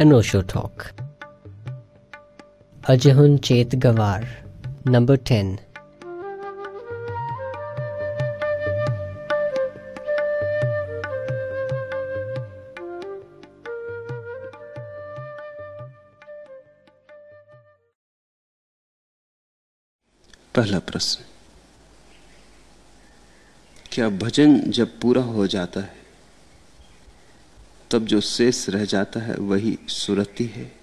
अनोशो talk अजहुन चेत गवार number ten पहला प्रश्न। क्या भजन जब पूरा हो जाता है तब जो शेष रह जाता है, वही सुरति है।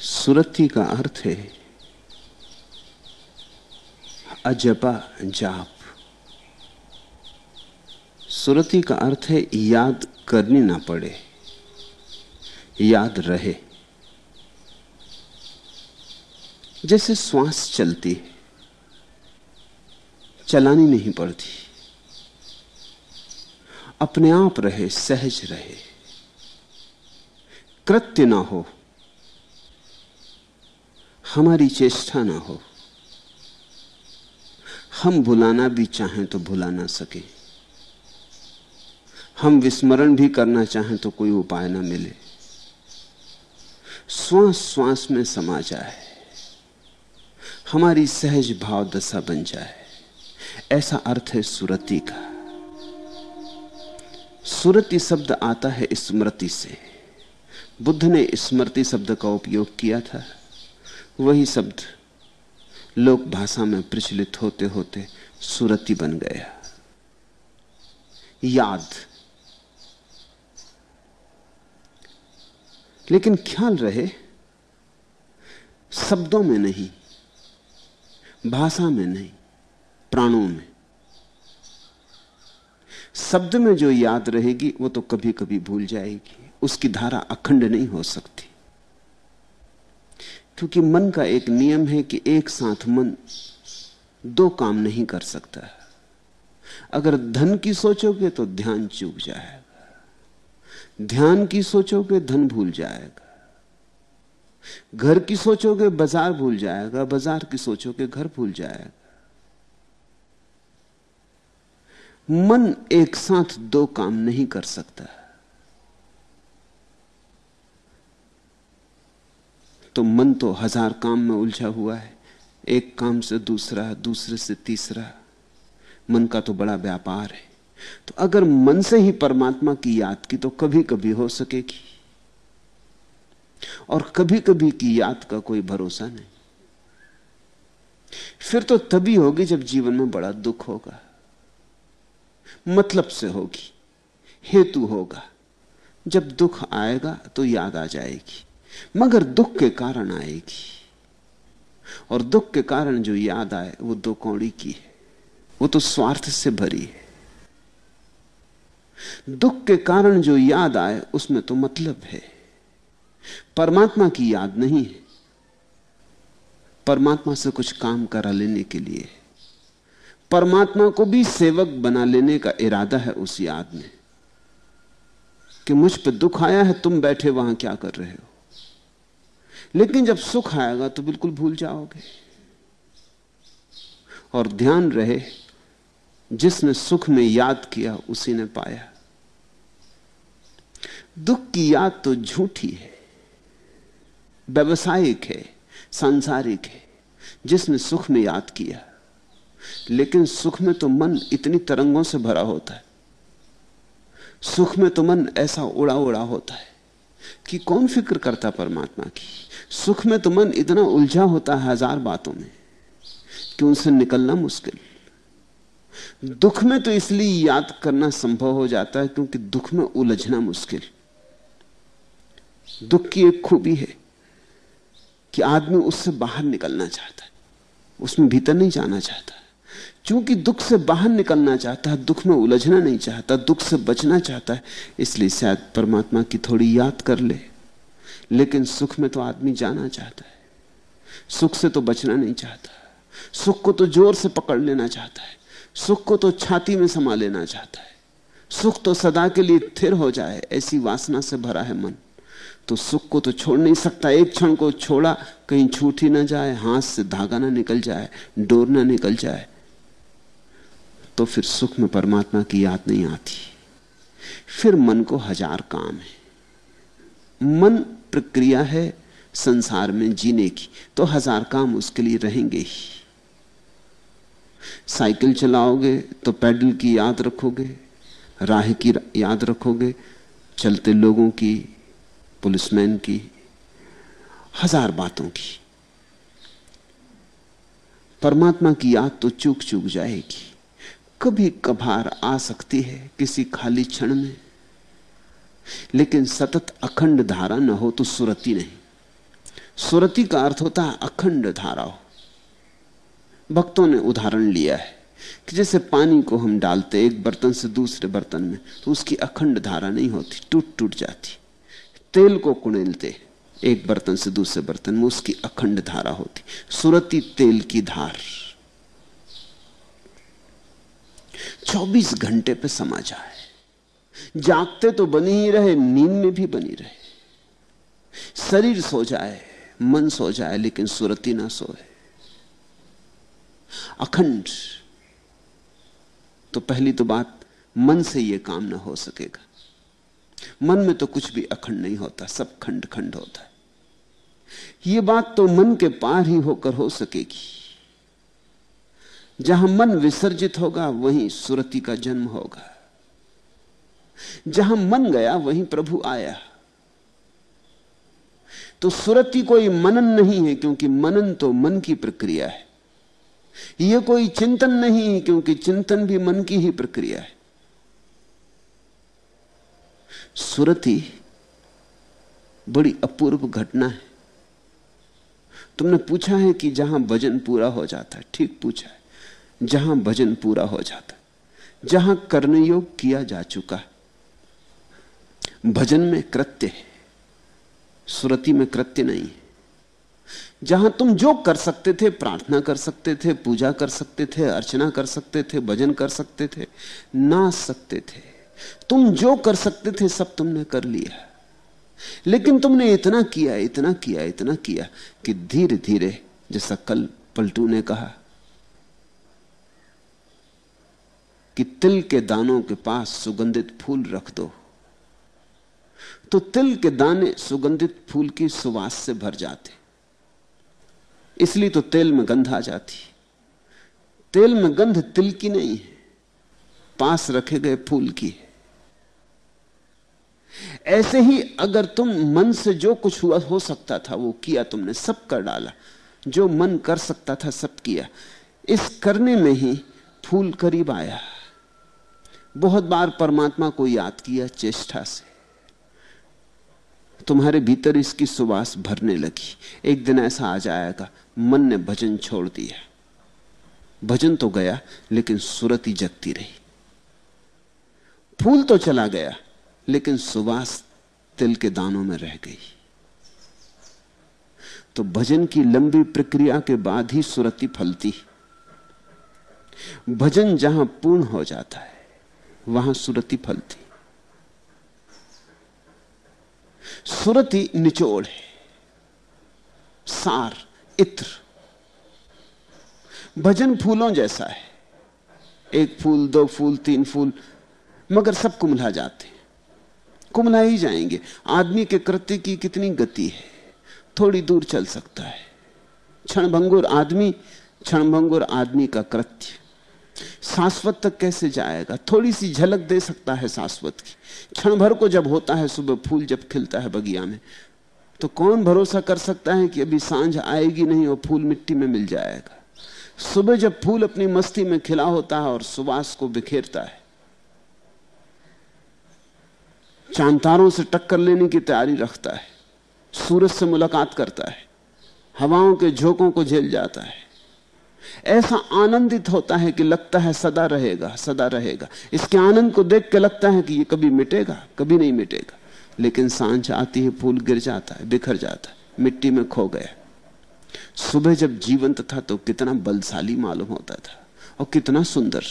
सुरति का अर्थ है, अजपा जाप। सुरति का अर्थ है, याद करनी ना पड़े, याद रहे। जैसे श्वास चलती है चलानी नहीं पड़ती। अपने आप रहे, सहज रहे। कृत्य ना हो। हमारी चेष्टा ना हो। हम भुलाना भी चाहें तो भुला ना सके। हम विस्मरण भी करना चाहें तो कोई उपाय ना मिले। श्वास श्वास में समा जाए। हमारी सहज भाव दशा बन जाए। ऐसा अर्थ है सुरति का। सुरति शब्द आता है स्मृति से। बुद्ध ने स्मृति शब्द का उपयोग किया था। वही शब्द लोक भाषा में प्रचलित होते होते सुरति बन गया। याद। लेकिन ख्याल रहे, शब्दों में नहीं, भाषा में नहीं। प्राणों में। शब्द में जो याद रहेगी, वो तो कभी कभी भूल जाएगी। उसकी धारा अखंड नहीं हो सकती। क्योंकि मन का एक नियम है कि एक साथ मन दो काम नहीं कर सकता। अगर धन की सोचोगे तो ध्यान चूक जाएगा। ध्यान की सोचोगे, धन भूल जाएगा। घर की सोचोगे, बाज़ार भूल जाएगा। बाज़ार की सोचोगे, घर भूल जाएगा। मन एक साथ दो काम नहीं कर सकता। तो मन तो हज़ार काम में उलझा हुआ है। एक काम से दूसरा, दूसरे से तीसरा। मन का तो बड़ा व्यापार है। तो अगर मन से ही परमात्मा की याद की तो कभी कभी हो सकेगी। और कभी कभी की याद का कोई भरोसा नहीं। फिर तो तभी होगी जब जीवन में बड़ा दुख होगा। मतलब से होगी, हेतु होगा। जब दुख आएगा तो याद आ जाएगी, मगर दुख के कारण आएगी। और दुख के कारण जो याद आए, वो दो कौड़ी की है। वो तो स्वार्थ से भरी है। दुख के कारण जो याद आए, उसमें तो मतलब है। परमात्मा की याद नहीं है। परमात्मा से कुछ काम करा लेने के लिए परमात्मा को भी सेवक बना लेने का इरादा है उस याद में कि मुझ पर दुख आया है, तुम बैठे वहाँ क्या कर रहे हो? लेकिन जब सुख आएगा तो बिल्कुल भूल जाओगे। और ध्यान रहे, जिसने सुख में याद किया, उसी ने पाया। दुख की याद तो झूठी है, व्यवसायिक है, सांसारिक है। जिसने सुख में याद किया लेकिन सुख में तो मन इतनी तरंगों से भरा होता है। सुख में तो मन ऐसा उड़ा उड़ा होता है कि कौन फ़िक्र करता परमात्मा की? सुख में तो मन इतना उलझा होता है हज़ार बातों में कि उनसे निकलना मुश्किल। दुख में तो इसलिए याद करना संभव हो जाता है क्योंकि दुख में उलझना मुश्किल। दुख की एक खूबी है कि आदमी उससे बाहर निकलना चाहता है, उसमें भीतर नहीं जाना चाहता। क्योंकि दुख से बाहर निकलना चाहता है, दुख में उलझना नहीं चाहता, दुख से बचना चाहता है, इसलिए शायद परमात्मा की थोड़ी याद कर ले। लेकिन सुख में तो आदमी जाना चाहता है। सुख से तो बचना नहीं चाहता। सुख को तो ज़ोर से पकड़ लेना चाहता है। सुख को तो छाती में समा लेना चाहता है। सुख तो सदा के लिए थिर हो जाए, ऐसी वासना से भरा है मन। तो सुख को तो छोड़ नहीं सकता। एक क्षण को छोड़ा, कहीं छूट ही ना जाए, हाथ से धागा ना निकल जाए, डोर ना निकल जाए। तो फिर सुख में परमात्मा की याद नहीं आती। फिर मन को हज़ार काम है। मन प्रक्रिया है संसार में जीने की तो हज़ार काम उसके लिए रहेंगे ही। साइकिल चलाओगे तो पैडल की याद रखोगे, राह की याद रखोगे, चलते लोगों की, पुलिसमैन की, हज़ार बातों की। परमात्मा की याद तो चूक चूक जाएगी। कभी कभार आ सकती है किसी खाली क्षण में। लेकिन सतत अखंड धारा न हो तो सुरति नहीं। सुरति का अर्थ होता है अखंड धारा हो। भक्तों ने उदाहरण लिया है कि जैसे पानी को हम डालते एक बर्तन से दूसरे बर्तन में तो उसकी अखंड धारा नहीं होती, टूट टूट जाती। तेल को कुणेलते एक बर्तन से दूसरे बर्तन में, उसकी अखंड धारा होती। सुरती तेल की धार। 24 घंटे पे समा जाए। जागते तो बनी ही रहे, नींद में भी बनी रहे। शरीर सो जाए, मन सो जाए, लेकिन सुरती ना सोए। अखंड तो पहली तो बात, मन से यह काम ना हो सकेगा। मन में तो कुछ भी अखंड नहीं होता, सब खंड खंड होता है। यह बात तो मन के पार ही होकर हो सकेगी। जहाँ मन विसर्जित होगा, वहीं सुरति का जन्म होगा। जहाँ मन गया, वहीं प्रभु आया। तो सुरति कोई मनन नहीं है, क्योंकि मनन तो मन की प्रक्रिया है। यह कोई चिंतन नहीं है क्योंकि चिंतन भी मन की ही प्रक्रिया है। सुरति बड़ी अपूर्व घटना है। तुमने पूछा है कि जहाँ भजन पूरा हो जाता है, ठीक पूछा है। जहाँ भजन पूरा हो जाता जहाँ करने योग किया जा चुका है। भजन में कृत्य है, सुरति में कृत्य नहीं है। जहाँ तुम जो कर सकते थे, प्रार्थना कर सकते थे, पूजा कर सकते थे, अर्चना कर सकते थे, भजन कर सकते थे नाच सकते थे। तुम जो कर सकते थे, सब तुमने कर लिया। लेकिन तुमने इतना किया इतना किया इतना किया कि धीरे धीरे जैसा कल पलटू ने कहा कि तिल के दानों के पास सुगंधित फूल रख दो। तो तिल के दाने सुगंधित फूल की सुवास से भर जाते। इसलिए तो तेल में गंध आ जाती। तेल में गंध तिल की नहीं है, पास रखे गए फूल की ऐसे ही अगर तुम मन से जो कुछ हुआ, हो सकता था, वो किया तुमने, सब कर डाला। जो मन कर सकता था, सब किया। इस करने में ही फूल करीब आया। बहुत बार परमात्मा को याद किया चेष्टा से। तुम्हारे भीतर इसकी सुवास भरने लगी। एक दिन ऐसा आ जाएगा, मन ने भजन छोड़ दिया। भजन तो गया, लेकिन सुरत जगती रही। फूल तो चला गया, लेकिन सुवास तिल के दानों में रह गई। तो भजन की लंबी प्रक्रिया के बाद ही सुरति फलती। भजन जहाँ पूर्ण हो जाता है वहाँ सुरति फलती सुरति निचोड़ है, सार, इत्र। भजन फूलों जैसा है। एक फूल, दो फूल, तीन फूल, मगर सब कुमला जाते कुमला ही जाएँगे। आदमी के कृत्य की कितनी गति है। थोड़ी दूर चल सकता है। क्षणभंगुर आदमी क्षणभंगुर आदमी का कृत्य। शाश्वत तक कैसे जाएगा? थोड़ी सी झलक दे सकता है शाश्वत की। क्षण भर को जब होता है, सुबह फूल जब खिलता है बगिया में तो कौन भरोसा कर सकता है कि अभी साँझ आएगी नहीं और फूल मिट्टी में मिल जाएगा? सुबह जब फूल अपनी मस्ती में खिला होता है और सुबास को बिखेरता है। चांतारों से टक्कर लेने की तैयारी रखता है। सूरज से मुलाकात करता है। हवाओं के झोंकों को झेल जाता है। ऐसा आनंदित होता है कि लगता है सदा रहेगा सदा रहेगा। इसके आनंद को देख के लगता है कि ये कभी मिटेगा, कभी नहीं मिटेगा। लेकिन साँझ आती है, फूल गिर जाता है, बिखर जाता है, मिट्टी में खो गया। सुबह जब जीवंत था तो कितना बलशाली मालूम होता था और कितना सुंदर।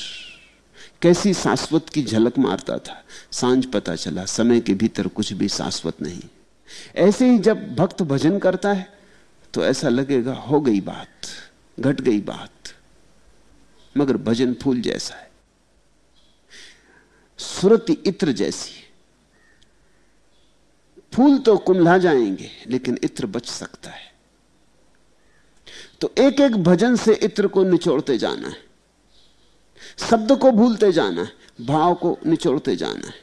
कैसी शाश्वत की झलक मारता था। साँझ पता चला, समय के भीतर कुछ भी शाश्वत नहीं। ऐसे ही जब भक्त भजन करता है तो ऐसा लगेगा, हो गई बात। घट गई बात, मगर भजन फूल जैसा है। सुरति इत्र जैसी फूल तो कुमला जाएँगे, लेकिन इत्र बच सकता है। तो एक एक भजन से इत्र को निचोड़ते जाना है। शब्द को भूलते जाना है, भाव को निचोड़ते जाना है।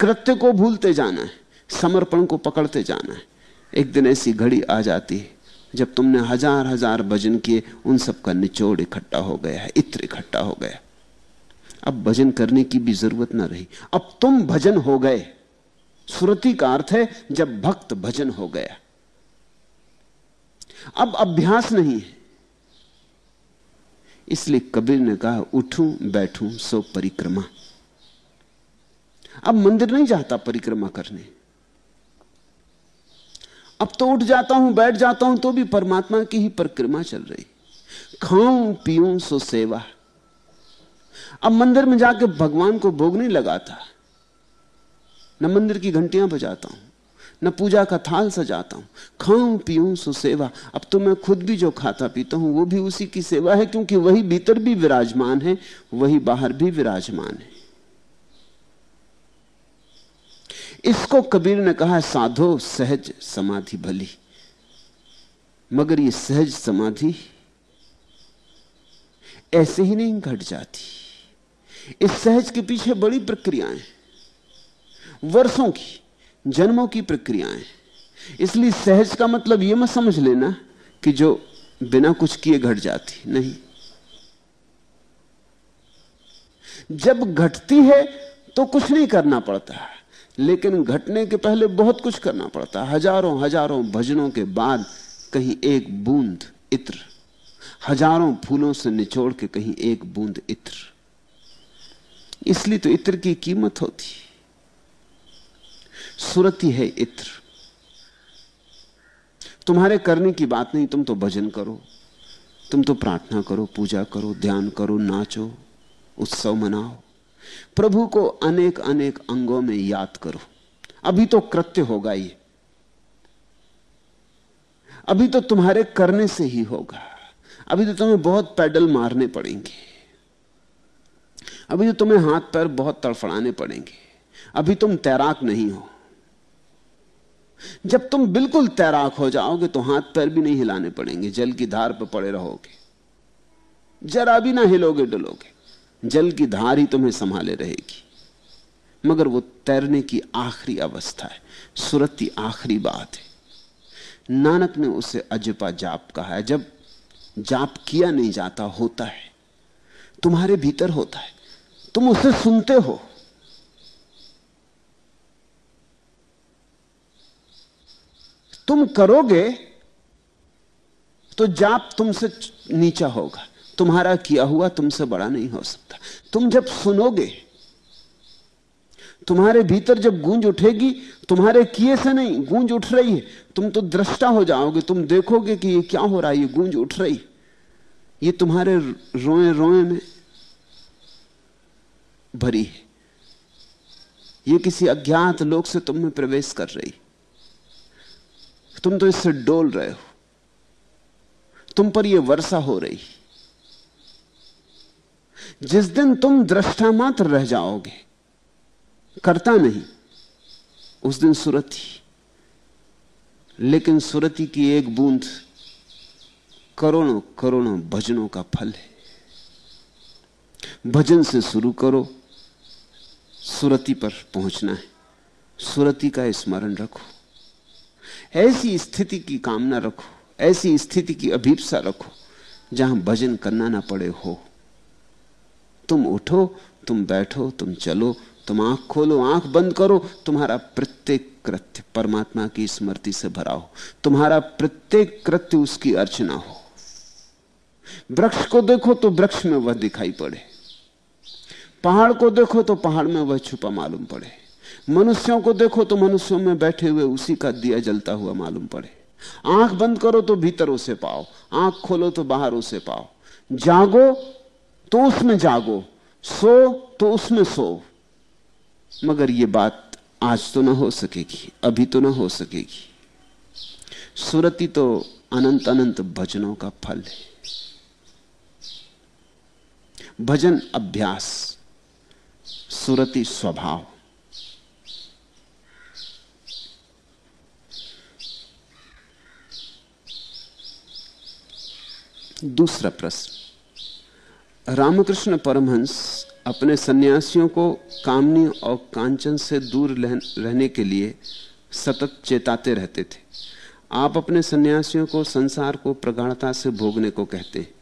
कृत्य को भूलते जाना है, समर्पण को पकड़ते जाना है। एक दिन ऐसी घड़ी आ जाती है जब तुमने हज़ार हज़ार भजन किए, उन सब का निचोड़ इकट्ठा हो गया है, इत्र इकट्ठा हो गया अब भजन करने की भी ज़रूरत ना रही। अब तुम भजन हो गए। सुरति का अर्थ है, जब भक्त भजन हो गया। अब अभ्यास नहीं है। इसलिए कबीर ने कहा, उठूं, बैठूं, सो परिक्रमा। अब मंदिर नहीं जाता परिक्रमा करने। अब तो उठ जाता हूँ, बैठ जाता हूँ तो भी परमात्मा की ही परिक्रमा चल रही। खाऊं, पीऊं, सो सेवा। अब मंदिर में जाके भगवान को भोग नहीं लगाता। न मंदिर की घंटियाँ बजाता हूँ, न पूजा का थाल सजाता हूँ। खाऊं, पीऊं, सो सेवा। अब तो मैं खुद भी जो खाता पीता हूँ, वो भी उसी की सेवा है, क्योंकि वही भीतर भी विराजमान है, वही बाहर भी विराजमान है। इसको कबीर ने कहा, साधो, सहज समाधि भली। मगर ये सहज समाधि ऐसे ही नहीं घट जाती। इस सहज के पीछे बड़ी प्रक्रियाएँ वर्षों की, जन्मों की प्रक्रियाएँ इसलिए सहज का मतलब यह मत समझ लेना कि जो बिना कुछ किए घट जाती, नहीं। जब घटती है तो कुछ नहीं करना पड़ता। लेकिन घटने के पहले बहुत कुछ करना पड़ता है। हज़ारों हज़ारों भजनों के बाद कहीं एक बूंद इत्र। हज़ारों फूलों से निचोड़ के कहीं एक बूंद इत्र। इसलिए तो इत्र की कीमत होती सुरती है इत्र। तुम्हारे करने की बात नहीं, तुम तो भजन करो। तुम तो प्रार्थना करो, पूजा करो, ध्यान करो, नाचो, उत्सव मनाओ। प्रभु को अनेक अनेक अंगों में याद करो। अभी तो कृत्य होगा ये। अभी तो तुम्हारे करने से ही होगा। अभी तो तुम्हें बहुत पैडल मारने पड़ेंगे। अभी तो तुम्हें हाथ पैर बहुत तड़फड़ाने पड़ेंगे। अभी तुम तैराक नहीं हो। जब तुम बिल्कुल तैराक हो जाओगे तो हाथ पैर भी नहीं हिलाने पड़ेंगे। जल की धार पर पड़े रहोगे। जरा भी ना हिलोगे डुलोगे। जल की धार ही तुम्हें संभाले रहेगी। मगर वो तैरने की आखिरी अवस्था है, सुरत आखिरी बात है। नानक ने उसे अजपा जाप कहा है, जब जाप किया नहीं जाता, होता है। तुम्हारे भीतर होता है। तुम उसे सुनते हो। तुम करोगे तो जाप तुमसे नीचा होगा। तुम्हारा किया हुआ तुमसे बड़ा नहीं हो सकता। तुम जब सुनोगे, तुम्हारे भीतर जब गूंज उठेगी, तुम्हारे किए से नहीं, गूंज उठ रही है, तुम तो दृष्टा हो जाओगे, तुम देखोगे कि ये क्या हो रहा है, ये गूंज उठ रही। ये तुम्हारे रोए रोए में भरी है। ये किसी अज्ञात लोक से तुम में प्रवेश कर रही। तुम तो इससे डोल रहे हो। तुम पर यह वर्षा हो रही। जिस दिन तुम दृष्टा मात्र रह जाओगे, करता नहीं। उस दिन सुरति। लेकिन सुरति की एक बूंद करोड़ों करोड़ों भजनों का फल है। भजन से शुरू करो, सुरति पर पहुँचना है। सुरति का स्मरण रखो। ऐसी स्थिति की कामना रखो, ऐसी स्थिति की अभीपसा रखो, जहाँ भजन करना ना पड़े हो। तुम उठो, तुम बैठो, तुम चलो, तुम आँख खोलो, आँख बंद करो, तुम्हारा प्रत्येक कृत्य परमात्मा की स्मृति से भरा हो। तुम्हारा प्रत्येक कृत्य उसकी अर्चना हो। वृक्ष को देखो तो वृक्ष में वह दिखाई पड़े। पहाड़ को देखो तो पहाड़ में वह छुपा मालूम पड़े। मनुष्यों को देखो तो मनुष्यों में बैठे हुए उसी का दिया जलता हुआ मालूम पड़े। आँख बंद करो तो भीतर उसे पाओ, आँख खोलो तो बाहर उसे पाओ। जागो तो उसमें जागो। सो तो उसमें सो। मगर यह बात आज तो ना हो सकेगी, अभी तो ना हो सकेगी। सुरति तो अनंत अनंत भजनों का फल है। भजन अभ्यास, सुरति स्वभाव। दूसरा प्रश्न। रामकृष्ण परमहंस अपने सन्यासियों को कामनी और कांचन से दूर रहने के लिए सतत चेताते रहते थे। आप अपने सन्यासियों को संसार को प्रगाढ़ता से भोगने को कहते हैं।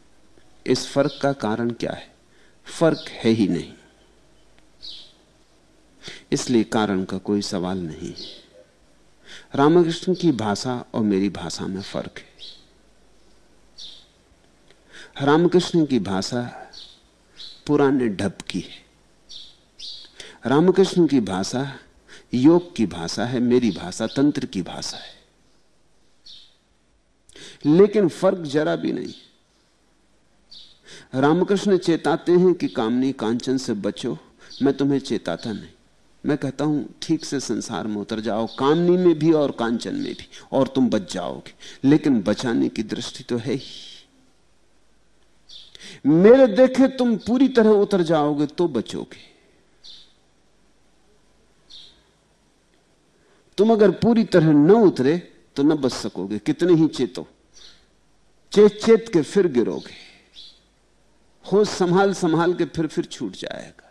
इस फ़र्क का कारण क्या है? फ़र्क है ही नहीं। इसलिए कारण का कोई सवाल नहीं है। रामकृष्ण की भाषा और मेरी भाषा में फ़र्क है। रामकृष्ण की भाषा पुराने ढप की है। रामकृष्ण की भाषा, योग की भाषा है, मेरी भाषा, तंत्र की भाषा है। लेकिन फ़र्क जरा भी नहीं। रामकृष्ण चेताते हैं कि कामनी कांचन से बचो, मैं तुम्हें चेताता नहीं। मैं कहता हूँ, ठीक से संसार में उतर जाओ, कामनी में भी और कांचन में भी, और तुम बच जाओगे। लेकिन बचाने की दृष्टि तो है ही। मेरे देखे तुम पूरी तरह उतर जाओगे तो बचोगे। तुम अगर पूरी तरह न उतरे तो न बच सकोगे। कितने ही चेतो चेत चेत के फिर गिरोगे। होश संभाल संभाल के फिर फिर छूट जाएगा।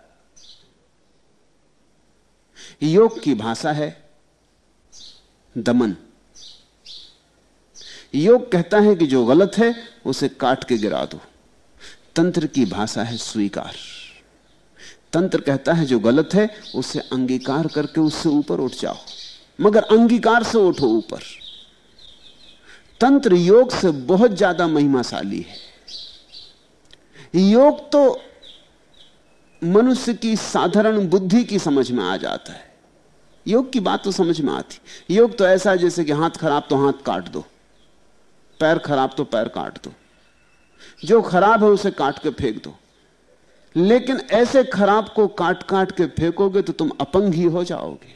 योग की भाषा है दमन। योग कहता है कि जो गलत है, उसे काट के गिरा दो। तंत्र की भाषा है स्वीकार। तंत्र कहता है जो गलत है, उसे अंगीकार करके उससे ऊपर उठ जाओ। मगर अंगीकार से उठो ऊपर। तंत्र योग से बहुत ज़्यादा महिमाशाली है। योग तो मनुष्य की साधारण बुद्धि की समझ में आ जाता है। योग की बात तो समझ में आती। योग तो ऐसा है जैसे कि हाथ खराब तो हाथ काट दो। पैर खराब तो पैर काट दो। जो खराब है उसे काट के फेंक दो। लेकिन ऐसे खराब को काट काट के फेंकोगे तो तुम अपंग ही हो जाओगे।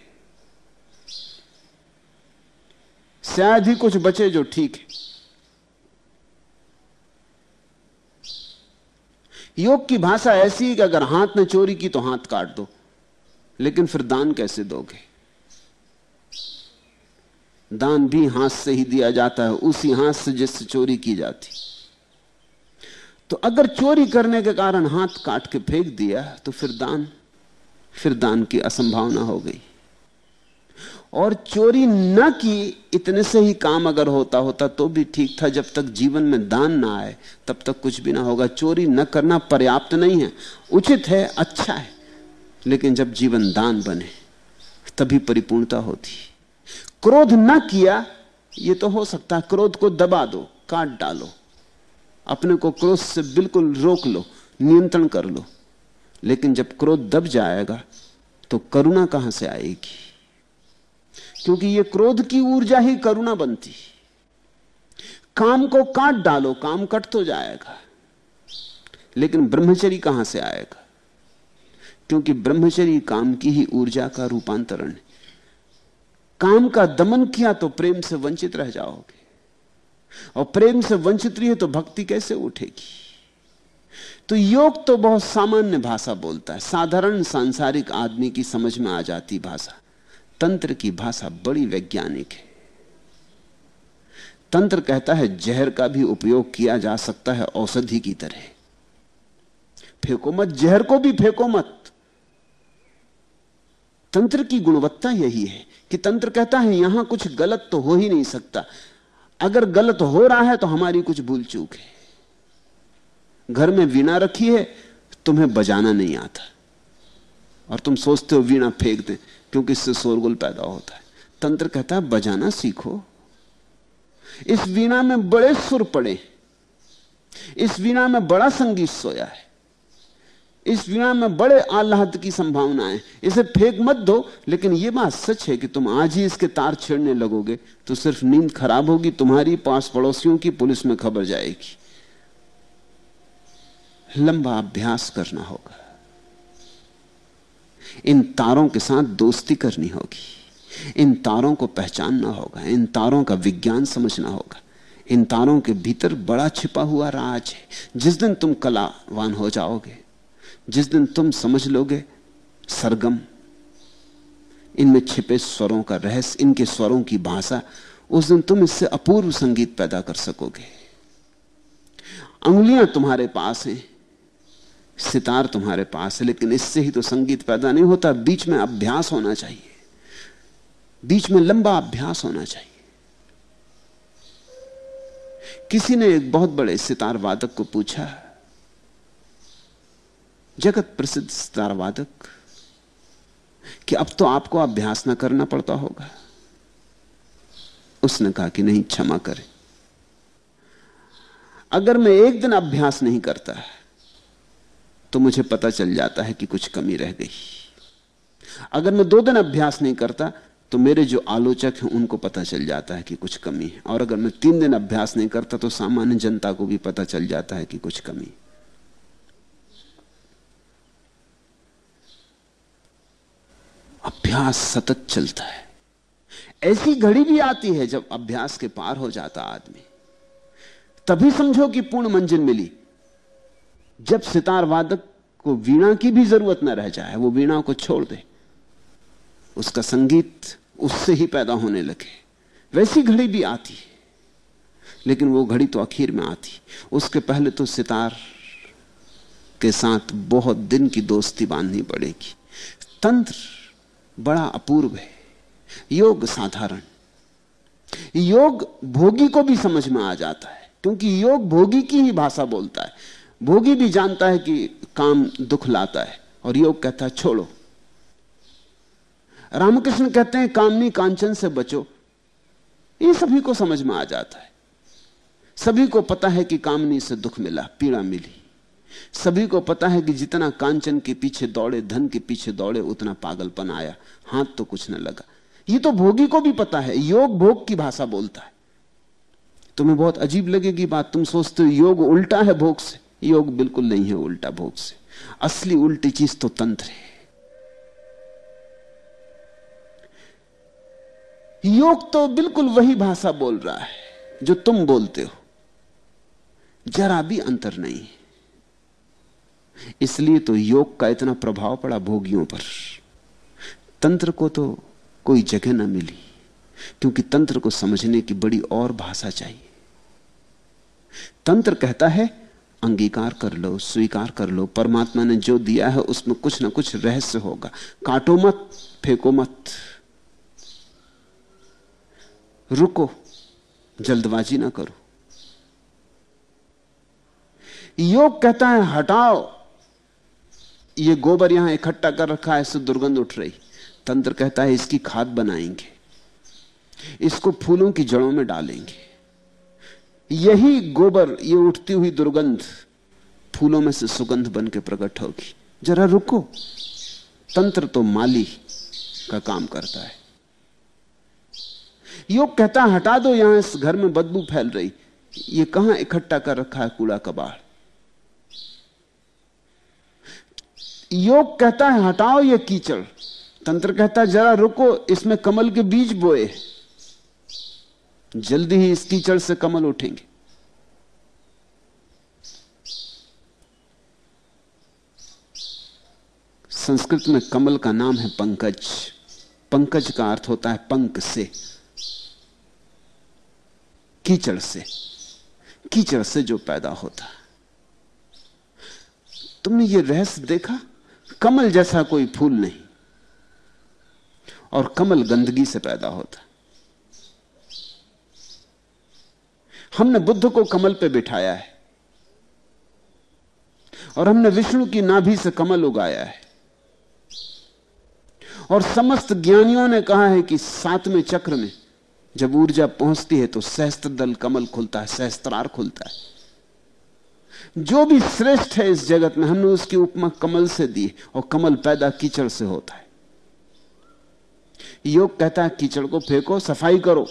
शायद ही कुछ बचे जो ठीक है। योग की भाषा ऐसी है कि अगर हाथ ने चोरी की तो हाथ काट दो, लेकिन फिर दान कैसे दोगे? दान भी हाथ से ही दिया जाता है, उसी हाथ से जिससे चोरी की जाती। तो अगर चोरी करने के कारण हाथ काट के फेंक दिया तो फिर दान फिर दान की असंभावना हो गई। और चोरी न की, इतने से ही काम अगर होता होता तो भी ठीक था। जब तक जीवन में दान ना आए, तब तक कुछ भी ना होगा। चोरी न करना पर्याप्त नहीं है। उचित है अच्छा है। लेकिन जब जीवन दान बने, तभी परिपूर्णता होती। क्रोध न किया, ये तो हो सकता है। क्रोध को दबा दो, काट डालो। अपने को क्रोध से बिल्कुल रोक लो, नियंत्रण कर लो। लेकिन जब क्रोध दब जाएगा तो करुणा कहाँ से आएगी? क्योंकि ये क्रोध की ऊर्जा ही करुणा बनती काम को काट डालो, काम कट तो जाएगा। लेकिन ब्रह्मचरी कहाँ से आएगा? क्योंकि ब्रह्मचरी काम की ही ऊर्जा का रूपांतरण है। काम का दमन किया तो प्रेम से वंचित रह जाओगे। और प्रेम से वंचित रही है तो भक्ति कैसे उठेगी? तो योग तो बहुत सामान्य भाषा बोलता है। साधारण सांसारिक आदमी की समझ में आ जाती भाषा। तंत्र की भाषा बड़ी वैज्ञानिक है। तंत्र कहता है, जहर का भी उपयोग किया जा सकता है औषधि की तरह। फेंको मत, जहर को भी फेंको मत। तंत्र की गुणवत्ता यही है कि तंत्र कहता है, यहाँ कुछ गलत तो हो ही नहीं सकता। अगर गलत हो रहा है तो हमारी कुछ भूल चूक है। घर में वीणा रखी है, तुम्हें बजाना नहीं आता। और तुम सोचते हो वीणा फेंक दे, क्योंकि इससे शोरगुल पैदा होता है। तंत्र कहता है, बजाना सीखो। इस वीणा में बड़े सुर पड़े इस वीणा में बड़ा संगीत सोया है। इस वीणा में बड़े आह्लाद की संभावना है। इसे फेंक मत दो, लेकिन यह बात सच है कि तुम आज ही इसके तार छेड़ने लगोगे। तो सिर्फ़ नींद खराब होगी, तुम्हारी पास पड़ोसियों की पुलिस में खबर जाएगी। लंबा अभ्यास करना होगा। इन तारों के साथ दोस्ती करनी होगी। इन तारों को पहचानना होगा। इन तारों का विज्ञान समझना होगा। इन तारों के भीतर बड़ा छिपा हुआ राज है। जिस दिन तुम कलावान हो जाओगे जिस दिन तुम समझ लोगे, सरगम। इनमें छिपे स्वरों का रहस्य, इनके स्वरों की भाषा, उस दिन तुम इससे अपूर्व संगीत पैदा कर सकोगे। अंगुलियाँ तुम्हारे पास हैं, सितार तुम्हारे पास है, लेकिन इससे ही तो संगीत पैदा नहीं होता। बीच में अभ्यास होना चाहिए। बीच में लंबा अभ्यास होना चाहिए। किसी ने एक बहुत बड़े सितार वादक को पूछा जगत प्रसिद्ध सितार वादक कि अब तो आपको अभ्यास ना करना पड़ता होगा। उसने कहा कि नहीं, क्षमा करें। अगर मैं एक दिन अभ्यास नहीं करता तो मुझे पता चल जाता है कि कुछ कमी रह गई। अगर मैं दो दिन अभ्यास नहीं करता तो मेरे जो आलोचक हैं, उनको पता चल जाता है कि कुछ कमी है। और अगर मैं तीन दिन अभ्यास नहीं करता तो सामान्य जनता को भी पता चल जाता है कि कुछ कमी अभ्यास सतत चलता है। ऐसी घड़ी भी आती है जब अभ्यास के पार हो जाता आदमी। तभी समझो कि पूर्ण मंजिल मिली। जब सितार वादक को वीणा की भी ज़रूरत न रह जाए, वो वीणा को छोड़ दे। उसका संगीत उससे ही पैदा होने लगे। वैसी घड़ी भी आती है। लेकिन वो घड़ी तो आखिर में आती। उसके पहले तो सितार के साथ बहुत दिन की दोस्ती बांधनी पड़ेगी। तंत्र बड़ा अपूर्व है। योग साधारण। योग भोगी को भी समझ में आ जाता है, क्योंकि योग भोगी की ही भाषा बोलता है। भोगी भी जानता है कि काम दुख लाता है, और योग कहता है, छोड़ो। रामकृष्ण कहते हैं, कामनी कांचन से बचो। ये सभी को समझ में आ जाता है। सभी को पता है कि कामनी से दुख मिला, पीड़ा मिली। सभी को पता है कि जितना कांचन के पीछे दौड़े, धन के पीछे दौड़े, उतना पागलपन आया। हाथ तो कुछ न लगा। ये तो भोगी को भी पता है, योग भोग की भाषा बोलता है। तुम्हें बहुत अजीब लगेगी बात, तुम सोचते हो योग उल्टा है भोग से। योग बिल्कुल नहीं है उल्टा भोग से। असली उल्टी चीज़ तो तंत्र है। योग तो बिल्कुल वही भाषा बोल रहा है, जो तुम बोलते हो। जरा भी अंतर नहीं इसलिए तो योग का इतना प्रभाव पड़ा भोगियों पर। तंत्र को तो कोई जगह ना मिली, क्योंकि तंत्र को समझने की बड़ी और भाषा चाहिए। तंत्र कहता है, अंगीकार कर लो, स्वीकार कर लो, परमात्मा ने जो दिया है उसमें कुछ ना कुछ रहस्य होगा। काटो मत, फेंको मत। रुको, जल्दबाजी ना करो। योग कहता है, हटाओ। ये गोबर यहाँ इकट्ठा कर रखा है, इससे दुर्गंध उठ रही। तंत्र कहता है, इसकी खाद बनाएँगे। इसको फूलों की जड़ों में डालेंगे। यही गोबर, ये उठती हुई दुर्गंध फूलों में से सुगंध बन के प्रकट होगी। जरा रुको। तंत्र तो माली का काम करता है। योग कहता, हटा दो यहाँ, इस घर में बदबू फैल रही। ये कहाँ इकट्ठा कर रखा है कूड़ा कबाड़? योग कहता है, हटाओ ये कीचड़। तंत्र कहता है, जरा रुको, इसमें कमल के बीज बोए। जल्दी ही इस कीचड़ से कमल उठेंगे। संस्कृत में कमल का नाम है पंकज। पंकज का अर्थ होता है पंक से। कीचड़ से। कीचड़ से जो पैदा होता। तुमने ये रहस्य देखा? कमल जैसा कोई फूल नहीं। और कमल गंदगी से पैदा होता हमने बुद्ध को कमल पे बिठाया है। और हमने विष्णु की नाभि से कमल उगाया है। और समस्त ज्ञानियों ने कहा है कि सातवें चक्र में जब ऊर्जा पहुँचती है तो सहस्त्र दल कमल खुलता है, सहस्त्रार खुलता है। जो भी श्रेष्ठ है इस जगत में, हमने उसकी उपमा कमल से दी और कमल पैदा कीचड़ से होता है। योग कहता है, कीचड़ को फेंको, सफ़ाई करो।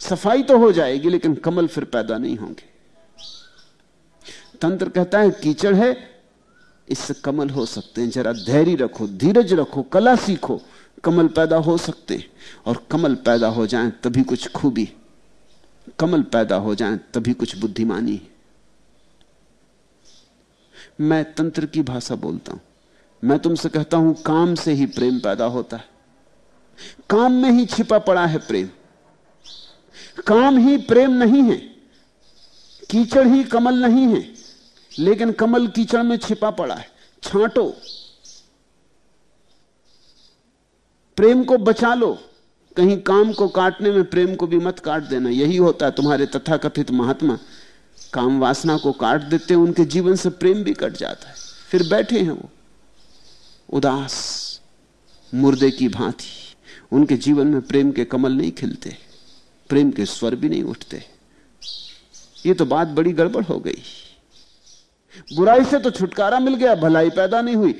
सफ़ाई तो हो जाएगी, लेकिन कमल फिर पैदा नहीं होंगे। तंत्र कहता है, कीचड़ है इससे कमल हो सकते हैं। जरा धैर्य रखो, धीरज रखो, कला सीखो, कमल पैदा हो सकते और कमल पैदा हो जाए तभी कुछ खूबी, कमल पैदा हो जाए तभी कुछ बुद्धिमानी। है मैं तंत्र की भाषा बोलता हूँ। मैं तुमसे कहता हूँ, काम से ही प्रेम पैदा होता है। काम में ही छिपा पड़ा है प्रेम। काम ही प्रेम नहीं है, कीचड़ ही कमल नहीं है, लेकिन कमल कीचड़ में छिपा पड़ा है। छांटो। प्रेम को बचा लो। कहीं काम को काटने में प्रेम को भी मत काट देना। यही होता है तुम्हारे तथाकथित महात्मा। काम वासना को काट देते हैं, उनके जीवन से प्रेम भी कट जाता है। फिर बैठे हैं वो। उदास, मुर्दे की भांति। उनके जीवन में प्रेम के कमल नहीं खिलते, प्रेम के स्वर भी नहीं उठते। ये तो बात बड़ी गड़बड़ हो गई। बुराई से तो छुटकारा मिल गया, भलाई पैदा नहीं हुई।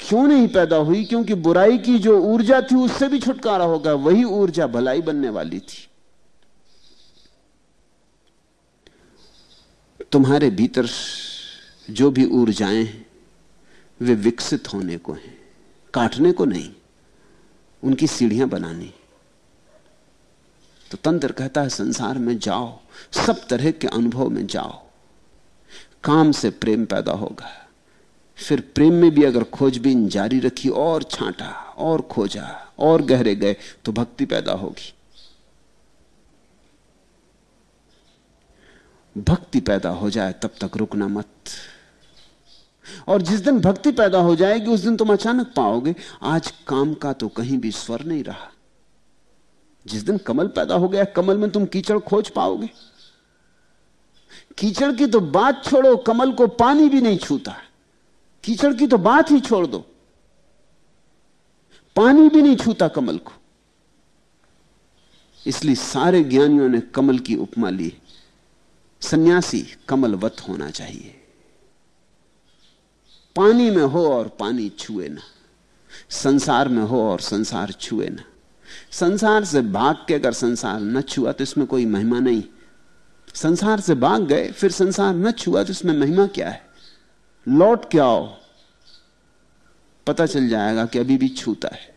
क्यों नहीं पैदा हुई? क्योंकि बुराई की जो ऊर्जा थी, उससे भी छुटकारा होगा वही ऊर्जा भलाई बनने वाली थी। तुम्हारे भीतर जो भी ऊर्जाएँ हैं, वे विकसित होने को हैं, काटने को नहीं, उनकी सीढ़ियाँ बनानी। तो तंत्र कहता है, संसार में जाओ, सब तरह के अनुभव में जाओ। काम से प्रेम पैदा होगा। फिर प्रेम में भी अगर खोजबीन जारी रखी और छांटा, और खोजा, और गहरे गए तो भक्ति पैदा होगी। भक्ति पैदा हो जाए, तब तक रुकना मत। और जिस दिन भक्ति पैदा हो जाएगी, उस दिन तुम अचानक पाओगे, आज काम का तो कहीं भी स्वर नहीं रहा। जिस दिन कमल पैदा हो गया, कमल में तुम कीचड़ खोज पाओगे। कीचड़ की तो बात छोड़ो, कमल को पानी भी नहीं छूता। कीचड़ की तो बात ही छोड़ दो। पानी भी नहीं छूता कमल को। इसलिए सारे ज्ञानियों ने कमल की उपमा ली। सन्यासी कमलवत होना चाहिए। पानी में हो और पानी छुए ना। संसार में हो और संसार छुए ना। संसार से भाग के अगर संसार न छुआ तो इसमें कोई महिमा नहीं। संसार से भाग गए, फिर संसार न छुआ तो इसमें महिमा क्या है? लौट के आओ। पता चल जाएगा कि अभी भी छूता है।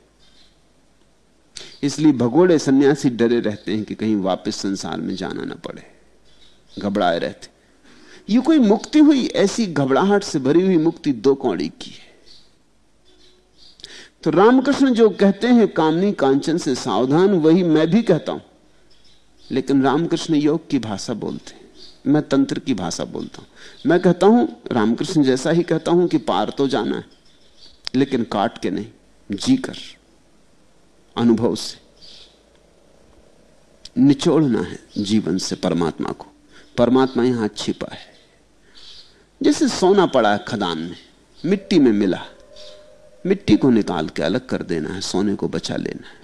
इसलिए भगोड़े सन्यासी डरे रहते हैं कि कहीं वापस संसार में जाना ना पड़े। घबराए रहते। ये कोई मुक्ति हुई, ऐसी घबराहट से भरी हुई मुक्ति दो कौड़ी की है। तो रामकृष्ण जो कहते हैं, कामनी कांचन से सावधान, वही मैं भी कहता हूँ। लेकिन रामकृष्ण योग की भाषा बोलते हैं। मैं तंत्र की भाषा बोलता हूँ। मैं कहता हूँ, रामकृष्ण जैसा ही कहता हूँ कि पार तो जाना है, लेकिन काट के नहीं, जी कर। अनुभव से। निचोड़ना है जीवन से परमात्मा को। परमात्मा यहाँ छिपा है। जैसे सोना पड़ा है खदान में, मिट्टी में मिला। मिट्टी को निकाल के अलग कर देना है, सोने को बचा लेना है।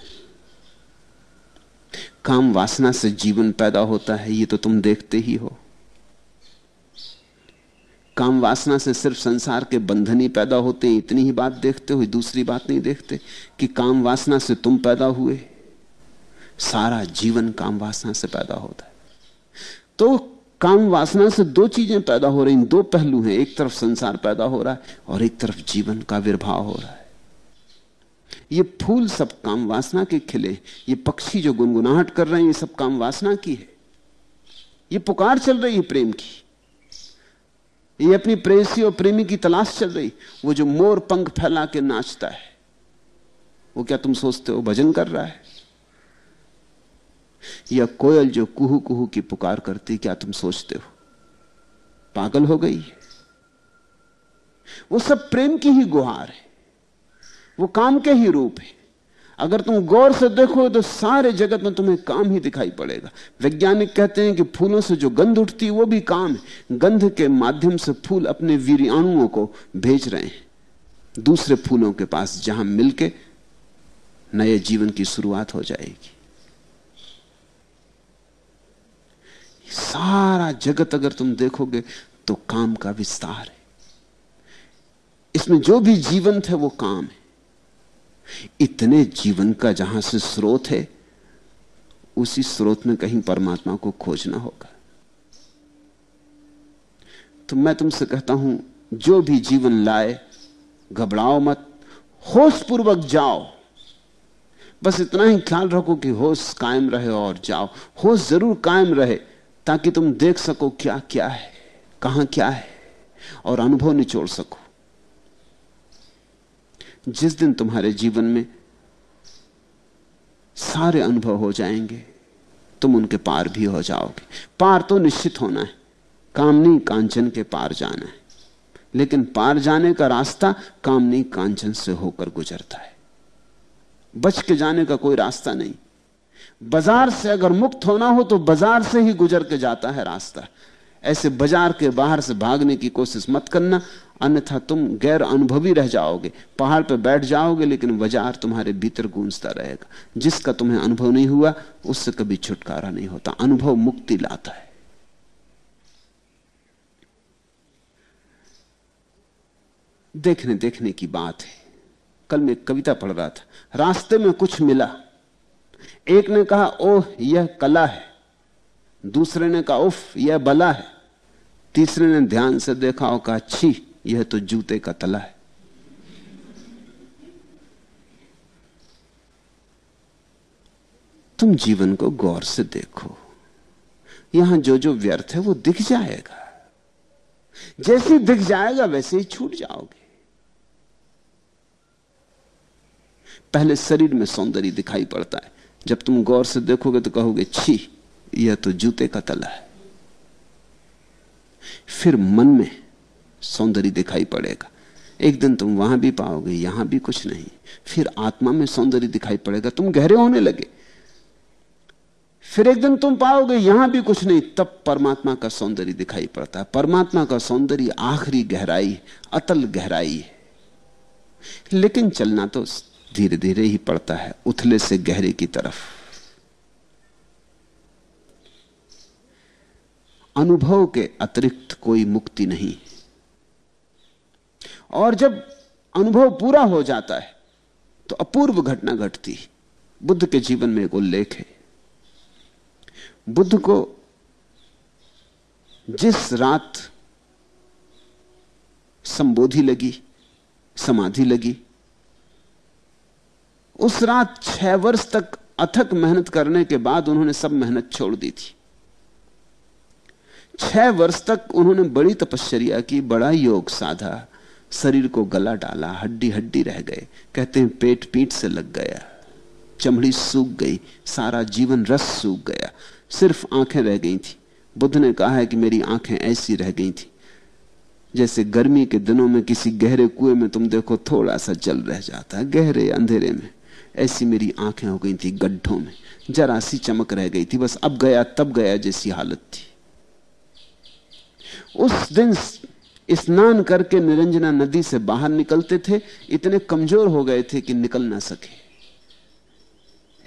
काम वासना से जीवन पैदा होता है, ये तो तुम देखते ही हो। काम वासना से सिर्फ़ संसार के बंधन ही पैदा होते हैं, इतनी ही बात देखते हो, दूसरी बात नहीं देखते कि काम वासना से तुम पैदा हुए। सारा जीवन काम वासना से पैदा होता है। तो काम वासना से दो चीज़ें पैदा हो रही दो पहलू हैं। एक तरफ़ संसार पैदा हो रहा है और एक तरफ़ जीवन का विर्भाव हो रहा है। ये फूल सब काम वासना के खिले ये पक्षी जो गुनगुनाहट कर रहे हैं, ये सब काम वासना की है। ये पुकार चल रही है प्रेम की। ये अपनी प्रेसी और प्रेमी की तलाश चल रही वो जो मोर पंख फैला के नाचता है, वो क्या तुम सोचते हो भजन कर रहा है? या कोयल जो कुहू कुहू की पुकार करती, क्या तुम सोचते हो? पागल हो गई? वो सब प्रेम की ही गुहार है। वो काम के ही रूप है। अगर तुम गौर से देखो तो सारे जगत में तुम्हें काम ही दिखाई पड़ेगा। वैज्ञानिक कहते हैं कि फूलों से जो गंध उठती है वो भी काम है। गंध के माध्यम से फूल अपने वीरियाणुओं को भेज रहे हैं। दूसरे फूलों के पास जहाँ मिलके नए जीवन की शुरुआत हो जाएगी। सारा जगत अगर तुम देखोगे तो काम का विस्तार है। इसमें जो भी जीवन थे वो काम है। इतने जीवन का जहाँ से स्रोत है, उसी स्रोत में कहीं परमात्मा को खोजना होगा। तो मैं तुमसे कहता हूँ, जो भी जीवन लाए, घबराओ मत होश पूर्वक जाओ। बस इतना ही ख्याल रखो कि होश कायम रहे और जाओ। होश ज़रूर कायम रहे। ताकि तुम देख सको क्या क्या है, कहाँ क्या है, और अनुभव निचोड़ सको। जिस दिन तुम्हारे जीवन में सारे अनुभव हो जाएँगे, तुम उनके पार भी हो जाओगे। पार तो निश्चित होना है कामनी कांचन के पार जाना है। लेकिन पार जाने का रास्ता कामनी कांचन से होकर गुजरता है। बच के जाने का कोई रास्ता नहीं। बाज़ार से अगर मुक्त होना हो तो बाज़ार से ही गुजर के जाता है रास्ता। ऐसे बाज़ार के बाहर से भागने की कोशिश मत करना, अन्यथा तुम गैर अनुभवी रह जाओगे। पहाड़ पर बैठ जाओगे, लेकिन बाज़ार तुम्हारे भीतर गूंजता रहेगा। जिसका तुम्हें अनुभव नहीं हुआ, उससे कभी छुटकारा नहीं होता। अनुभव मुक्ति लाता है। देखने देखने की बात है। कल मैं कविता पढ़ रहा था। रास्ते में कुछ मिला। एक ने कहा, ओह, यह कला है. दूसरे ने कहा, उफ, यह बला है. तीसरे ने ध्यान से देखा और कहा, छी, यह तो जूते का तला है. तुम जीवन को गौर से देखो। यहाँ जो जो व्यर्थ है, वो दिख जाएगा। जैसे दिख जाएगा, वैसे ही छूट जाओगे। पहले शरीर में सौंदर्य दिखाई पड़ता है। जब तुम गौर से देखोगे तो कहोगे, छी, यह तो जूते का तला है। फिर मन में सौंदर्य दिखाई पड़ेगा। एक दिन तुम वहाँ भी पाओगे, यहाँ भी कुछ नहीं। फिर आत्मा में सौंदर्य दिखाई पड़ेगा। तुम गहरे होने लगे। फिर एक दिन तुम पाओगे, यहाँ भी कुछ नहीं। तब परमात्मा का सौंदर्य दिखाई पड़ता। है परमात्मा का सौंदर्य आखिरी गहराई, अतल गहराई है। लेकिन चलना तो धीरे धीरे ही पड़ता है, उथले से गहरे की तरफ़। अनुभव के अतिरिक्त कोई मुक्ति नहीं। और जब अनुभव पूरा हो जाता है तो अपूर्व घटना घटती बुद्ध के जीवन में एक उल्लेख है। बुद्ध को जिस रात संबोधि लगी, समाधि लगी उस रात छह वर्ष तक अथक मेहनत करने के बाद उन्होंने सब मेहनत छोड़ दी थी। छह वर्ष तक उन्होंने बड़ी तपश्चर्या की, बड़ा योग साधा, शरीर को गला डाला हड्डी हड्डी रह गए। कहते हैं, पेट पीठ से लग गया। चमड़ी सूख गई, सारा जीवन रस सूख गया। सिर्फ़ आँखें रह गई थी। बुद्ध ने कहा है कि मेरी आँखें ऐसी रह गई थी, जैसे गर्मी के दिनों में किसी गहरे कुएँ में तुम देखो, थोड़ा सा जल रह जाता है, गहरे अंधेरे में। ऐसी मेरी आँखें हो गई थी गड्ढों में। जरा सी चमक रह गई थी, बस अब गया, तब गया जैसी हालत थी। उस दिन स्नान करके निरंजना नदी से बाहर निकलते थे। इतने कमज़ोर हो गए थे कि निकल ना सके।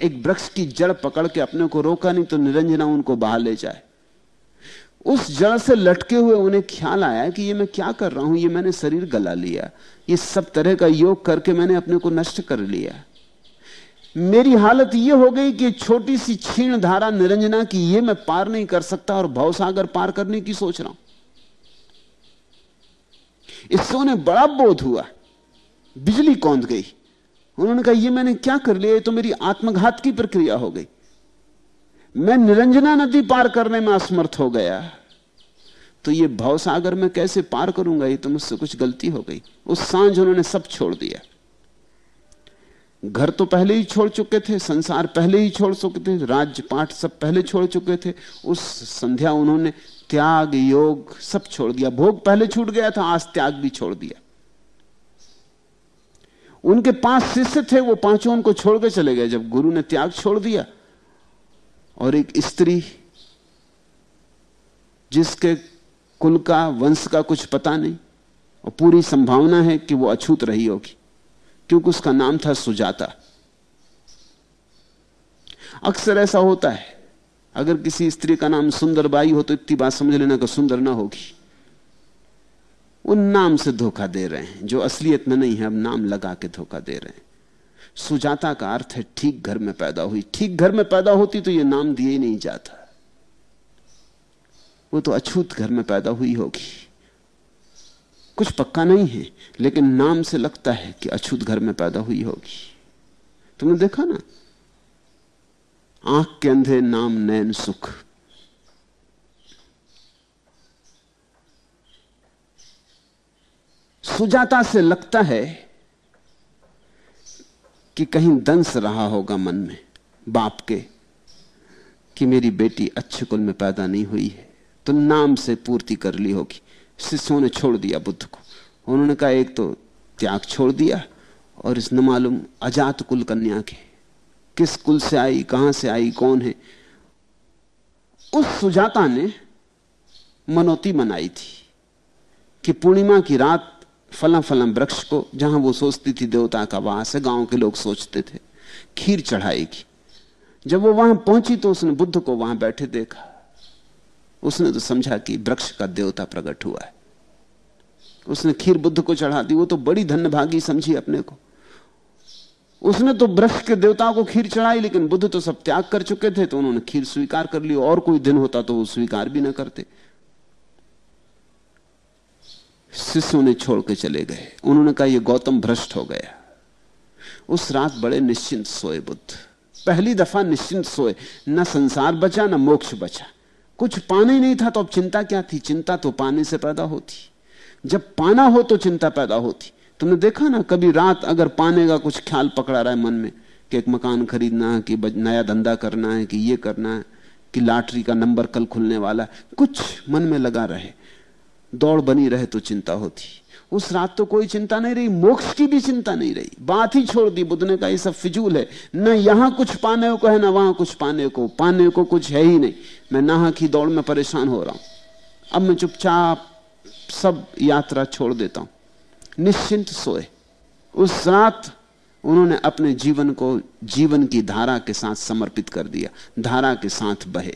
एक वृक्ष की जड़ पकड़ के अपने को रोका, नहीं तो निरंजना उनको बाहर ले जाए। उस जड़ से लटके हुए उन्हें ख्याल आया कि ये मैं क्या कर रहा हूँ, ये मैंने शरीर गला लिया। ये सब तरह का योग करके मैंने अपने को नष्ट कर लिया। मेरी हालत यह हो गई कि छोटी सी क्षीण धारा निरंजना की ये मैं पार नहीं कर सकता और भवसागर पार करने की सोच रहा हूँ। इससे उन्हें बड़ा बोध हुआ। बिजली कौंद गई। उन्होंने कहा, ये मैंने क्या कर लिया? तो मेरी आत्मघात की प्रक्रिया हो गई। मैं निरंजना नदी पार करने में असमर्थ हो गया। तो ये भवसागर में कैसे पार करूँगा? ये तो मुझसे कुछ गलती हो गई। उस साँझ उन्होंने सब छोड़ दिया। घर तो पहले ही छोड़ चुके थे, संसार पहले ही छोड़ चुके थे राज्य पाठ सब पहले छोड़ चुके थे। उस संध्या उन्होंने त्याग, योग सब छोड़ दिया। भोग पहले छूट गया था, आज त्याग भी छोड़ दिया। उनके पाँच शिष्य थे, वो पाँचों उनको छोड़ के चले गए। जब गुरु ने त्याग छोड़ दिया, और एक स्त्री, जिसके कुल का, वंश का कुछ पता नहीं, और पूरी संभावना है कि वो अछूत रही होगी। क्योंकि उसका नाम था सुजाता। अक्सर ऐसा होता है, अगर किसी स्त्री का नाम सुंदरबाई हो तो इतनी बात समझ लेना कि सुंदर ना होगी। उन नाम से धोखा दे रहे हैं, जो असलियत में नहीं है, अब नाम लगा के धोखा दे रहे हैं। सुजाता का अर्थ है ठीक घर में पैदा हुई। ठीक घर में पैदा होती तो यह नाम दिए नहीं जाता। वो तो अछूत घर में पैदा हुई होगी। कुछ पक्का नहीं है, लेकिन नाम से लगता है कि अछूत घर में पैदा हुई होगी। तुमने देखा ना? आँख के अंधे नाम नैन सुख। सुजाता से लगता है कि कहीं दंस रहा होगा मन में, बाप के, कि मेरी बेटी अच्छे कुल में पैदा नहीं हुई है तो नाम से पूर्ति कर ली होगी। शिष्यों ने छोड़ दिया बुद्ध को। उन्होंने कहा, एक तो त्याग छोड़ दिया और इस न मालूम अजात कुल कन्या के। किस कुल से आई, कहाँ से आई, कौन है? उस सुजाता ने मनोती मनाई थी कि पूर्णिमा की रात फला फलम वृक्ष को, जहाँ वो सोचती थी देवता का वहाँ से गाँव के लोग सोचते थे, खीर चढ़ाएगी। जब वो वहाँ पहुँची तो उसने बुद्ध को वहाँ बैठे देखा। उसने तो समझा कि वृक्ष का देवता प्रकट हुआ है। उसने खीर बुद्ध को चढ़ा दी, वो तो बड़ी धन्यभागी समझी अपने को। उसने तो वृक्ष के देवताओं को खीर चढ़ाई, लेकिन बुद्ध तो सब त्याग कर चुके थे तो उन्होंने खीर स्वीकार कर ली, और कोई दिन होता तो वो स्वीकार भी ना करते। शिष्यों ने छोड़ के चले गए। उन्होंने कहा यह गौतम भ्रष्ट हो गया। उस रात बड़े निश्चिंत सोए बुद्ध। पहली दफ़ा निश्चिंत सोए। न संसार बचा, न मोक्ष बचा। कुछ पाना ही नहीं था तो अब चिंता क्या थी? चिंता तो पाने से पैदा होती। जब पाना हो तो चिंता पैदा होती। तुमने देखा ना, कभी रात अगर पाने का कुछ ख्याल पकड़ा रहा है मन में कि एक मकान खरीदना है, कि नया धंधा करना है, कि ये करना है, कि लॉटरी का नंबर कल खुलने वाला है, कुछ मन में लगा रहे। दौड़ बनी रहे तो चिंता होती। उस रात तो कोई चिंता नहीं रही, मोक्ष की भी चिंता नहीं रही। बात ही छोड़ दी, बुद्ध ने कहा, ये सब फिजूल है। न यहाँ कुछ पाने को है, ना वहाँ कुछ पाने को। पाने को कुछ है ही नहीं। मैं नहा की दौड़ में परेशान हो रहा हूँ। अब मैं चुपचाप सब यात्रा छोड़ देता हूँ। निश्चिंत सोए। उस रात उन्होंने अपने जीवन को जीवन की धारा के साथ समर्पित कर दिया। धारा के साथ बहे।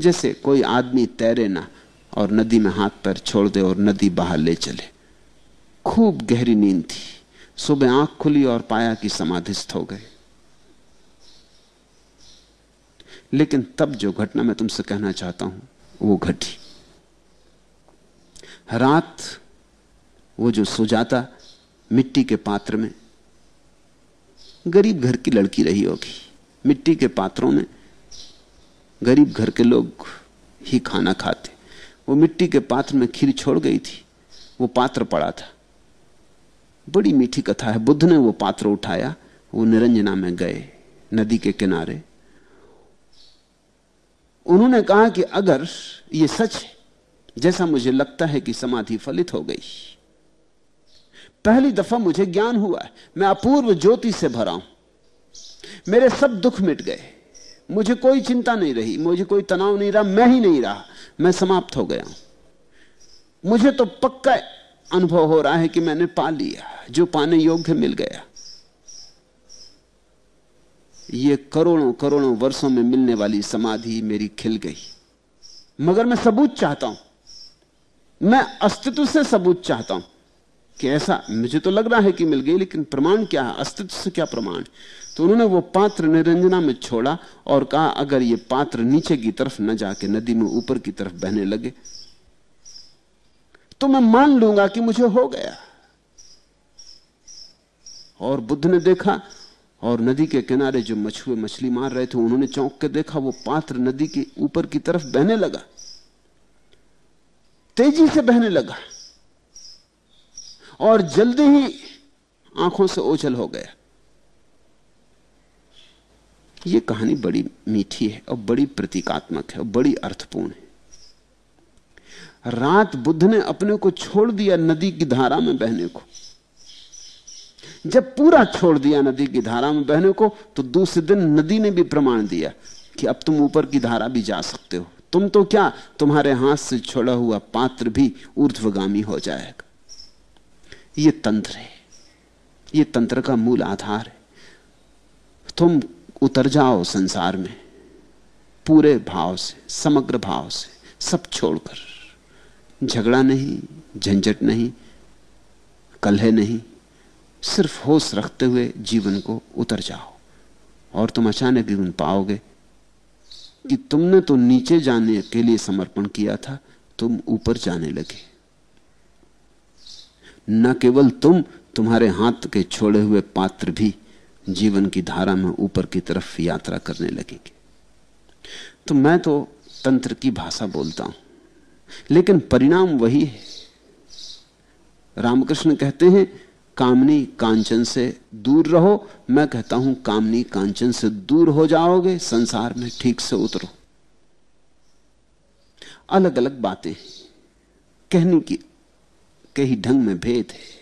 जैसे कोई आदमी तैरे ना और नदी में हाथ पैर छोड़ दे और नदी बाहर ले चले। खूब गहरी नींद थी। सुबह आँख खुली और पाया कि समाधिस्थ हो गए। लेकिन तब जो घटना मैं तुमसे कहना चाहता हूँ, वो घटी। रात, वो जो सुजाता मिट्टी के पात्र में, गरीब घर की लड़की रही होगी। मिट्टी के पात्रों में गरीब घर के लोग ही खाना खाते। वो मिट्टी के पात्र में खीर छोड़ गई थी। वो पात्र पड़ा था। बड़ी मीठी कथा है। बुद्ध ने वो पात्र उठाया। वो निरंजना में गए नदी के किनारे। उन्होंने कहा कि अगर ये सच है, जैसा मुझे लगता है कि समाधि फलित हो गई। पहली दफ़ा मुझे ज्ञान हुआ है। मैं अपूर्व ज्योति से भरा हूँ। मेरे सब दुख मिट गए। मुझे कोई चिंता नहीं रही, मुझे कोई तनाव नहीं रहा, मैं ही नहीं रहा, मैं समाप्त हो गया। मुझे तो पक्का अनुभव हो रहा है कि मैंने पा लिया, जो पाने योग्य मिल गया। ये करोड़ों करोड़ों वर्षों में मिलने वाली समाधि मेरी खिल गई। मगर मैं सबूत चाहता हूँ, मैं अस्तित्व से सबूत चाहता हूँ कि ऐसा, मुझे तो लग रहा है कि मिल गई, लेकिन प्रमाण क्या है? अस्तित्व से क्या प्रमाण? तो उन्होंने वो पात्र निरंजना में छोड़ा और कहा, अगर ये पात्र नीचे की तरफ़ न जाके नदी में ऊपर की तरफ़ बहने लगे तो मैं मान लूँगा कि मुझे हो गया। और बुद्ध ने देखा, और नदी के किनारे जो मछुए मछली मार रहे थे, उन्होंने चौंक के देखा, वो पात्र नदी के ऊपर की तरफ़ बहने लगा। तेज़ी से बहने लगा और जल्दी ही आँखों से ओझल हो गया। यह कहानी बड़ी मीठी है और बड़ी प्रतीकात्मक है और बड़ी अर्थपूर्ण है। रात बुद्ध ने अपने को छोड़ दिया नदी की धारा में बहने को। जब पूरा छोड़ दिया नदी की धारा में बहने को तो दूसरे दिन नदी ने भी प्रमाण दिया कि अब तुम ऊपर की धारा भी जा सकते हो। तुम तो क्या, तुम्हारे हाथ से छोड़ा हुआ पात्र भी ऊर्ध्वगामी हो जाएगा। ये तंत्र है। ये तंत्र का मूल आधार है। तुम उतर जाओ संसार में। पूरे भाव से, समग्र भाव से, सब छोड़कर। झगड़ा नहीं, झंझट नहीं, कलह नहीं, सिर्फ़ होश रखते हुए जीवन को उतर जाओ। और तुम अचानक ही पाओगे कि तुमने तो नीचे जाने के लिए समर्पण किया था, तुम ऊपर जाने लगे। न केवल तुम, तुम्हारे हाथ के छोड़े हुए पात्र भी जीवन की धारा में ऊपर की तरफ़ यात्रा करने लगेंगे। तो मैं तो तंत्र की भाषा बोलता हूँ, लेकिन परिणाम वही है। रामकृष्ण कहते हैं, कामनी कांचन से दूर रहो। मैं कहता हूँ, कामनी कांचन से दूर हो जाओगे, संसार में ठीक से उतरो। अलग अलग बातें कहने की, कहीं ढंग में भेद है।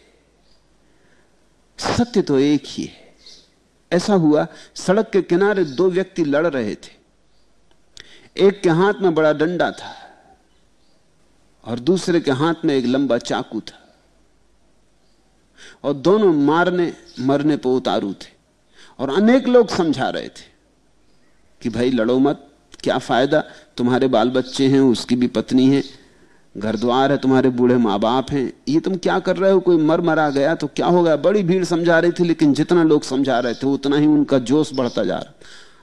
सत्य तो एक ही है। ऐसा हुआ, सड़क के किनारे दो व्यक्ति लड़ रहे थे। एक के हाथ में बड़ा डंडा था और दूसरे के हाथ में एक लंबा चाकू था। और दोनों मारने, मरने पर उतारू थे और अनेक लोग समझा रहे थे कि, भाई, लड़ो मत, क्या फ़ायदा? तुम्हारे बाल बच्चे हैं, उसकी भी पत्नी है घर द्वार है, तुम्हारे बूढ़े माँ बाप हैं। ये तुम क्या कर रहे हो? कोई मर मरा गया तो क्या हो गया बड़ी भीड़ समझा रही थी, लेकिन जितना लोग समझा रहे थे, उतना ही उनका जोश बढ़ता जा रहा।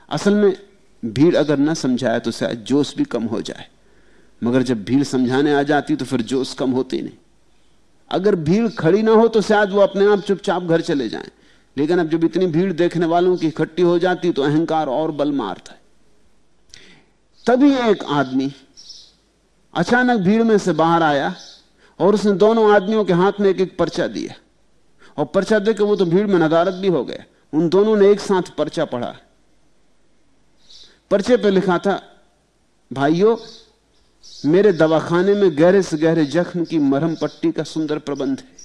असल में, भीड़ अगर ना समझाए तो शायद जोश भी कम हो जाए। मगर जब भीड़ समझाने आ जाती तो फिर जोश कम होती नहीं। अगर भीड़ खड़ी ना हो तो शायद वो अपने आप चुपचाप घर चले जाएँ। लेकिन अब जब इतनी भीड़ देखने वालों की इकट्ठी हो जाती तो अहंकार और बल मारता है। तभी एक आदमी अचानक भीड़ में से बाहर आया और उसने दोनों आदमियों के हाथ में एक एक पर्चा दिया। और पर्चा देकर वो तो भीड़ में नदारत भी हो गया उन दोनों ने एक साथ पर्चा पढ़ा। पर्चे पे लिखा था, भाइयों, मेरे दवाखाने में गहरे से गहरे जख्म की मरहम पट्टी का सुंदर प्रबंध है।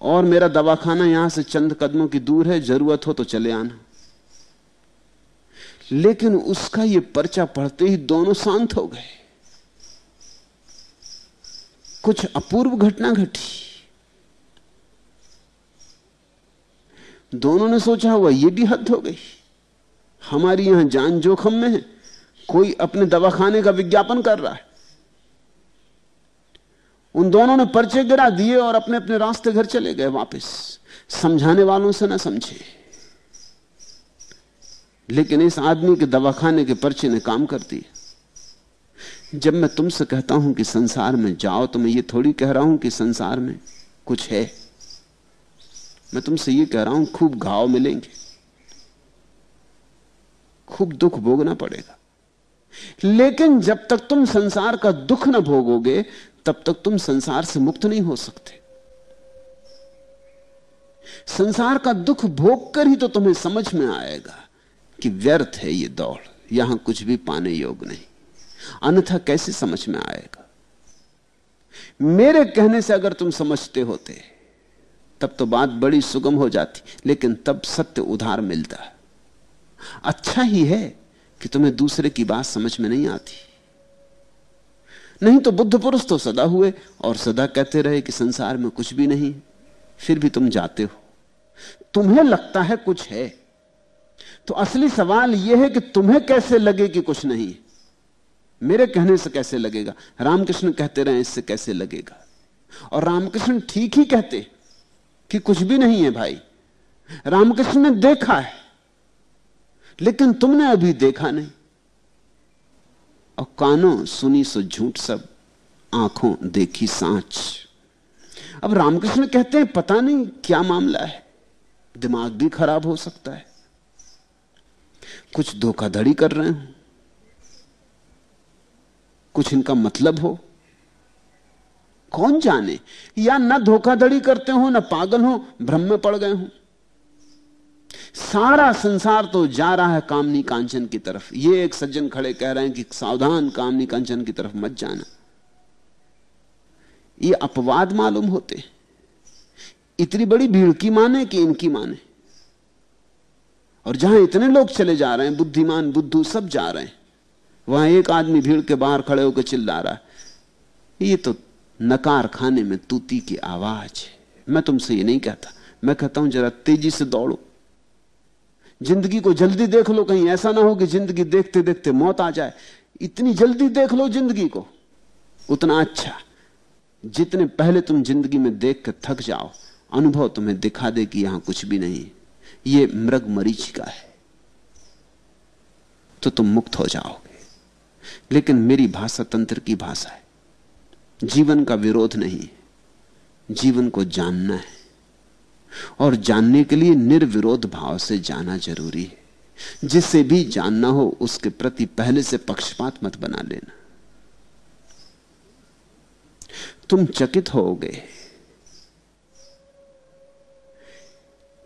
और मेरा दवाखाना यहाँ से चंद कदमों की दूर है, ज़रूरत हो तो चले आना। लेकिन उसका यह पर्चा पढ़ते ही दोनों शांत हो गए। कुछ अपूर्व घटना घटी। दोनों ने सोचा हुआ यह भी हद हो गई। हमारी यहाँ जान जोखम में है। कोई अपने दवाखाने का विज्ञापन कर रहा है। उन दोनों ने पर्चे गिरा दिए और अपने अपने रास्ते घर चले गए वापस। समझाने वालों से ना समझे। लेकिन इस आदमी के दवाखाने के पर्चे ने काम कर दिया जब मैं तुमसे कहता हूँ कि संसार में जाओ तो मैं ये थोड़ी कह रहा हूँ कि संसार में कुछ है। मैं तुमसे ये कह रहा हूँ, खूब घाव मिलेंगे। खूब दुख भोगना पड़ेगा। लेकिन जब तक तुम संसार का दुख न भोगोगे, तब तक तुम संसार से मुक्त नहीं हो सकते। संसार का दुख भोग कर ही तो तुम्हें समझ में आएगा। कि व्यर्थ है ये दौड़, यहाँ कुछ भी पाने योग नहीं। अन्यथा कैसे समझ में आएगा? मेरे कहने से अगर तुम समझते होते, तब तो बात बड़ी सुगम हो जाती, लेकिन तब सत्य उधार मिलता। है अच्छा ही है कि तुम्हें दूसरे की बात समझ में नहीं आती। नहीं तो बुद्ध पुरुष तो सदा हुए, और सदा कहते रहे कि संसार में कुछ भी नहीं, फिर भी तुम जाते हो। तुम्हें लगता है कुछ है तो असली सवाल यह है कि तुम्हें कैसे लगे कि कुछ नहीं? मेरे कहने से कैसे लगेगा? रामकृष्ण कहते रहे, इससे कैसे लगेगा? और रामकृष्ण ठीक ही कहते कि कुछ भी नहीं है भाई। रामकृष्ण ने देखा है, लेकिन तुमने अभी देखा नहीं। और कानों सुनी सो झूठ सब, आँखों देखी सांच। अब रामकृष्ण कहते हैं, पता नहीं क्या मामला है? दिमाग भी खराब हो सकता है। कुछ धोखाधड़ी कर रहे हो? कुछ इनका मतलब हो? कौन जाने? या ना धोखाधड़ी करते हो, ना पागल हो, भ्रम में पड़ गए हो? सारा संसार तो जा रहा है कामनी कांचन की तरफ़। ये एक सज्जन खड़े कह रहे हैं कि सावधान कामनी कांचन की तरफ़ मत जाना। ये अपवाद मालूम होते। इतनी बड़ी भीड़ की माने कि इनकी माने? और जहाँ इतने लोग चले जा रहे हैं, बुद्धिमान, बुद्धू सब जा रहे हैं, वहाँ एक आदमी भीड़ के बाहर खड़े होकर चिल्ला रहा है, ये तो नकार खाने में तूती की आवाज़ है। मैं तुमसे ये नहीं कहता, मैं कहता हूँ, जरा तेज़ी से दौड़ो। ज़िंदगी को जल्दी देख लो, कहीं ऐसा ना हो कि ज़िंदगी देखते देखते मौत आ जाए। इतनी जल्दी देख लो ज़िंदगी को, उतना अच्छा। जितने पहले तुम ज़िंदगी में देख कर थक जाओ, अनुभव तुम्हें दिखा दे कि यहाँ कुछ भी नहीं ये मृग मरीच का है। तो तुम मुक्त हो जाओगे। लेकिन मेरी भाषा तंत्र की भाषा है। जीवन का विरोध नहीं जीवन को जानना है। और जानने के लिए निर्विरोध भाव से जाना ज़रूरी है। जिसे भी जानना हो, उसके प्रति पहले से पक्षपात मत बना लेना। तुम चकित हो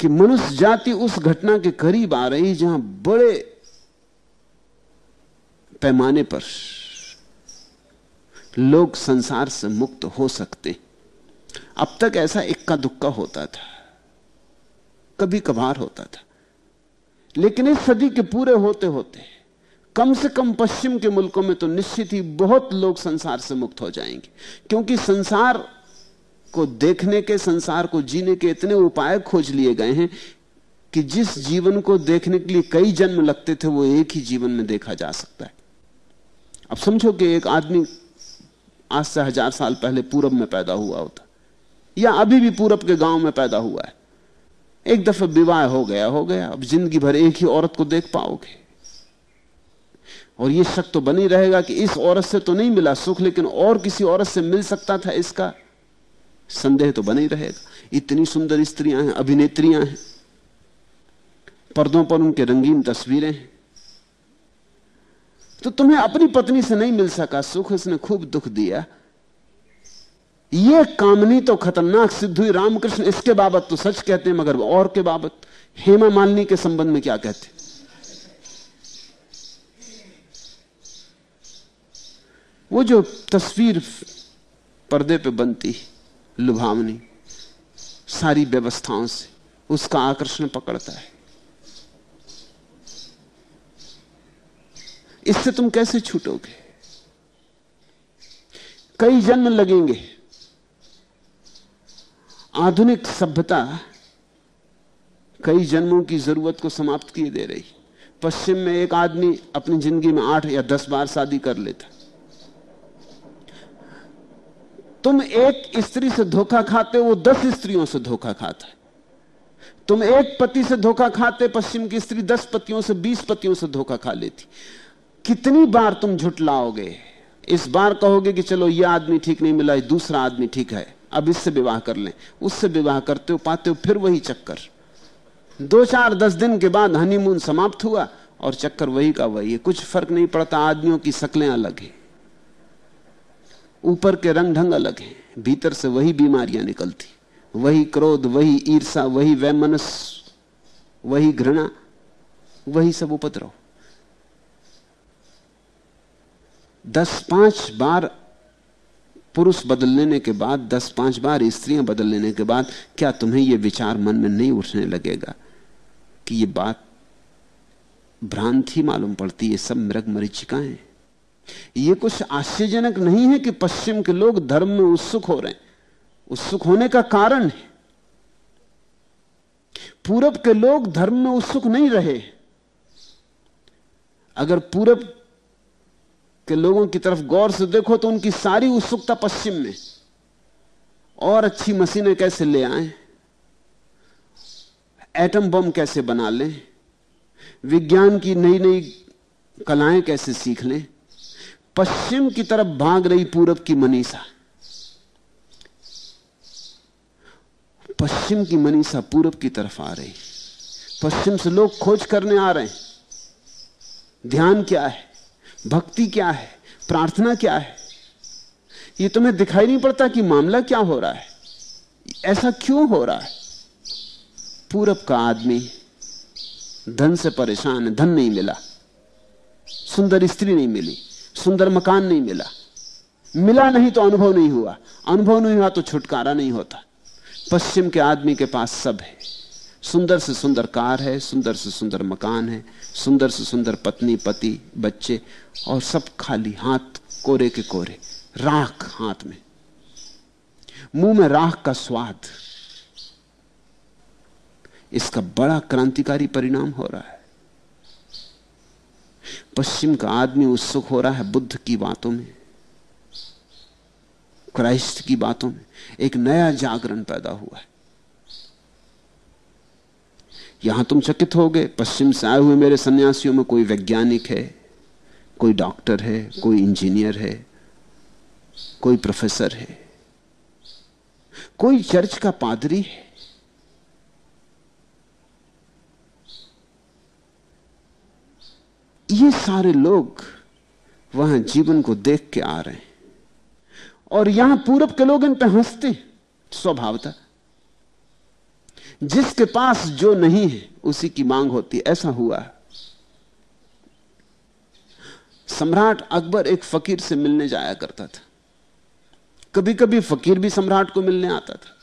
कि मनुष्य जाति उस घटना के करीब आ रही जहाँ बड़े पैमाने पर लोग संसार से मुक्त हो सकते। अब तक ऐसा इक्का दुक्का होता था। कभी कभार होता था। लेकिन इस सदी के पूरे होते होते कम से कम पश्चिम के मुल्कों में तो निश्चित ही बहुत लोग संसार से मुक्त हो जाएँगे। क्योंकि संसार को देखने के, संसार को जीने के इतने उपाय खोज लिए गए हैं कि जिस जीवन को देखने के लिए कई जन्म लगते थे, वो एक ही जीवन में देखा जा सकता है। अब समझो कि एक आदमी आज से हज़ार साल पहले पूरब में पैदा हुआ होता, या अभी भी पूरब के गाँव में पैदा हुआ है। एक दफ़ा विवाह हो गया हो गया। अब ज़िंदगी भर एक ही औरत को देख पाओगे। और यह शक तो बनी रहेगा कि इस औरत से तो नहीं मिला सुख, लेकिन और किसी औरत से मिल सकता था इसका। संदेह तो बना ही रहेगा। इतनी सुंदर स्त्रियाँ हैं, अभिनेत्रियाँ हैं। पर्दों पर उनके रंगीन तस्वीरें हैं। तो तुम्हें अपनी पत्नी से नहीं मिल सका, सुख इसने खूब दुख दिया। यह कामनी तो खतरनाक, सिद्ध हुई। रामकृष्ण, इसके बाबत तो सच कहते हैं, मगर और के बाबत? हेमा मालिनी के संबंध में क्या कहते वो जो तस्वीर पर्दे पे बनती लुभावनी, सारी व्यवस्थाओं से उसका आकर्षण पकड़ता है। इससे तुम कैसे छूटोगे? कई जन्म लगेंगे। आधुनिक सभ्यता कई जन्मों की ज़रूरत को समाप्त किए दे रही। पश्चिम में एक आदमी अपनी ज़िंदगी में आठ या दस बार शादी कर लेता। तुम एक स्त्री से धोखा खाते वो दस स्त्रियों से धोखा खाता है। तुम एक पति से धोखा खाते, पश्चिम की स्त्री दस पतियों से बीस पतियों से धोखा खा लेती। कितनी बार तुम झुटलाओगे इस बार कहोगे कि चलो यह आदमी ठीक नहीं मिला दूसरा आदमी ठीक है, अब इससे विवाह कर लें। उससे विवाह करते हो, पाते हो, फिर वही चक्कर। दो चार दस दिन के बाद हनीमून समाप्त हुआ, और चक्कर वही का वही है। कुछ फ़र्क नहीं पड़ता, आदमियों की शक्लें अलग हैं। ऊपर के रंग ढंग अलग हैं, भीतर से वही बीमारियाँ निकलती। वही क्रोध, वही ईर्षा वही वैमनस, वही घृणा, वही सब उपद्रव। दस पाँच बार पुरुष बदल लेने के बाद, दस पाँच बार स्त्रियाँ बदल लेने के बाद, क्या तुम्हें यह विचार मन में नहीं उठने लगेगा कि यह बात भ्रांति मालूम पड़ती है, सब मृग मरीचिकाएँ यह कुछ आश्चर्यजनक नहीं है कि पश्चिम के लोग धर्म में उत्सुक हो रहे हैं। उत्सुक होने का कारण है। पूरब के लोग धर्म में उत्सुक नहीं रहे। अगर पूरब के लोगों की तरफ़ गौर से देखो तो उनकी सारी उत्सुकता पश्चिम में। और अच्छी मशीनें कैसे ले आए? एटम बम कैसे बना लें? विज्ञान की नई नई कलाएँ कैसे सीख लें? पश्चिम की तरफ़ भाग रही पूरब की मनीषा। पश्चिम की मनीषा पूरब की तरफ़ आ रही। पश्चिम से लोग खोज करने आ रहे हैं। ध्यान क्या है? भक्ति क्या है? प्रार्थना क्या है? ये तुम्हें दिखाई नहीं पड़ता कि मामला क्या हो रहा है। ऐसा क्यों हो रहा है? पूरब का आदमी धन से परेशान है, धन नहीं मिला। सुंदर स्त्री नहीं मिली। सुंदर मकान नहीं मिला। मिला नहीं तो अनुभव नहीं हुआ। अनुभव नहीं हुआ तो छुटकारा नहीं होता। पश्चिम के आदमी के पास सब है। सुंदर से सुंदर कार है, सुंदर से सुंदर मकान है, सुंदर से सुंदर पत्नी, पति, बच्चे और सब खाली हाथ, कोरे के कोरे, राख हाथ में। मुँह में राख का स्वाद। इसका बड़ा क्रांतिकारी परिणाम हो रहा है। पश्चिम का आदमी उत्सुक हो रहा है बुद्ध की बातों में, क्राइस्ट की बातों में। एक नया जागरण पैदा हुआ है। यहाँ तुम चकित हो गए पश्चिम से आए हुए मेरे सन्यासियों में कोई वैज्ञानिक है, कोई डॉक्टर है, कोई इंजीनियर है, कोई प्रोफेसर है, कोई चर्च का पादरी है। ये सारे लोग वहाँ जीवन को देख के आ रहे हैं। और यहाँ पूरब के लोग इन पर हँसते स्वभावता। जिसके पास जो नहीं है, उसी की मांग होती ऐसा हुआ। सम्राट अकबर एक फकीर से मिलने जाया करता था। कभी कभी फकीर भी सम्राट को मिलने आता था।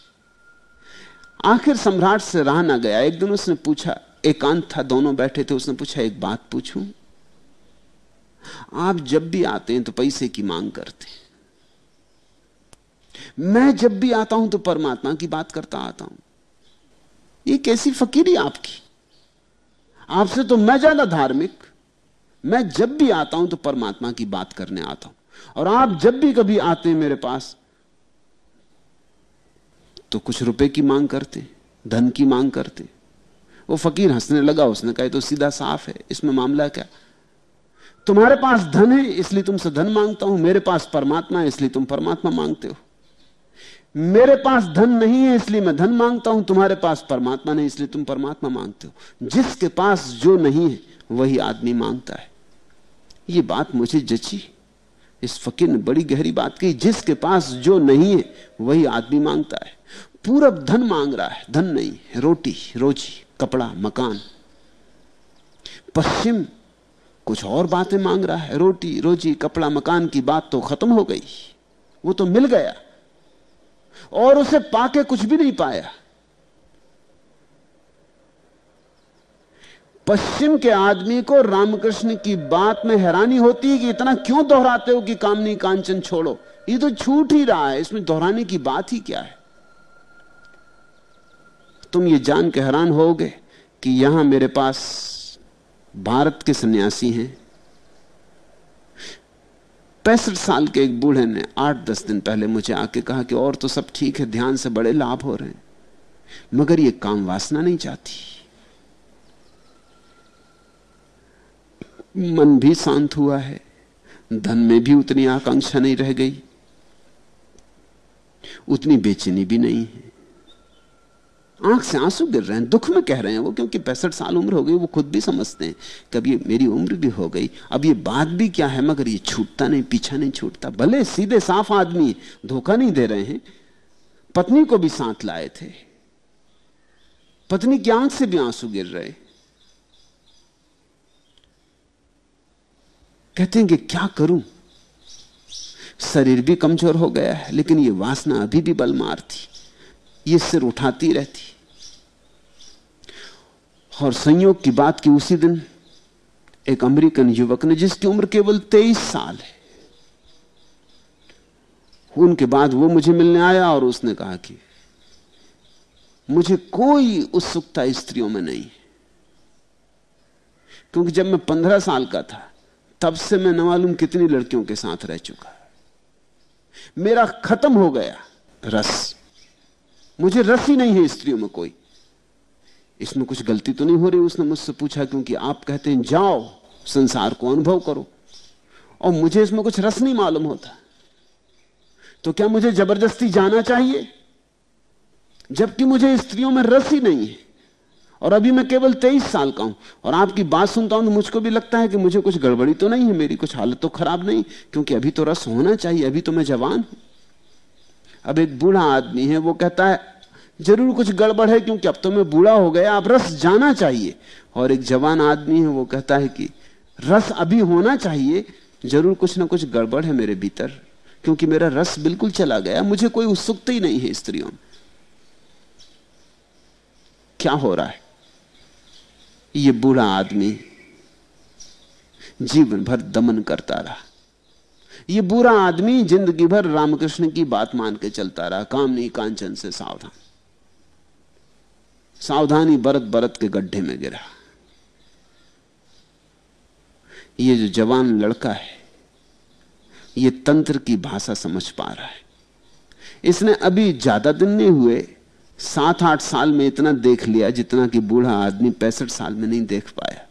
आखिर सम्राट से रहा ना गया। एक दिन उसने पूछा, एकांत था, दोनों बैठे थे। उसने पूछा, एक बात पूछूँ? आप जब भी आते हैं तो पैसे की मांग करते हैं। मैं जब भी आता हूँ तो परमात्मा की बात करता आता हूँ। ये कैसी फकीरी आपकी? आपसे तो मैं ज़्यादा धार्मिक। मैं जब भी आता हूँ तो परमात्मा की बात करने आता हूँ। और आप जब भी कभी आते हैं मेरे पास तो कुछ रुपए की मांग करते, धन की मांग करते। वो फकीर हंसने लगा, उसने कहा तो सीधा साफ़ है, इसमें मामला क्या? तुम्हारे पास धन है, इसलिए तुमसे धन माँगता हूँ। मेरे पास परमात्मा है, इसलिए तुम परमात्मा मांगते हो। मेरे पास धन नहीं है, इसलिए मैं धन माँगता हूँ। तुम्हारे पास परमात्मा नहीं, इसलिए तुम परमात्मा मांगते हो। जिसके पास जो नहीं है, वही आदमी माँगता है। ये बात मुझे जची। इस फकीर ने बड़ी गहरी बात की जिसके पास जो नहीं है, वही आदमी माँगता है। पूरब धन मांग रहा है। धन नहीं है रोटी, रोजी, कपड़ा, मकान। पश्चिम कुछ और बातें मांग रहा है। रोटी, रोजी, कपड़ा, मकान की बात तो खत्म हो गई। वो तो मिल गया। और उसे पाके कुछ भी नहीं पाया। पश्चिम के आदमी को रामकृष्ण की बात में हैरानी होती है कि इतना क्यों दोहराते हो कि कामनी कांचन छोड़ो? ये तो छूट ही रहा है। इसमें दोहराने की बात ही क्या है? तुम ये जान के हैरान होगे कि यहाँ मेरे पास भारत के सन्यासी हैं। पैंसठ साल के एक बूढ़े ने आठ दस दिन पहले मुझे आके कहा कि और तो सब ठीक है, ध्यान से बड़े लाभ हो रहे हैं, मगर ये काम वासना नहीं चाहती। मन भी शांत हुआ है, धन में भी उतनी आकांक्षा नहीं रह गई, उतनी बेचैनी भी नहीं है। आँख से आँसू गिर रहे हैं, दुख में कह रहे हैं वो, क्योंकि पैंसठ साल उम्र हो गई, वो खुद भी समझते हैं कभी मेरी उम्र भी हो गई, अब ये बात भी क्या है, मगर ये छूटता नहीं, पीछा नहीं छूटता, भले सीधे साफ़ आदमी धोखा नहीं दे रहे हैं, पत्नी को भी साथ लाए थे, पत्नी की आँख से भी आँसू गिर रहे, कहते हैं कि क्या करूँ? शरीर भी कमज़ोर हो गया है, लेकिन ये वासना अभी भी बल मारती ये सिर उठाती रहती। और संयोग की बात की उसी दिन, एक अमेरिकन युवक ने, जिसकी उम्र केवल तेईस साल है, उनके बाद वो मुझे मिलने आया और उसने कहा कि, मुझे कोई उत्सुकता स्त्रियों में नहीं क्योंकि जब मैं पंद्रह साल का था, तब से मैं न मालूम कितनी लड़कियों के साथ रह चुका। मेरा खत्म हो गया रस मुझे रस ही नहीं है स्त्रियों में कोई। इसमें कुछ गलती तो नहीं हो रही? उसने मुझसे पूछा, क्योंकि आप कहते हैं, जाओ, संसार को अनुभव करो। और मुझे इसमें कुछ रस नहीं मालूम होता। तो क्या मुझे ज़बरदस्ती जाना चाहिए? जबकि मुझे स्त्रियों में रस ही नहीं है। और अभी मैं केवल तेईस साल का हूँ, और आपकी बात सुनता हूँ तो मुझको भी लगता है कि मुझे कुछ गड़बड़ी तो नहीं है, मेरी कुछ हालत तो खराब नहीं, क्योंकि अभी तो रस होना चाहिए, अभी तो मैं जवान हूँ। अब एक बूढ़ा आदमी है, वो कहता है, ज़रूर कुछ गड़बड़ है क्योंकि अब तो मैं बूढ़ा हो गया अब रस जाना चाहिए। और एक जवान आदमी है, वो कहता है कि, रस अभी होना चाहिए, ज़रूर कुछ ना कुछ गड़बड़ है मेरे भीतर, क्योंकि मेरा रस बिल्कुल चला गया, मुझे कोई उत्सुकता ही नहीं है स्त्रियों में। क्या हो रहा है? ये बूढ़ा आदमी जीवन भर दमन करता रहा। ये बुरा आदमी ज़िंदगी भर रामकृष्ण की बात मान के चलता रहा। काम नहीं, कांचन से सावधान। सावधानी बरत बरत के गड्ढे में गिरा। ये जो जवान लड़का है, ये तंत्र की भाषा समझ पा रहा है। इसने अभी ज़्यादा दिन नहीं हुए, सात आठ साल में इतना देख लिया जितना कि बूढ़ा आदमी पैंसठ साल में नहीं देख पाया।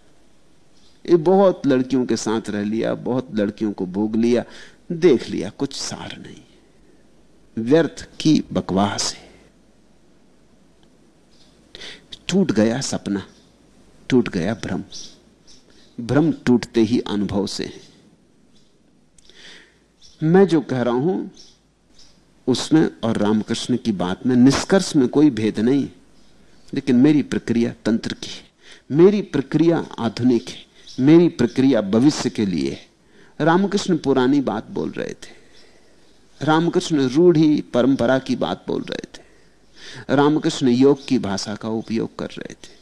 ये बहुत लड़कियों के साथ रह लिया, बहुत लड़कियों को भोग लिया, देख लिया, कुछ सार नहीं। व्यर्थ की बकवास है। टूट गया सपना, टूट गया भ्रम। भ्रम टूटते ही अनुभव से है। मैं जो कह रहा हूँ, उसमें और रामकृष्ण की बात में निष्कर्ष में कोई भेद नहीं, लेकिन मेरी प्रक्रिया तंत्र की है। मेरी प्रक्रिया आधुनिक है। मेरी प्रक्रिया भविष्य के लिए है। रामकृष्ण पुरानी बात बोल रहे थे। रामकृष्ण रूढ़ी परंपरा की बात बोल रहे थे। रामकृष्ण योग की भाषा का उपयोग कर रहे थे।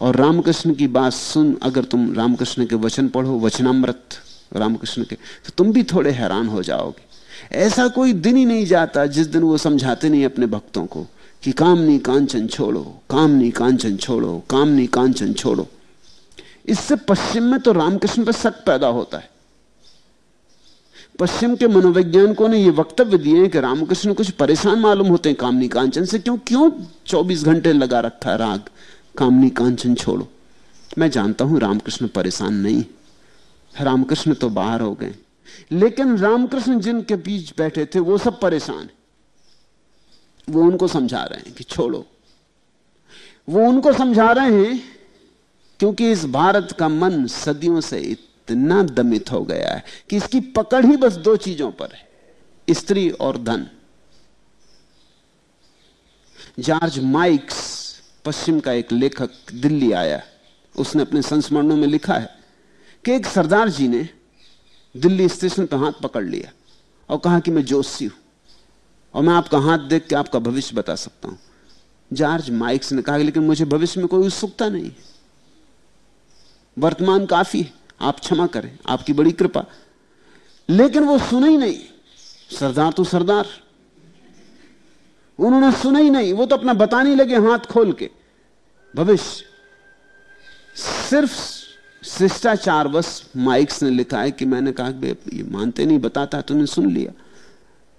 और रामकृष्ण की बात सुन, अगर तुम रामकृष्ण के वचन पढ़ो, वचनामृत, रामकृष्ण के तो तुम भी थोड़े हैरान हो जाओगे। ऐसा कोई दिन ही नहीं जाता जिस दिन वो समझाते नहीं अपने भक्तों को। कि कामनी कांचन छोड़ो कामनी कांचन छोड़ो कामनी कांचन छोड़ो। इससे पश्चिम में तो रामकृष्ण पर शक पैदा होता है। पश्चिम के मनोवैज्ञानिकों ने यह वक्तव्य दिए कि रामकृष्ण कुछ परेशान मालूम होते हैं कामनी कांचन से, क्यों क्यों 24 घंटे लगा रखा है राग? कामनी कांचन छोड़ो। मैं जानता हूँ रामकृष्ण परेशान नहीं रामकृष्ण तो बाहर हो गए। लेकिन रामकृष्ण जिनके बीच बैठे थे, वो सब परेशान है। वो उनको समझा रहे हैं कि छोड़ो। वो उनको समझा रहे हैं क्योंकि इस भारत का मन सदियों से इतना दमित हो गया है कि इसकी पकड़ ही बस दो चीज़ों पर है, स्त्री और धन। जॉर्ज माइक्स, पश्चिम का एक लेखक, दिल्ली आया। उसने अपने संस्मरणों में लिखा है कि एक सरदार जी ने दिल्ली स्टेशन पर हाथ पकड़ लिया और कहा कि मैं जोशी हूँ। और मैं आपका हाथ देख के आपका भविष्य बता सकता हूँ। जॉर्ज माइक्स ने कहा लेकिन मुझे भविष्य में कोई उत्सुकता नहीं। वर्तमान काफ़ी है, आप क्षमा करें, आपकी बड़ी कृपा। लेकिन वो सुने ही नहीं। सरदार तो सरदार। उन्होंने सुना ही नहीं, वो तो अपना बताने लगे हाथ खोल के। भविष्य। सिर्फ़ शिष्टाचार बस माइक्स ने लिखा है कि मैंने कहा ये मानते नहीं, बताता तुमने सुन लिया।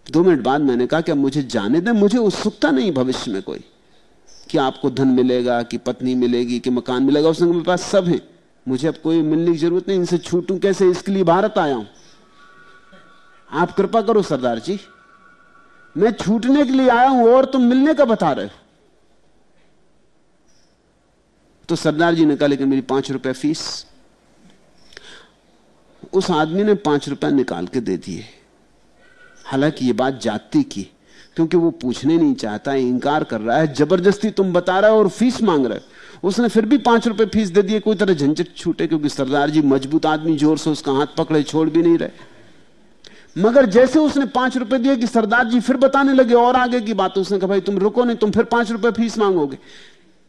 दो मिनट बाद मैंने कहा कि मुझे जाने दें, मुझे उत्सुकता नहीं भविष्य में कोई कि आपको धन मिलेगा, कि पत्नी मिलेगी, कि मकान मिलेगा उसने मेरे पास सब है। मुझे अब कोई मिलने की ज़रूरत नहीं, इनसे छूटूं कैसे? इसके लिए भारत आया हूँ। आप कृपा करो सरदार जी, मैं छूटने के लिए आया हूँ और तुम मिलने का बता रहे हो। तो सरदार जी ने कहा, लेकिन मेरी पाँच रुपए फ़ीस। उस आदमी ने पाँच रुपए निकाल के दे दिए। हालाँकि ये बात जाति की, क्योंकि वो पूछने नहीं चाहता, इंकार कर रहा है, ज़बरदस्ती तुम बता रहे हो और फ़ीस मांग रहे हो। उसने फिर भी पाँच रुपए फ़ीस दे दिए, कोई तरह झंझट छूटे, क्योंकि सरदार जी मज़बूत आदमी, ज़ोर से उसका हाथ पकड़े, छोड़ भी नहीं रहे। मगर जैसे उसने पाँच रुपए दिए कि सरदार जी फिर बताने लगे और आगे की बात, उसने कहा, भाई, तुम रुको नहीं, तुम फिर पाँच रुपए फ़ीस मांगोगे।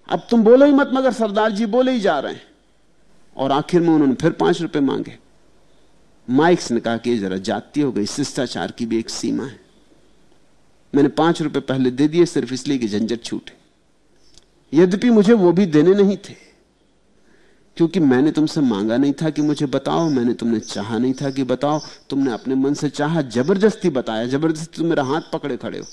अब तुम बोलो ही मत, मगर सरदार जी बोले ही जा रहे हैं। और आखिर में उन्होंने फिर पाँच रुपए मांगे। माइक्स ने कहा कि जरा जाती हो गई, शिष्टाचार की भी एक सीमा है। मैंने पाँच रुपए पहले दे दिए, सिर्फ़ इसलिए कि झंझट छूटे। यद्यपि मुझे वो भी देने नहीं थे, क्योंकि मैंने तुमसे मांगा नहीं था कि मुझे बताओ, मैंने तुमने चाहा नहीं था कि बताओ, तुमने अपने मन से चाहा, ज़बरदस्ती बताया, ज़बरदस्ती तुम मेरा हाथ पकड़े खड़े हो।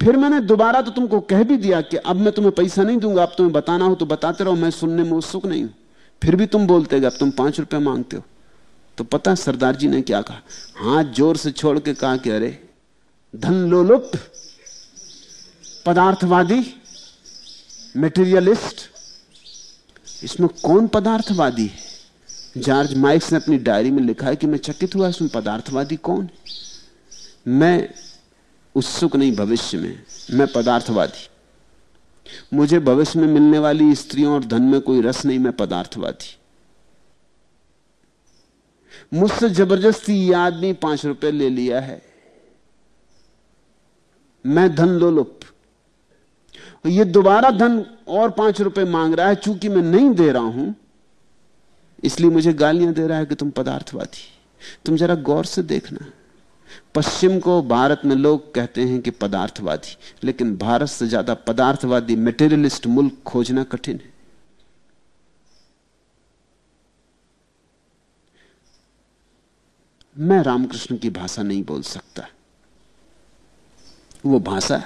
फिर मैंने दोबारा तो तुमको कह भी दिया कि अब मैं तुम्हें पैसा नहीं दूँगा, अब तुम्हें बताना हो तो बताते रहो, मैं सुनने में उत्सुक नहीं हूँ। फिर भी तुम बोलते अब तुम पाँच रुपए मांगते हो। तो पता सरदार जी ने क्या कहा? हाथ ज़ोर से छोड़ के कहा कि अरे, धन लोलुप पदार्थवादी मेटीरियलिस्ट इसमें कौन पदार्थवादी है? जॉर्ज माइक्स ने अपनी डायरी में लिखा है कि मैं चकित हुआ, इसमें पदार्थवादी कौन है? मैं उत्सुक नहीं भविष्य में, मैं पदार्थवादी। मुझे भविष्य में मिलने वाली स्त्रियों और धन में कोई रस नहीं, मैं पदार्थवादी। मुझसे ज़बरदस्ती ये आदमी पाँच रुपए ले लिया है। मैं धन लोलुप ये दोबारा धन और पाँच रुपए मांग रहा है, चूँकि मैं नहीं दे रहा हूँ, इसलिए मुझे गालियाँ दे रहा है कि तुम पदार्थवादी। तुम जरा गौर से देखना। पश्चिम को भारत में लोग कहते हैं कि पदार्थवादी, लेकिन भारत से ज़्यादा पदार्थवादी मेटेरियलिस्ट मुल्क खोजना कठिन है। मैं रामकृष्ण की भाषा नहीं बोल सकता। वो भाषा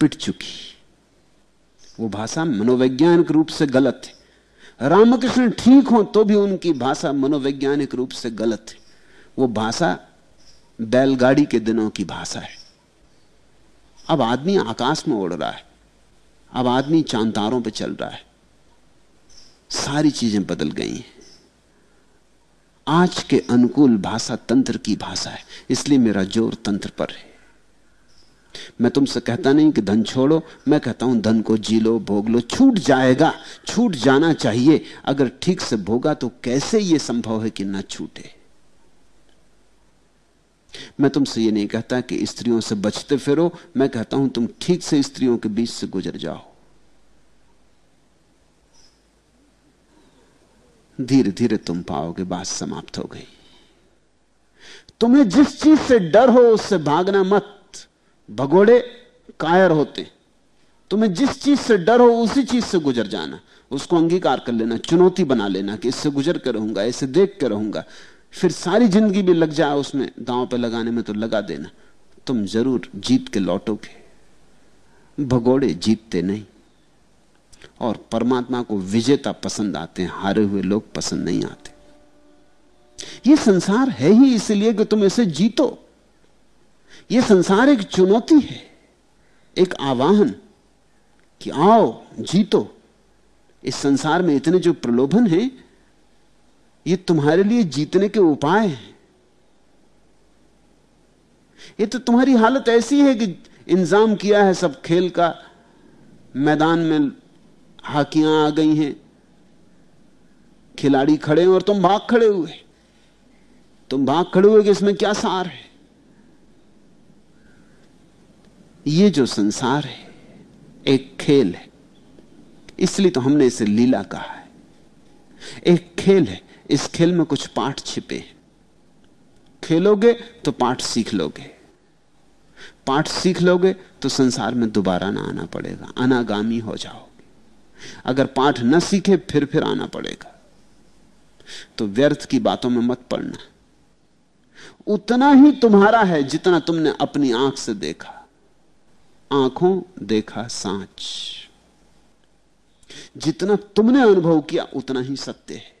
पिट चुकी। वो भाषा मनोवैज्ञानिक रूप से गलत है। रामकृष्ण ठीक हो तो भी उनकी भाषा मनोवैज्ञानिक रूप से गलत है। वो भाषा बैलगाड़ी के दिनों की भाषा है। अब आदमी आकाश में उड़ रहा है। अब आदमी चांतारों पर चल रहा है। सारी चीज़ें बदल गई हैं। आज के अनुकूल भाषा तंत्र की भाषा है, इसलिए मेरा ज़ोर तंत्र पर है। मैं तुमसे कहता नहीं कि धन छोड़ो, मैं कहता हूँ धन को जी लो, भोग लो, छूट जाएगा, छूट जाना चाहिए। अगर ठीक से भोगा तो कैसे यह संभव है कि ना छूटे? मैं तुमसे यह नहीं कहता कि स्त्रियों से बचते फिरो, मैं कहता हूँ तुम ठीक से स्त्रियों के बीच से गुजर जाओ। धीरे धीरे तुम पाओगे, बात समाप्त हो गई। तुम्हें जिस चीज़ से डर हो, उससे भागना मत। भगोड़े कायर होते। तुम्हें जिस चीज़ से डर हो, उसी चीज़ से गुजर जाना। उसको अंगीकार कर लेना, चुनौती बना लेना कि इससे गुजर कर रहूँगा, इसे देख कर रहूँगा। फिर सारी ज़िंदगी भी लग जाए उसमें, दांव पे लगाने में तो लगा देना। तुम ज़रूर जीत के लौटोगे। भगोड़े जीतते नहीं। और परमात्मा को विजेता पसंद आते हैं, हारे हुए लोग पसंद नहीं आते। ये संसार है ही इसलिए कि तुम इसे जीतो। ये संसार एक चुनौती है, एक आवाहन कि आओ, जीतो। इस संसार में इतने जो प्रलोभन हैं, ये तुम्हारे लिए जीतने के उपाय हैं। ये तो तुम्हारी हालत ऐसी है कि इंतज़ाम किया है सब खेल का मैदान में हाकियाँ आ गई हैं। खिलाड़ी खड़े हैं और तुम भाग खड़े हुए। तुम भाग खड़े हुए कि इसमें क्या सार है? ये जो संसार है, एक खेल है। इसलिए तो हमने इसे लीला कहा है। एक खेल है। इस खेल में कुछ पाठ छिपे हैं। खेलोगे तो पाठ सीख लोगे। पाठ सीख लोगे तो संसार में दोबारा ना आना पड़ेगा। अनागामी हो जाओगे अगर पाठ न सीखे, फिर फिर आना पड़ेगा। तो व्यर्थ की बातों में मत पड़ना। उतना ही तुम्हारा है जितना तुमने अपनी आँख से देखा। आँखों देखा सांच। जितना तुमने अनुभव किया, उतना ही सत्य है।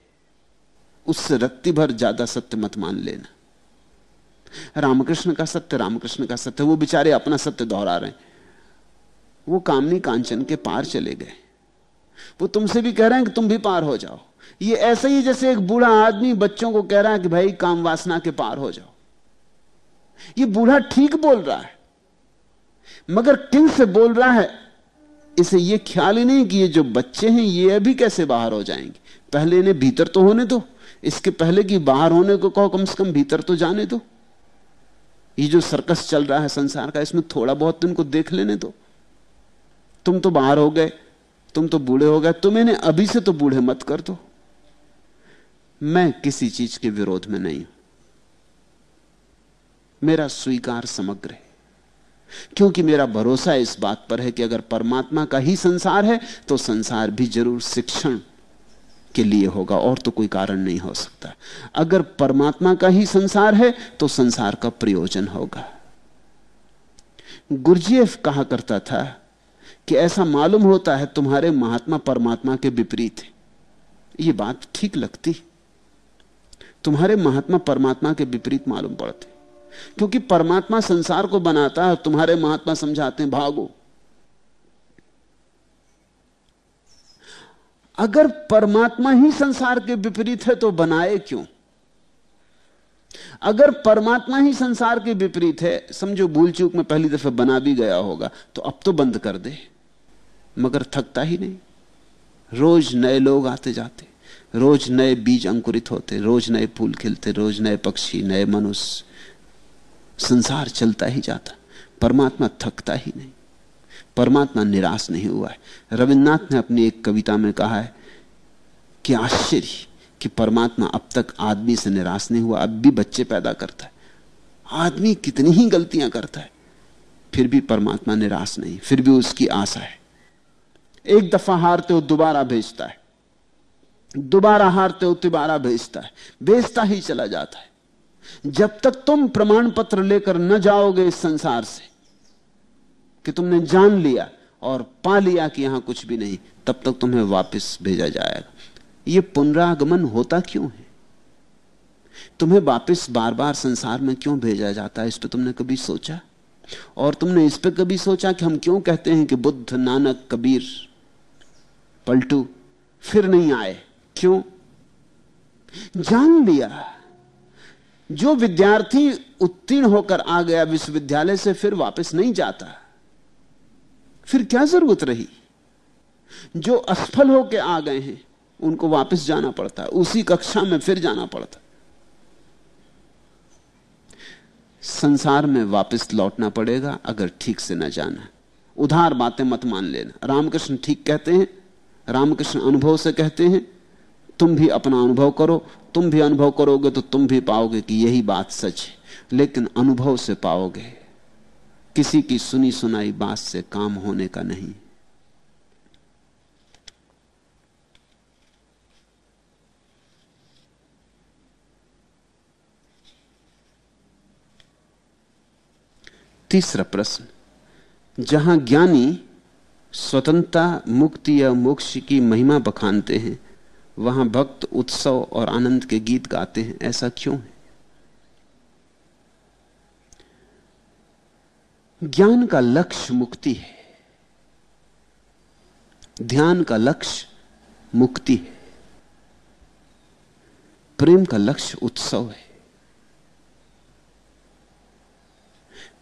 उससे रत्ती भर ज़्यादा सत्य मत मान लेना। रामकृष्ण का सत्य, रामकृष्ण का सत्य, वो बेचारे अपना सत्य दोहरा रहे वो कामनी कांचन के पार चले गए। वो तुमसे भी कह रहे हैं कि तुम भी पार हो जाओ। ये ऐसे ही जैसे एक बूढ़ा आदमी बच्चों को कह रहा है कि भाई काम वासना के पार हो जाओ। ये बूढ़ा ठीक बोल रहा है, मगर किन से बोल रहा है? इसे ये ख्याल ही नहीं कि ये जो बच्चे हैं, ये अभी कैसे बाहर हो जाएँगे? पहले इन्हें भीतर तो होने दो, इसके पहले कि बाहर होने को कहो कम से कम भीतर तो जाने दो। ये जो सर्कस चल रहा है संसार का, इसमें थोड़ा बहुत इनको देख लेने दो। तुम तो बाहर हो गए तुम तो बूढ़े हो गए तुम अभी से तो बूढ़े मत कर दो। मैं किसी चीज़ के विरोध में नहीं हूँ। मेरा स्वीकार समग्र है। क्योंकि मेरा भरोसा इस बात पर है कि अगर परमात्मा का ही संसार है तो संसार भी ज़रूर शिक्षण के लिए होगा, और तो कोई कारण नहीं हो सकता। अगर परमात्मा का ही संसार है तो संसार का प्रयोजन होगा। गुरजीएफ कहा करता था कि ऐसा मालूम होता है तुम्हारे महात्मा परमात्मा के विपरीत है। ये बात ठीक लगती। तुम्हारे महात्मा परमात्मा के विपरीत मालूम पड़ते। क्योंकि परमात्मा संसार को बनाता है, तुम्हारे महात्मा समझाते हैं, भागो। अगर परमात्मा ही संसार के विपरीत है तो बनाए क्यों? अगर परमात्मा ही संसार के विपरीत है, समझो भूल चूक में पहली दफे बना भी गया होगा तो अब तो बंद कर दे। मगर थकता ही नहीं। रोज नए लोग आते जाते, रोज नए बीज अंकुरित होते, रोज नए फूल खिलते, रोज नए पक्षी, नए मनुष्य। संसार चलता ही जाता, परमात्मा थकता ही नहीं। परमात्मा निराश नहीं हुआ है। रविन्द्रनाथ ने अपनी एक कविता में कहा है कि आश्चर्य कि परमात्मा अब तक आदमी से निराश नहीं हुआ, अब भी बच्चे पैदा करता है। आदमी कितनी ही गलतियाँ करता है, फिर भी परमात्मा निराश नहीं, फिर भी उसकी आशा है। एक दफ़ा हारते हो दोबारा भेजता है। दोबारा हारते हो दोबारा भेजता है। भेजता ही चला जाता है। जब तक तुम प्रमाण पत्र लेकर न जाओगे इस संसार से कि तुमने जान लिया और पा लिया कि यहाँ कुछ भी नहीं, तब तक तुम्हें वापस भेजा जाएगा। यह पुनरागमन होता क्यों है? तुम्हें वापस बार बार संसार में क्यों भेजा जाता है? इस पर तुमने कभी सोचा? और तुमने इस पर कभी सोचा कि हम क्यों कहते हैं कि बुद्ध नानक कबीर पलटू, फिर नहीं आए। क्यों? जान लिया। जो विद्यार्थी उत्तीर्ण होकर आ गया विश्वविद्यालय से, फिर वापस नहीं जाता। फिर क्या ज़रूरत रही? जो असफल होकर आ गए हैं, उनको वापस जाना पड़ता। है उसी कक्षा में फिर जाना पड़ता। संसार में वापस लौटना पड़ेगा, अगर ठीक से न जाना। उधार बातें मत मान लेना। रामकृष्ण ठीक कहते हैं रामकृष्ण अनुभव से कहते हैं, तुम भी अपना अनुभव करो। तुम भी अनुभव करोगे तो तुम भी पाओगे कि यही बात सच है। लेकिन अनुभव से पाओगे। किसी की सुनी सुनाई बात से काम होने का नहीं। तीसरा प्रश्न, जहाँ ज्ञानी स्वतंत्रता, मुक्ति या मोक्ष की महिमा बखानते हैं। वहाँ भक्त उत्सव और आनंद के गीत गाते हैं। ऐसा क्यों है? ज्ञान का लक्ष्य मुक्ति है। ध्यान का लक्ष्य मुक्ति है। प्रेम का लक्ष्य उत्सव है।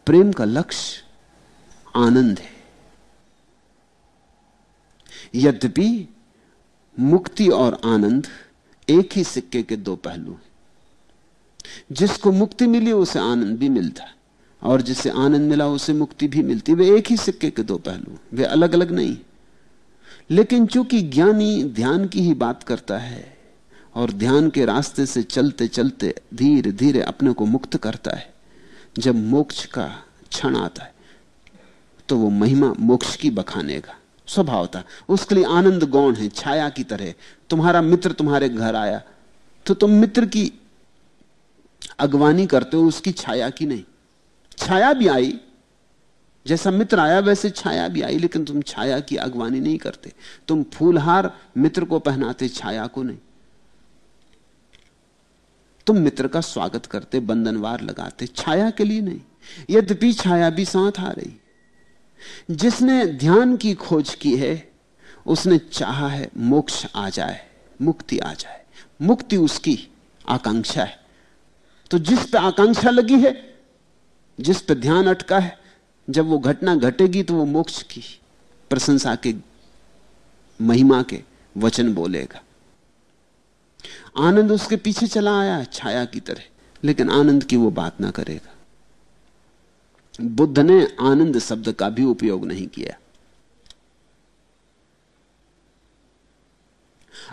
प्रेम का लक्ष्य आनंद है। यद्यपि मुक्ति और आनंद एक ही सिक्के के दो पहलू हैं। जिसको मुक्ति मिली, उसे आनंद भी मिलता और जिसे आनंद मिला, उसे मुक्ति भी मिलती वे एक ही सिक्के के दो पहलू वे अलग अलग नहीं। लेकिन चूँकि ज्ञानी ध्यान की ही बात करता है और ध्यान के रास्ते से चलते चलते धीरे धीरे अपने को मुक्त करता है, जब मोक्ष का क्षण आता है तो वो महिमा मोक्ष की बखानेगा। स्वभाव था। उसके लिए आनंद गौण है, छाया की तरह। तुम्हारा मित्र तुम्हारे घर आया। तो तुम मित्र की अगवानी करते हो, उसकी छाया की नहीं। छाया भी आई। जैसा मित्र आया, वैसे छाया भी आई, लेकिन तुम छाया की अगवानी नहीं करते। तुम फूलहार मित्र को पहनाते, छाया को नहीं। तुम मित्र का स्वागत करते, बंधनवार लगाते, छाया के लिए नहीं। यद्यपि छाया भी साथ आ रही। जिसने ध्यान की खोज की है, उसने चाहा है मोक्ष आ जाए, मुक्ति आ जाए। मुक्ति उसकी आकांक्षा है। तो जिस पे आकांक्षा लगी है, जिस पे ध्यान अटका है, जब वो घटना घटेगी तो वो मोक्ष की प्रशंसा के, महिमा के वचन बोलेगा। आनंद उसके पीछे चला आया, छाया की तरह, लेकिन आनंद की वो बात ना करेगा। बुद्ध ने आनंद शब्द का भी उपयोग नहीं किया।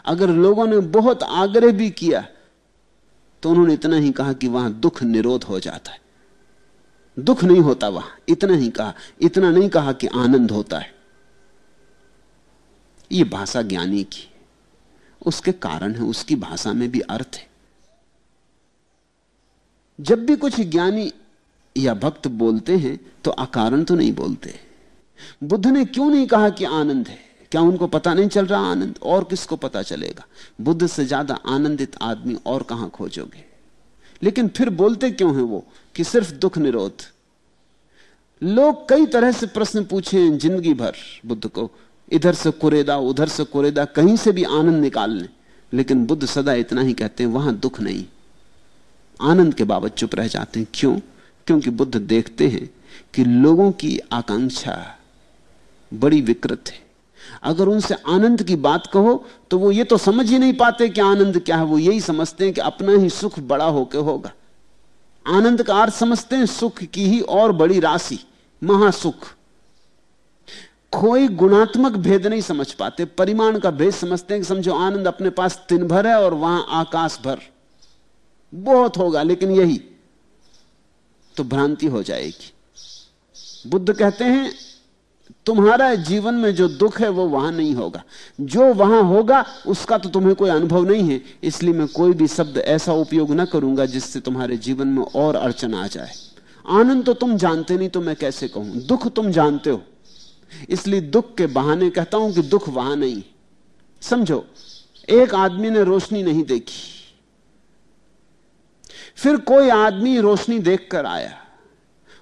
अगर लोगों ने बहुत आग्रह भी किया तो उन्होंने इतना ही कहा कि वहाँ दुख निरोध हो जाता है। दुख नहीं होता वहाँ, इतना ही कहा, इतना नहीं कहा कि आनंद होता है। यह भाषा ज्ञानी की, उसके कारण है, उसकी भाषा में भी अर्थ है। जब भी कुछ ज्ञानी या भक्त बोलते हैं तो अकारण तो नहीं बोलते। बुद्ध ने क्यों नहीं कहा कि आनंद है? क्या उनको पता नहीं चल रहा आनंद? और किसको पता चलेगा? बुद्ध से ज़्यादा आनंदित आदमी और कहाँ खोजोगे? लेकिन फिर बोलते क्यों हैं वो कि सिर्फ़ दुख निरोध? लोग कई तरह से प्रश्न पूछे ज़िंदगी भर बुद्ध को। इधर से कुरेदा, उधर से कुरेदा, कहीं से भी आनंद निकाल लें। लेकिन बुद्ध सदा इतना ही कहते हैं, वहाँ दुख नहीं। आनंद के बाबत चुप रह जाते हैं। क्यों? क्योंकि बुद्ध देखते हैं कि लोगों की आकांक्षा बड़ी विकृत है। अगर उनसे आनंद की बात कहो तो वो ये तो समझ ही नहीं पाते कि आनंद क्या है। वो यही समझते हैं कि अपना ही सुख बड़ा होकर होगा। आनंद का अर्थ समझते हैं, सुख की ही और बड़ी राशि, महासुख। कोई गुणात्मक भेद नहीं समझ पाते। परिमाण का भेद समझते हैं कि समझो आनंद अपने पास दिन भर है और वहाँ आकाश भर। बहुत होगा, लेकिन यही। तो भ्रांति हो जाएगी। बुद्ध कहते हैं, तुम्हारा जीवन में जो दुख है वो वहाँ नहीं होगा। जो वहाँ होगा, उसका तो तुम्हें कोई अनुभव नहीं है। इसलिए मैं कोई भी शब्द ऐसा उपयोग ना करूँगा जिससे तुम्हारे जीवन में और अड़चन आ जाए। आनंद तो तुम जानते नहीं तो मैं कैसे कहूँ? दुख तुम जानते हो। इसलिए दुख के बहाने कहता हूँ कि दुख वहाँ नहीं। समझो, एक आदमी ने रोशनी नहीं देखी। फिर कोई आदमी रोशनी देखकर आया।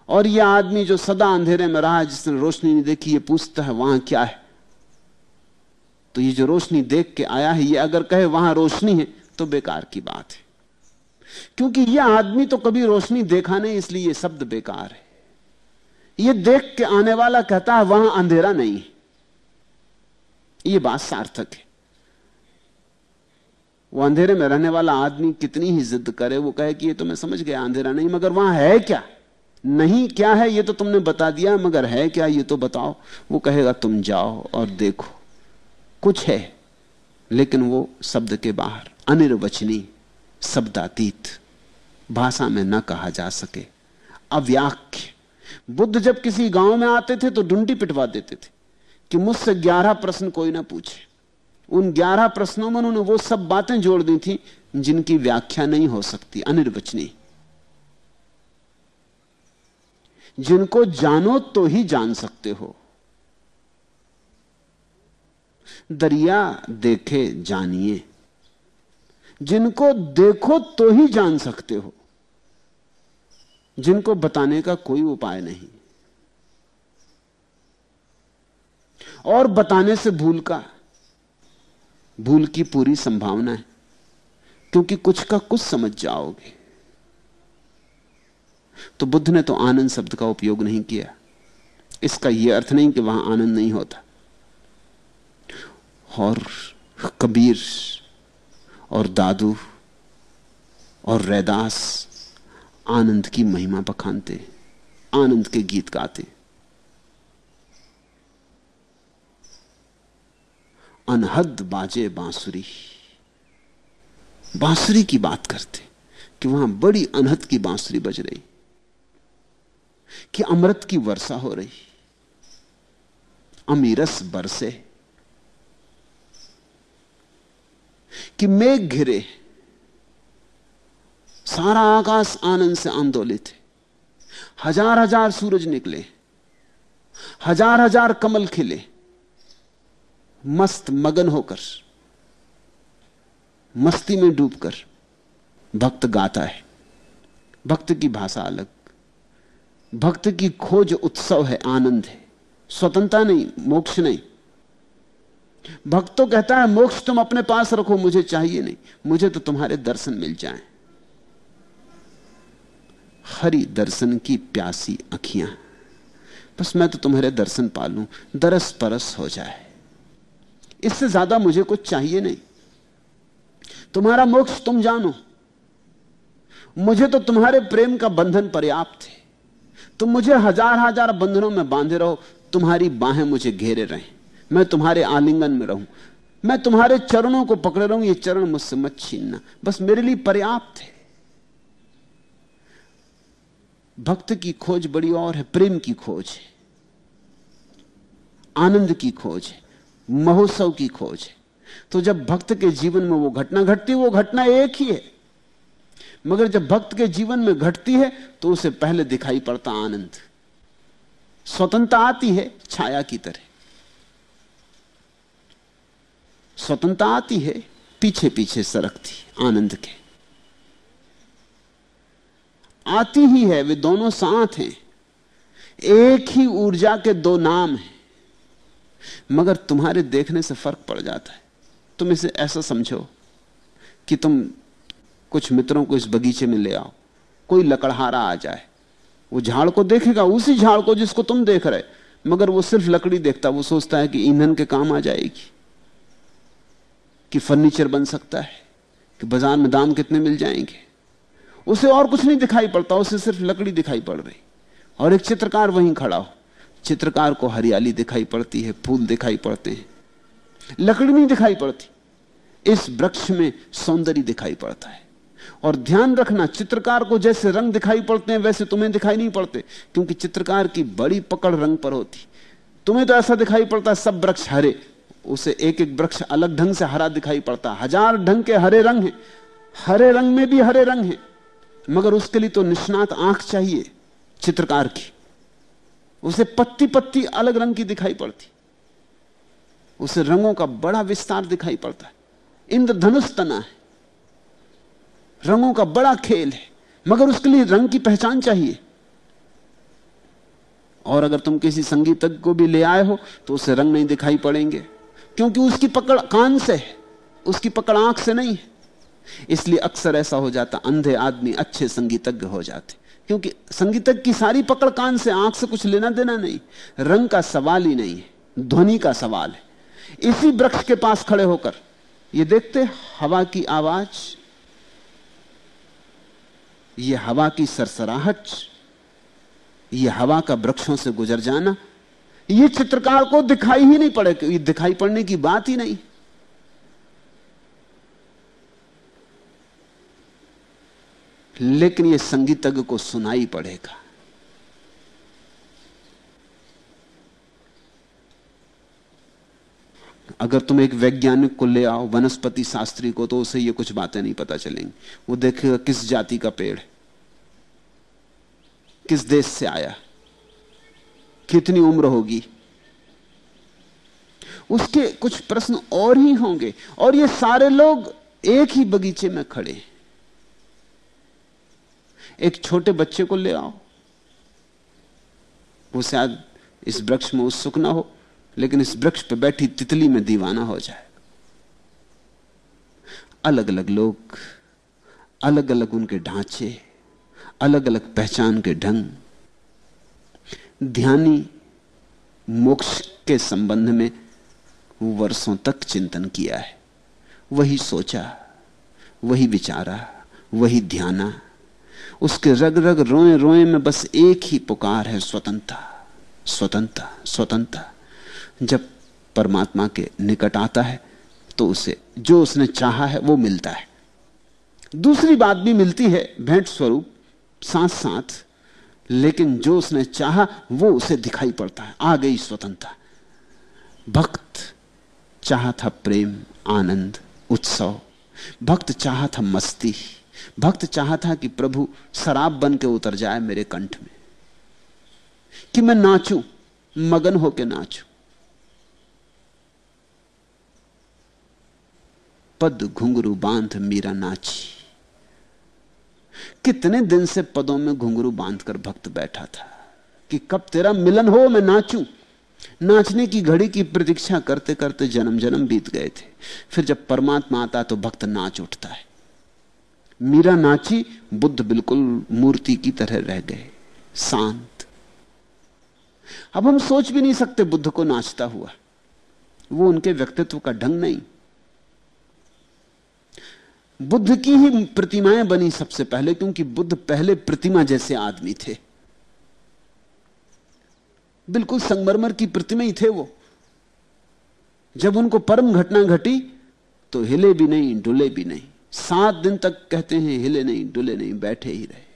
और यह आदमी जो सदा अंधेरे में रहा जिसने रोशनी नहीं देखी, ये पूछता है, वहाँ क्या है? तो ये जो रोशनी देख के आया है, ये अगर कहे, वहाँ रोशनी है तो बेकार की बात है। क्योंकि यह आदमी तो कभी रोशनी देखा नहीं, इसलिए यह शब्द बेकार है। यह देख के आने वाला कहता है, वहाँ अंधेरा नहीं है। यह बात सार्थक है। वो अंधेरे में रहने वाला आदमी कितनी ही जिद करे, वो कहे कि ये तो मैं समझ गया अंधेरा नहीं, मगर वहाँ है क्या? नहीं, क्या है? ये तो तुमने बता दिया, मगर है क्या? ये तो बताओ। वो कहेगा, तुम जाओ और देखो। कुछ है, लेकिन वो शब्द के बाहर अनिर्वचनी शब्दातीत, भाषा में न कहा जा सके। अव्याख्य। बुद्ध जब किसी गाँव में आते थे तो डुंडी पिटवा देते थे कि मुझसे ग्यारह प्रश्न कोई ना पूछे। उन ग्यारह प्रश्नों में उन्होंने वो सब बातें जोड़ दी थी, जिनकी व्याख्या नहीं हो सकती, अनिर्वचनीय। जिनको जानो तो ही जान सकते हो। दरिया देखे जानिए। जिनको देखो तो ही जान सकते हो। जिनको बताने का कोई उपाय नहीं। और बताने से भूल का भूल की पूरी संभावना है, क्योंकि कुछ का कुछ समझ जाओगे। तो बुद्ध ने तो आनंद शब्द का उपयोग नहीं किया। इसका यह अर्थ नहीं कि वहाँ आनंद नहीं होता। और कबीर और दादू और रैदास आनंद की महिमा बखानते आनंद के गीत गाते। अनहद बाजे बांसुरी। बांसुरी की बात करते कि वहाँ बड़ी अनहद की बांसुरी बज रही, कि अमृत की वर्षा हो रही, अमीरस बरसे, कि मेघ घिरे, सारा आकाश आनंद से आंदोलित है। हज़ार हज़ार सूरज निकले, हज़ार हज़ार कमल खिले मस्त मगन होकर, मस्ती में डूबकर, भक्त गाता है। भक्त की भाषा अलग, भक्त की खोज उत्सव है, आनंद है। स्वतंत्रता नहीं, मोक्ष नहीं। भक्त तो कहता है, मोक्ष तुम अपने पास रखो, मुझे चाहिए नहीं। मुझे तो तुम्हारे दर्शन मिल जाएँ। हरि दर्शन की प्यासी अखियाँ। बस मैं तो तुम्हारे दर्शन पालू, दरस परस हो जाए। इससे ज़्यादा मुझे कुछ चाहिए नहीं। तुम्हारा मोक्ष तुम जानो। मुझे तो तुम्हारे प्रेम का बंधन पर्याप्त है। तुम मुझे हज़ार हज़ार बंधनों में बांधे रहो, तुम्हारी बाहें मुझे घेरे रहे। मैं तुम्हारे आलिंगन में रहूँ। मैं तुम्हारे चरणों को पकड़े रहूँ, ये चरण मुझसे मत छीनना। बस मेरे लिए पर्याप्त है। भक्त की खोज बड़ी और है, प्रेम की खोज है। आनंद की खोज है। महोत्सव की खोज है। तो जब भक्त के जीवन में वो घटना घटती वो घटना एक ही है। मगर जब भक्त के जीवन में घटती है तो उसे पहले दिखाई पड़ता आनंद। स्वतंत्रता आती है, छाया की तरह। स्वतंत्रता आती है पीछे पीछे सरकती, आनंद के। आती ही है, वे दोनों साथ हैं। एक ही ऊर्जा के दो नाम हैं। मगर तुम्हारे देखने से फ़र्क पड़ जाता है। तुम इसे ऐसा समझो कि तुम कुछ मित्रों को इस बगीचे में ले आओ। कोई लकड़हारा आ जाए, वो झाड़ को देखेगा, उसी झाड़ को जिसको तुम देख रहे, मगर वो सिर्फ़ लकड़ी देखता, वो सोचता है कि ईंधन के काम आ जाएगी, कि फर्नीचर बन सकता है, कि बाज़ार में दाम कितने मिल जाएँगे। उसे और कुछ नहीं दिखाई पड़ता, उसे सिर्फ़ लकड़ी दिखाई पड़ रही। और एक चित्रकार वहीं खड़ा हो। चित्रकार को हरियाली दिखाई पड़ती है, फूल दिखाई पड़ते हैं। लकड़ी नहीं दिखाई पड़ती। इस वृक्ष में सौंदर्य दिखाई पड़ता है। और ध्यान रखना, चित्रकार को जैसे रंग दिखाई पड़ते हैं, वैसे तुम्हें दिखाई नहीं पड़ते, क्योंकि चित्रकार की बड़ी पकड़ रंग पर होती। तुम्हें तो ऐसा दिखाई पड़ता, सब वृक्ष हरे, उसे एक एक वृक्ष अलग ढंग से हरा दिखाई पड़ता। हज़ार ढंग के हरे रंग हैं। हरे रंग में भी हरे रंग हैं। मगर उसके लिए तो निष्णात आँख चाहिए चित्रकार की। उसे पत्ती पत्ती अलग रंग की दिखाई पड़ती। उसे रंगों का बड़ा विस्तार दिखाई पड़ता है। इंद्रधनुष तना है। रंगों का बड़ा खेल है, मगर उसके लिए रंग की पहचान चाहिए। और अगर तुम किसी संगीतज्ञ को भी ले आए हो तो उसे रंग नहीं दिखाई पड़ेंगे, क्योंकि उसकी पकड़ कान से है, उसकी पकड़ आँख से नहीं है। इसलिए अक्सर ऐसा हो जाता, अंधे आदमी अच्छे संगीतज्ञ हो जाते। क्योंकि संगीतज्ञ की सारी पकड़ कान से, आँख से कुछ लेना देना नहीं। रंग का सवाल ही नहीं है, ध्वनि का सवाल है। इसी वृक्ष के पास खड़े होकर, ये देखते हवा की आवाज़, ये हवा की सरसराहट, ये हवा का वृक्षों से गुजर जाना, ये चित्रकार को दिखाई ही नहीं पड़े, दिखाई पड़ने की बात ही नहीं। लेकिन यह संगीतज्ञ को सुनाई पड़ेगा। अगर तुम एक वैज्ञानिक को ले आओ, वनस्पति शास्त्री को तो उसे ये कुछ बातें नहीं पता चलेंगी। वो देखेगा किस जाति का पेड़ किस देश से आया, कितनी उम्र होगी। उसके कुछ प्रश्न और ही होंगे, और ये सारे लोग एक ही बगीचे में खड़े हैं। एक छोटे बच्चे को ले आओ। वो शायद इस वृक्ष में उत्सुक ना हो, लेकिन इस वृक्ष पर बैठी तितली में दीवाना हो जाए। अलग अलग लोग अलग अलग उनके ढांचे अलग अलग पहचान के ढंग, ध्यानी मोक्ष के संबंध में वर्षों तक चिंतन किया है। वही सोचा, वही विचारा, वही ध्याना। उसके रग रग रोए रोए में बस एक ही पुकार है स्वतंत्रता स्वतंत्रता स्वतंत्रता। जब परमात्मा के निकट आता है तो उसे जो उसने चाहा है वो मिलता है। दूसरी बात भी मिलती है भेंट स्वरूप साथ साथ लेकिन जो उसने चाहा वो उसे दिखाई पड़ता है, आ गई स्वतंत्रता। भक्त चाहा था प्रेम, आनंद, उत्सव, भक्त चाहा था मस्ती। भक्त चाहा था कि प्रभु शराब बन के उतर जाए मेरे कंठ में, कि मैं नाचूं, मगन होके नाचूं। पद घुंघरू बाँध मीरा नाची। कितने दिन से पदों में घुंघरू बांधकर भक्त बैठा था, कि कब तेरा मिलन हो मैं नाचूं। नाचने की घड़ी की प्रतीक्षा करते करते जन्म जन्म बीत गए थे। फिर जब परमात्मा आता तो भक्त नाच उठता है। मीरा नाची, बुद्ध बिल्कुल मूर्ति की तरह रह गए। शांत। अब हम सोच भी नहीं सकते बुद्ध को नाचता हुआ। वो उनके व्यक्तित्व का ढंग नहीं। बुद्ध की ही प्रतिमाएँ बनी सबसे पहले, क्योंकि बुद्ध पहले प्रतिमा जैसे आदमी थे। बिल्कुल संगमरमर की प्रतिमा ही थे वो। जब उनको परम घटना घटी तो हिले भी नहीं, डुले भी नहीं। सात दिन तक कहते हैं, हिले नहीं, डुले नहीं, बैठे ही रहे।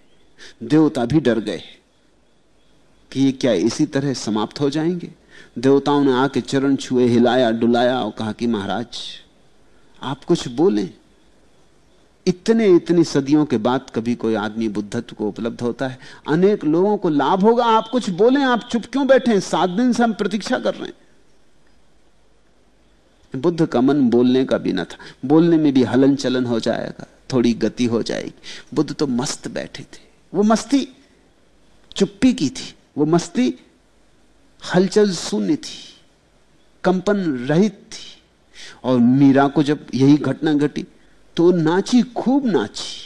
देवता भी डर गए कि ये क्या इसी तरह समाप्त हो जाएँगे? देवताओं ने आके चरण छुए, हिलाया, डुलाया और कहा कि महाराज, आप कुछ बोलें। इतने, इतनी सदियों के बाद कभी कोई आदमी बुद्धत्व को उपलब्ध होता है। अनेक लोगों को लाभ होगा। आप कुछ बोलें, आप चुप क्यों बैठे सात दिन से हम प्रतीक्षा कर रहे हैं। बुद्ध का मन बोलने का भी ना था। बोलने में भी हलन चलन हो जाएगा, थोड़ी गति हो जाएगी। बुद्ध तो मस्त बैठे थे। वो मस्ती चुप्पी की थी। वो मस्ती हलचल शून्य थी। कंपन रहित थी। और मीरा को जब यही घटना घटी तो नाची, खूब नाची।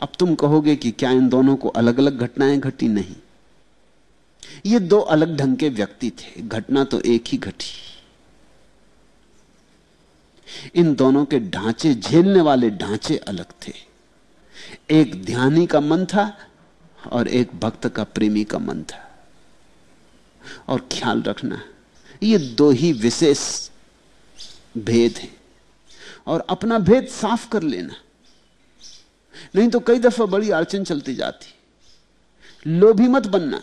अब तुम कहोगे कि क्या इन दोनों को अलग अलग घटनाएँ घटी नहीं? ये दो अलग ढंग के व्यक्ति थे। घटना तो एक ही घटी। इन दोनों के ढांचे झेलने वाले ढांचे अलग थे। एक ध्यानी का मन था और एक भक्त का प्रेमी का मन था। और ख्याल रखना, ये दो ही विशेष भेद हैं। और अपना भेद साफ़ कर लेना। नहीं तो कई दफ़ा बड़ी अड़चन चलती जाती। लोभी मत बनना।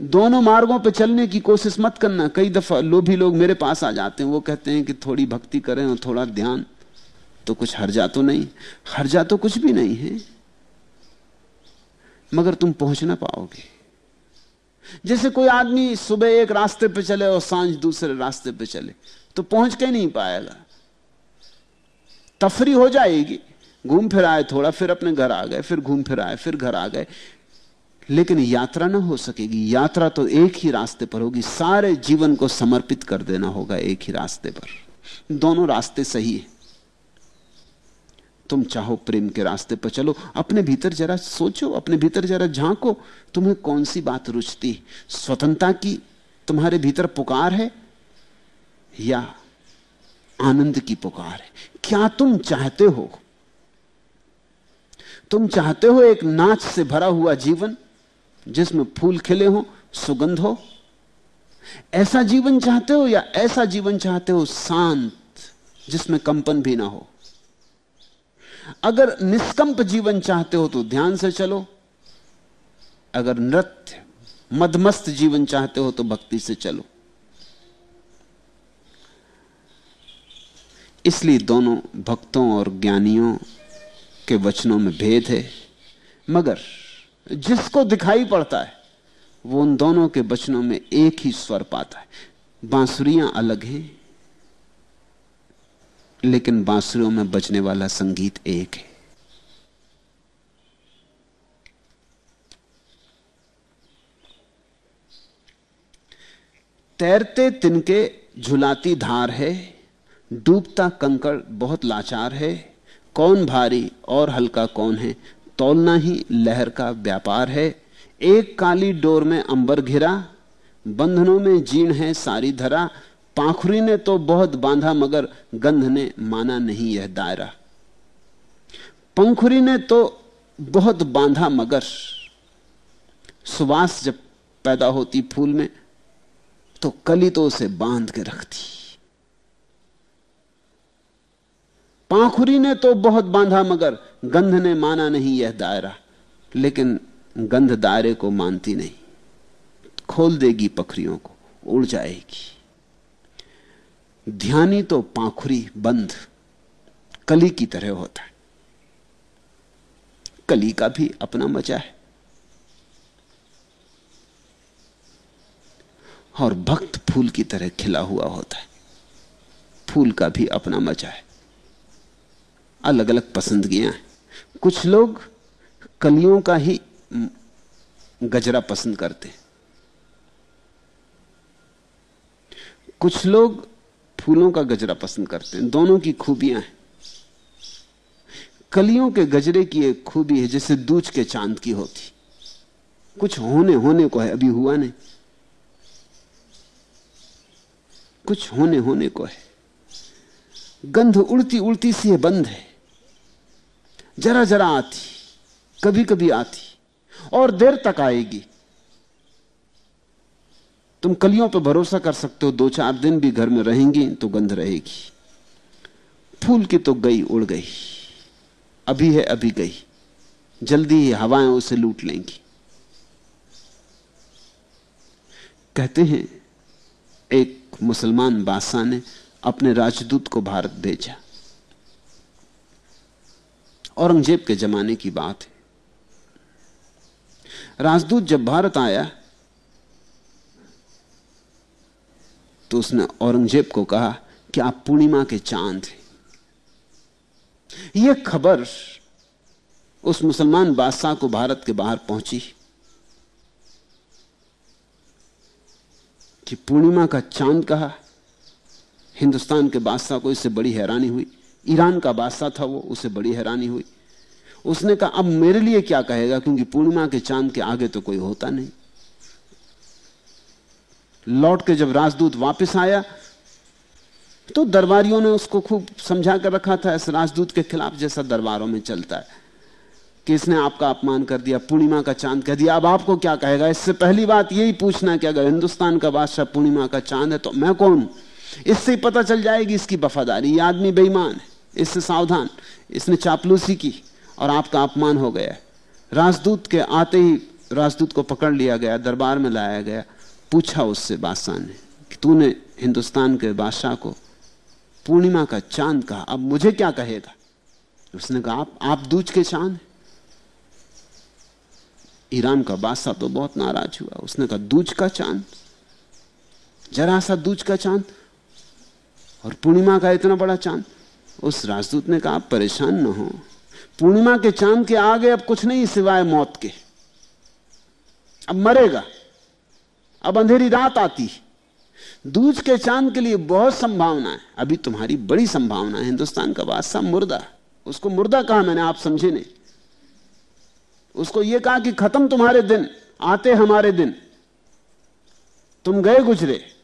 दोनों मार्गों पर चलने की कोशिश मत करना। कई दफ़ा लोभी लोग मेरे पास आ जाते हैं, वो कहते हैं कि थोड़ी भक्ति करें और थोड़ा ध्यान। तो कुछ हर जा तो नहीं। हर जा तो कुछ भी नहीं है। मगर तुम पहुँच ना पाओगे। जैसे कोई आदमी सुबह एक रास्ते पे चले और साँझ दूसरे रास्ते पे चले तो पहुँच के नहीं पाएगा। तफरी हो जाएगी। घूम फिर आए थोड़ा, फिर अपने घर आ गए, फिर घूम फिर आए, फिर घर आ गए। लेकिन यात्रा ना हो सकेगी। यात्रा तो एक ही रास्ते पर होगी। सारे जीवन को समर्पित कर देना होगा एक ही रास्ते पर। दोनों रास्ते सही है। तुम चाहो प्रेम के रास्ते पर चलो, अपने भीतर जरा सोचो, अपने भीतर जरा झांको, तुम्हें कौन सी बात रुचती? स्वतंत्रता की तुम्हारे भीतर पुकार है? या आनंद की पुकार है? क्या तुम चाहते हो? तुम चाहते हो एक नाच से भरा हुआ जीवन? जिसमें फूल खिले हो, सुगंध हो। ऐसा जीवन चाहते हो या ऐसा जीवन चाहते हो शांत, जिसमें कंपन भी ना हो? अगर निष्कंप जीवन चाहते हो तो ध्यान से चलो। अगर नृत्य, मदमस्त जीवन चाहते हो तो भक्ति से चलो। इसलिए दोनों भक्तों और ज्ञानियों के वचनों में भेद है। मगर जिसको दिखाई पड़ता है, वो उन दोनों के वचनों में एक ही स्वर पाता है। बांसुरियाँ अलग हैं, लेकिन बांसुरियों में बजने वाला संगीत एक है। तैरते तिनके झुलाती धार है, डूबता कंकड़ बहुत लाचार है, कौन भारी और हल्का कौन है तोलना ही लहर का व्यापार है। एक काली डोर में अंबर घिरा, बंधनों में जीण है सारी धरा। पाखुरी ने तो बहुत बांधा, मगर गंध ने माना नहीं यह दायरा। पंखुरी ने तो बहुत बांधा, मगर सुवास जब पैदा होती फूल में तो कली तो उसे बाँध के रखती। पाखुरी ने तो बहुत बांधा, मगर गंध ने माना नहीं यह दायरा। लेकिन गंध दायरे को मानती नहीं। खोल देगी पखरियों को, उड़ जाएगी। ध्यानी तो पाखुरी बंद कली की तरह होता है। कली का भी अपना मज़ा है। और भक्त फूल की तरह खिला हुआ होता है। फूल का भी अपना मज़ा है। अलग अलग पसंदगियाँ हैं। कुछ लोग कलियों का ही गजरा पसंद करते हैं। कुछ लोग फूलों का गजरा पसंद करते हैं। दोनों की खूबियाँ हैं। कलियों के गजरे की एक खूबी है जैसे दूज के चाँद की होती। कुछ होने होने को है, अभी हुआ नहीं। कुछ होने होने को है। गंध उड़ती उड़ती सी है बंद है। जरा जरा आती कभी कभी आती, और देर तक आएगी। तुम कलियों पर भरोसा कर सकते हो दो चार दिन भी घर में रहेंगी तो गंध रहेगी। फूल की तो गई उड़ गई, अभी है, अभी गई। जल्दी ही हवाएँ उसे लूट लेंगी। कहते हैं, एक मुसलमान बादशाह ने अपने राजदूत को भारत भेजा। औरंगज़ेब के जमाने की बात है। राजदूत जब भारत आया तो उसने औरंगज़ेब को कहा कि आप पूर्णिमा के चाँद हैं। यह खबर उस मुसलमान बादशाह को भारत के बाहर पहुँची कि पूर्णिमा का चाँद कहा, हिंदुस्तान के बादशाह को इससे बड़ी हैरानी हुई। ईरान का बादशाह था वो, उसे बड़ी हैरानी हुई। उसने कहा, अब मेरे लिए क्या कहेगा? क्योंकि पूर्णिमा के चाँद के आगे तो कोई होता नहीं। लौट के जब राजदूत वापस आया तो दरबारियों ने उसको खूब समझा कर रखा था इस राजदूत के खिलाफ जैसा दरबारों में चलता है। कि इसने आपका अपमान कर दिया? पूर्णिमा का चाँद कह दिया। अब आपको क्या कहेगा? इससे पहली बात यही पूछना कि अगर हिंदुस्तान का बादशाह पूर्णिमा का चाँद है तो मैं कौन इससे ही पता चल जाएगी इसकी वफादारी। आदमी बेईमान है। इससे सावधान, इसने चापलूसी की और आपका अपमान हो गया। राजदूत के आते ही राजदूत को पकड़ लिया गया, दरबार में लाया गया। पूछा उससे बादशाह ने कि तूने हिंदुस्तान के बादशाह को पूर्णिमा का चाँद कहा, अब मुझे क्या कहेगा? उसने कहा, आप आप दूज के चाँद ईरान का बादशाह तो बहुत नाराज़ हुआ। उसने कहा, दूज का चाँद? जरा सा दूज का चाँद? और पूर्णिमा का इतना बड़ा चाँद? उस राजदूत ने कहा, आप परेशान न हो। पूर्णिमा के चाँद के आगे अब कुछ नहीं सिवाय मौत के। अब मरेगा। अब अंधेरी रात आती। दूज के चाँद के लिए बहुत संभावना है। अभी तुम्हारी बड़ी संभावना है। हिंदुस्तान का बादशाह मुर्दा। उसको मुर्दा कहा मैंने, आप समझे नहीं। उसको यह कहा कि खत्म तुम्हारे दिन, आते हमारे दिन। तुम गए गुजरे।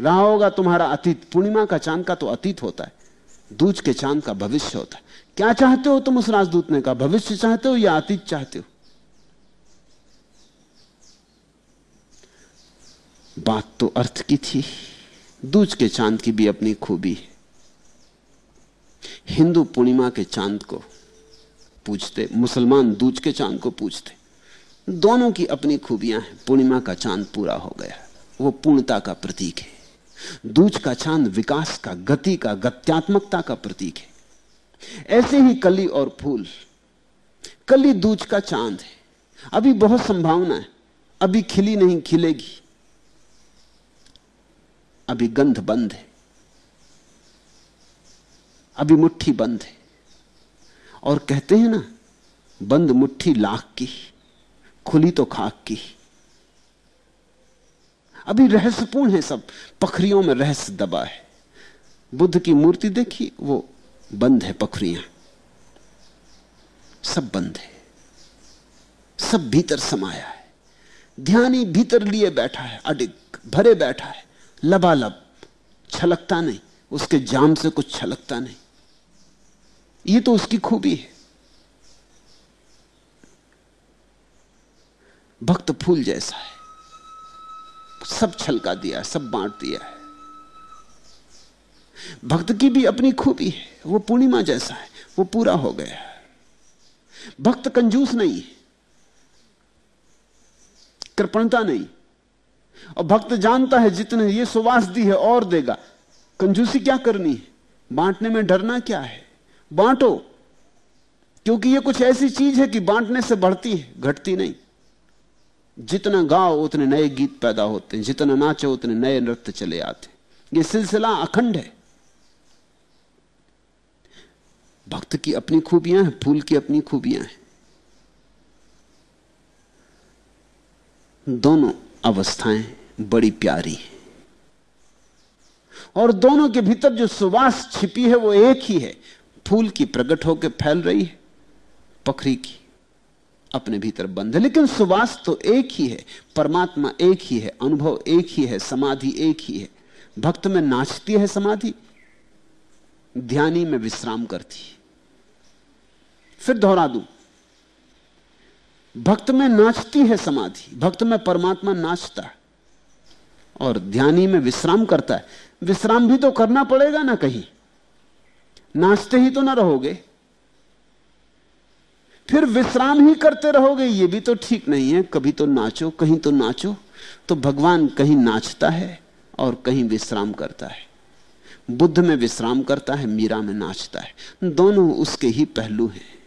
रहा होगा तुम्हारा अतीत। पूर्णिमा का चाँद का तो अतीत होता है। दूज के चाँद का भविष्य होता है। क्या चाहते हो तुम उस राजदूत ने कहा, भविष्य चाहते हो या अतीत चाहते हो? बात तो अर्थ की थी, दूज के चाँद की भी अपनी खूबी है। हिंदू पूर्णिमा के चाँद को पूछते मुसलमान दूज के चाँद को पूछते दोनों की अपनी खूबियाँ हैं, पूर्णिमा का चाँद पूरा हो गया, वो पूर्णता का प्रतीक है। दूज का चाँद विकास का, गति का, गत्यात्मकता का प्रतीक है। ऐसे ही कली और फूल, कली दूज का चाँद है। अभी बहुत संभावना है, अभी खिली नहीं खिलेगी। अभी गंध बंद है, अभी मुट्ठी बंद है। और कहते हैं ना, बंद मुट्ठी लाख की, खुली तो खाक की। अभी रहस्यपूर्ण है सब। पखरियों में रहस्य दबा है। बुद्ध की मूर्ति देखी, वो बंद है पखरियाँ। सब बंद है। सब भीतर समाया है। ध्यानी भीतर लिए बैठा है, अडिग, भरे बैठा है। लबालब, छलकता नहीं। उसके जाम से कुछ छलकता नहीं। ये तो उसकी खूबी है। भक्त फूल जैसा है। सब छलका दिया सब बांट दिया है। भक्त की भी अपनी खूबी है, वो पूर्णिमा जैसा है, वो पूरा हो गया है। भक्त कंजूस नहीं कृपणता नहीं। और भक्त जानता है जितने ये सुवास दी है, और देगा। कंजूसी क्या करनी है? बांटने में डरना क्या है? बांटो, क्योंकि ये कुछ ऐसी चीज़ है कि बांटने से बढ़ती है, घटती नहीं। जितना गाओ उतने नए गीत पैदा होते हैं। जितना नाचो, उतने नए नृत्य चले आते हैं। ये सिलसिला अखंड है। भक्त की अपनी खूबियाँ हैं, फूल की अपनी खूबियाँ हैं। दोनों अवस्थाएँ बड़ी प्यारी हैं। और दोनों के भीतर जो सुवास छिपी है, वो एक ही है। फूल की प्रकट होकर फैल रही है, पखरी की। अपने भीतर बंद। है लेकिन सुवास तो एक ही है, परमात्मा एक ही है, अनुभव एक ही है, समाधि एक ही है। भक्त में नाचती है समाधि, ध्यानी में विश्राम करती है। फिर दोहरा दू। भक्त में नाचती है समाधि, भक्त में परमात्मा नाचता है और ध्यानी में विश्राम करता है। विश्राम भी तो करना पड़ेगा ना कहीं। नाचते ही तो ना रहोगे। फिर विश्राम ही करते रहोगे। ये भी तो ठीक नहीं है। कभी तो नाचो, कहीं तो नाचो। तो भगवान कहीं नाचता है और कहीं विश्राम करता है। बुद्ध में विश्राम करता है, मीरा में नाचता है। दोनों उसके ही पहलू हैं।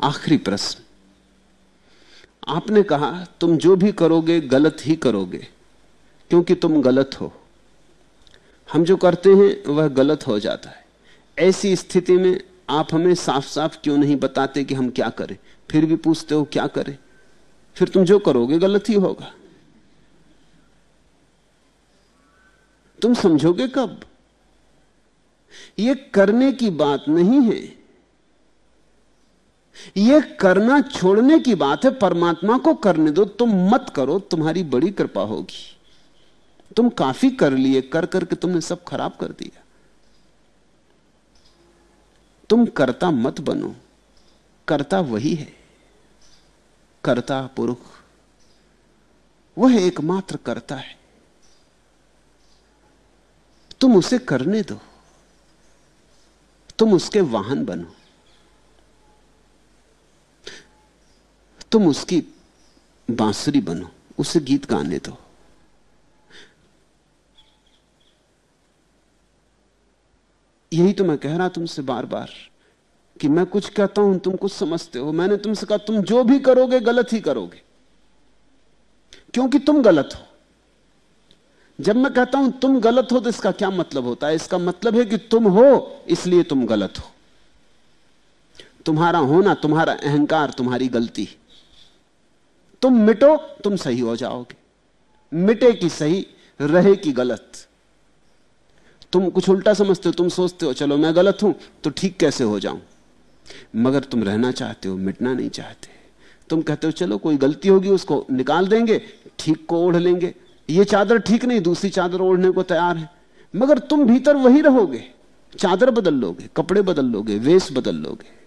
आखिरी प्रश्न। आपने कहा, तुम जो भी करोगे, गलत ही करोगे, क्योंकि तुम गलत हो। हम जो करते हैं, वह गलत हो जाता है। ऐसी स्थिति में आप हमें साफ़ साफ़ क्यों नहीं बताते कि हम क्या करें? फिर भी पूछते हो, क्या करें? फिर तुम जो करोगे, गलत ही होगा। तुम समझोगे कब? यह करने की बात नहीं है यह करना छोड़ने की बात है, परमात्मा को करने दो, तुम मत करो, तुम्हारी बड़ी कृपा होगी। तुम काफ़ी कर लिए, कर करके तुमने सब खराब कर दिया। तुम करता मत बनो, करता वही है, करता पुरुष। वह एकमात्र करता है। तुम उसे करने दो, तुम उसके वाहन बनो। तुम उसकी बांसुरी बनो उसे गीत गाने दो यही तो मैं कह रहा तुमसे बार बार कि मैं कुछ कहता हूँ, तुम कुछ समझते हो। मैंने तुमसे कहा, तुम जो भी करोगे, गलत ही करोगे। क्योंकि तुम गलत हो। जब मैं कहता हूँ, तुम गलत हो तो इसका क्या मतलब होता है? इसका मतलब है कि तुम हो, इसलिए तुम गलत हो। तुम्हारा होना, तुम्हारा अहंकार, तुम्हारी गलती। तुम मिटो, तुम सही हो जाओगे। मिटे की सही, रहे की गलत। तुम कुछ उल्टा समझते हो, तुम सोचते हो, चलो मैं गलत हूँ तो ठीक कैसे हो जाऊँ? मगर तुम रहना चाहते हो, मिटना नहीं चाहते। तुम कहते हो, चलो कोई गलती होगी, उसको निकाल देंगे, ठीक को ओढ़ लेंगे। ये चादर ठीक नहीं, दूसरी चादर ओढ़ने को तैयार है। मगर तुम भीतर वही रहोगे। चादर बदल लोगे, कपड़े बदल लोगे, वेश बदल लोगे।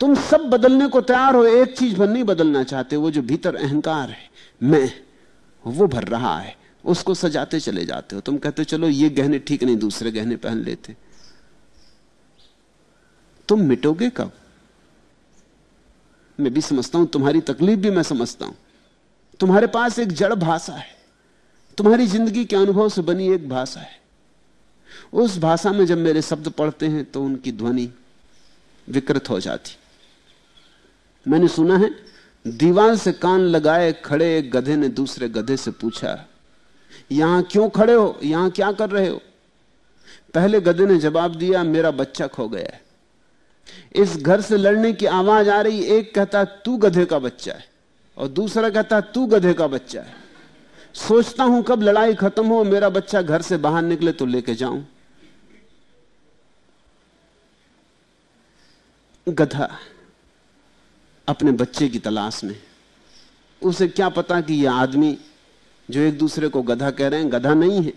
तुम सब बदलने को तैयार हो, एक चीज़ भर नहीं बदलना चाहते, वो जो भीतर अहंकार है, मैं, वो भर रहा है, उसको सजाते चले जाते हो। तुम कहते हो, चलो, ये गहने ठीक नहीं, दूसरे गहने पहन लेते। तुम मिटोगे कब? मैं भी समझता हूँ, तुम्हारी तकलीफ़ भी मैं समझता हूँ। तुम्हारे पास एक जड़ भाषा है, तुम्हारी ज़िंदगी के अनुभव से बनी एक भाषा है। उस भाषा में जब मेरे शब्द पढ़ते हैं तो उनकी ध्वनि विकृत हो जाती। मैंने सुना है दीवार से कान लगाए खड़े एक गधे ने दूसरे गधे से पूछा, यहाँ क्यों खड़े हो? यहाँ क्या कर रहे हो? पहले गधे ने जवाब दिया, मेरा बच्चा खो गया है। इस घर से लड़ने की आवाज़ आ रही, एक कहता, तू गधे का बच्चा है। और दूसरा कहता, तू गधे का बच्चा है। सोचता हूँ कब लड़ाई खत्म हो, मेरा बच्चा घर से बाहर निकले तो लेके जाऊँ। गधा अपने बच्चे की तलाश में। उसे क्या पता कि यह आदमी जो एक दूसरे को गधा कह रहे हैं, गधा नहीं है।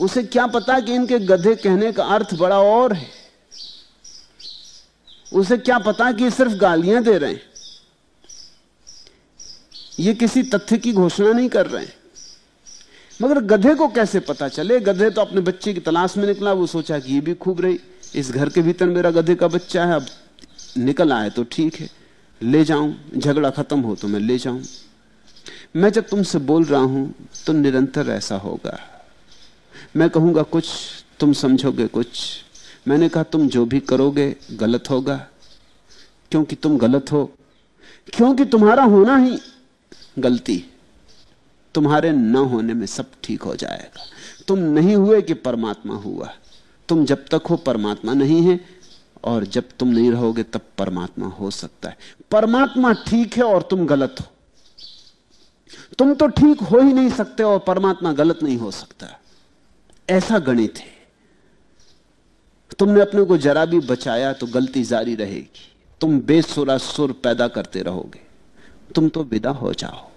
उसे क्या पता कि इनके गधे कहने का अर्थ बड़ा और है। उसे क्या पता कि सिर्फ़ गालियाँ दे रहे हैं। ये किसी तथ्य की घोषणा नहीं कर रहे हैं। मगर गधे को कैसे पता चले? गधे तो अपने बच्चे की तलाश में निकला, वो सोचा कि ये भी खूब रही। इस घर के भीतर मेरा गधे का बच्चा है, अब निकल आए तो ठीक है। ले जाऊँ, झगड़ा खत्म हो तो मैं ले जाऊँ। मैं जब तुमसे बोल रहा हूँ तो निरंतर ऐसा होगा। मैं कहूँगा, कुछ तुम समझोगे, कुछ। मैंने कहा, तुम जो भी करोगे, गलत होगा। क्योंकि तुम गलत हो। क्योंकि तुम्हारा होना ही गलती। तुम्हारे न होने में सब ठीक हो जाएगा। तुम नहीं हुए कि परमात्मा हुआ। तुम जब तक हो, परमात्मा नहीं है। और जब तुम नहीं रहोगे, तब परमात्मा हो सकता है। परमात्मा ठीक है और तुम गलत हो। तुम तो ठीक हो ही नहीं सकते और परमात्मा गलत नहीं हो सकता। ऐसा गणित है। तुमने अपने को जरा भी बचाया तो गलती जारी रहेगी। तुम बेसुरा सुर पैदा करते रहोगे। तुम तो विदा हो जाओ।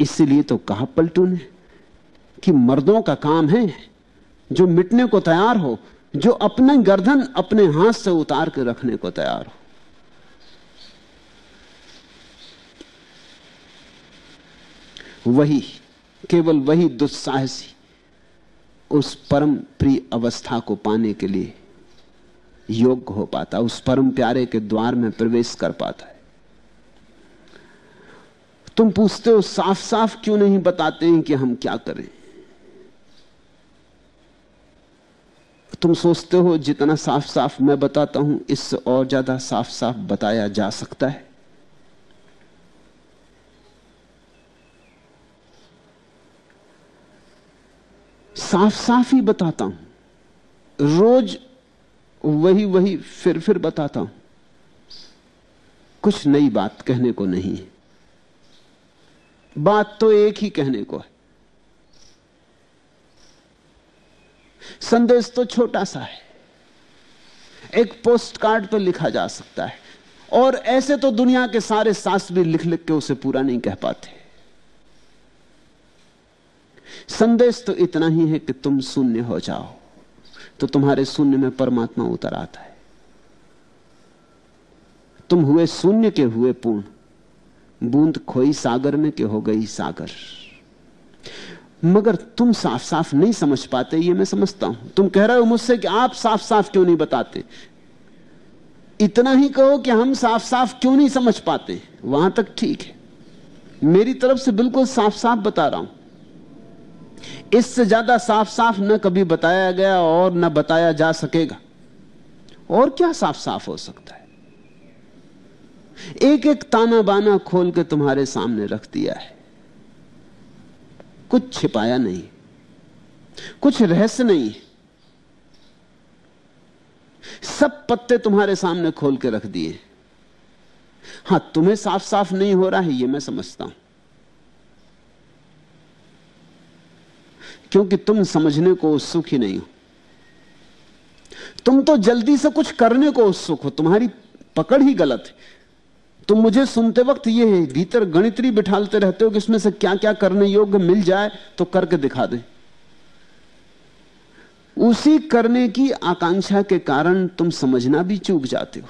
इसलिए तो कहा पलटू ने कि मर्दों का काम है जो मिटने को तैयार हो जो अपने गर्दन अपने हाथ से उतार के रखने को तैयार हो। वही, केवल वही दुस्साहसी उस परम प्रिय अवस्था को पाने के लिए योग्य हो पाता, उस परम प्यारे के द्वार में प्रवेश कर पाता है। तुम पूछते हो साफ़ साफ़ क्यों नहीं बताते हैं कि हम क्या करें? तुम सोचते हो जितना साफ़ साफ़ मैं बताता हूँ, इससे और ज़्यादा साफ़ साफ़ बताया जा सकता है। साफ़ साफ़ ही बताता हूँ। रोज वही वही फिर फिर बताता हूँ। कुछ नई बात कहने को नहीं है। बात तो एक ही कहने को है। संदेश तो छोटा सा है। एक पोस्ट कार्ड पर लिखा जा सकता है। और ऐसे तो दुनिया के सारे शास्त्र भी लिख लिख के उसे पूरा नहीं कह पाते। संदेश तो इतना ही है कि तुम शून्य हो जाओ तो तुम्हारे शून्य में परमात्मा उतर आता है। तुम हुए शून्य के हुए पूर्ण, बूंद खोई सागर में के हो गई सागर। मगर तुम साफ़ साफ़ नहीं समझ पाते, ये मैं समझता हूँ। तुम कह रहे हो मुझसे कि आप साफ़ साफ़ क्यों नहीं बताते? इतना ही कहो कि हम साफ़ साफ़ क्यों नहीं समझ पाते? वहाँ तक ठीक है। मेरी तरफ़ से बिल्कुल साफ़ साफ़ बता रहा हूँ। इससे ज़्यादा साफ़ साफ़ न कभी बताया गया और न बताया जा सकेगा। और क्या साफ़ साफ़ हो सकता है? एक एक ताना बाना खोल के तुम्हारे सामने रख दिया है। कुछ छिपाया नहीं, कुछ रहस्य नहीं। सब पत्ते तुम्हारे सामने खोल के रख दिए। हाँ, तुम्हें साफ़ साफ़ नहीं हो रहा है यह मैं समझता हूँ। क्योंकि तुम समझने को उत्सुक ही नहीं हो। तुम तो जल्दी से कुछ करने को उत्सुक हो, तुम्हारी पकड़ ही गलत है। तुम मुझे सुनते वक्त ये भीतर गणित्री बिठालते रहते हो कि इसमें से क्या क्या करने योग्य मिल जाए तो करके दिखा दे। उसी करने की आकांक्षा के कारण तुम समझना भी चूक जाते हो।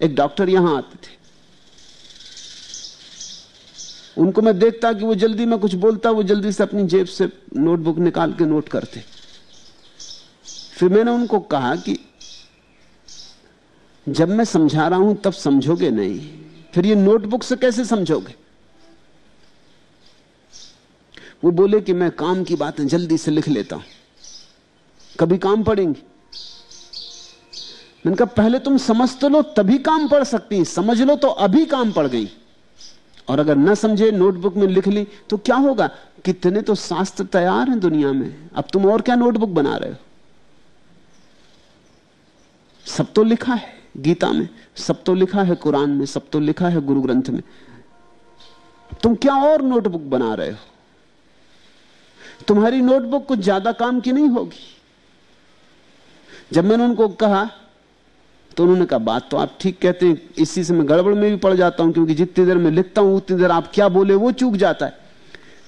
एक डॉक्टर यहाँ आते थे। उनको मैं देखता कि वो जल्दी में कुछ बोलता, वो जल्दी से अपनी जेब से नोटबुक निकाल के नोट करते। फिर मैंने उनको कहा कि, जब मैं समझा रहा हूँ तब समझोगे नहीं। फिर ये नोटबुक से कैसे समझोगे? वो बोले कि मैं काम की बातें जल्दी से लिख लेता हूँ। कभी काम पड़ेंगी। मैंने कहा, पहले तुम समझ तो लो, तभी काम पढ़ सकती समझ लो तो अभी काम पड़ गई। और अगर न समझे, नोटबुक में लिख ली तो क्या होगा? कितने तो शास्त्र तैयार हैं दुनिया में। अब तुम और क्या नोटबुक बना रहे हो? सब तो लिखा है। गीता में, सब तो लिखा है कुरान में, सब तो लिखा है गुरु ग्रंथ में। तुम क्या और नोटबुक बना रहे हो? तुम्हारी नोटबुक कुछ ज़्यादा काम की नहीं होगी। जब मैंने उनको कहा तो उन्होंने कहा, बात तो आप ठीक कहते हैं, इसी से मैं गड़बड़ में भी पड़ जाता हूँ, क्योंकि जितनी देर में लिखता हूँ, उतनी देर आप क्या बोले, वो चूक जाता है।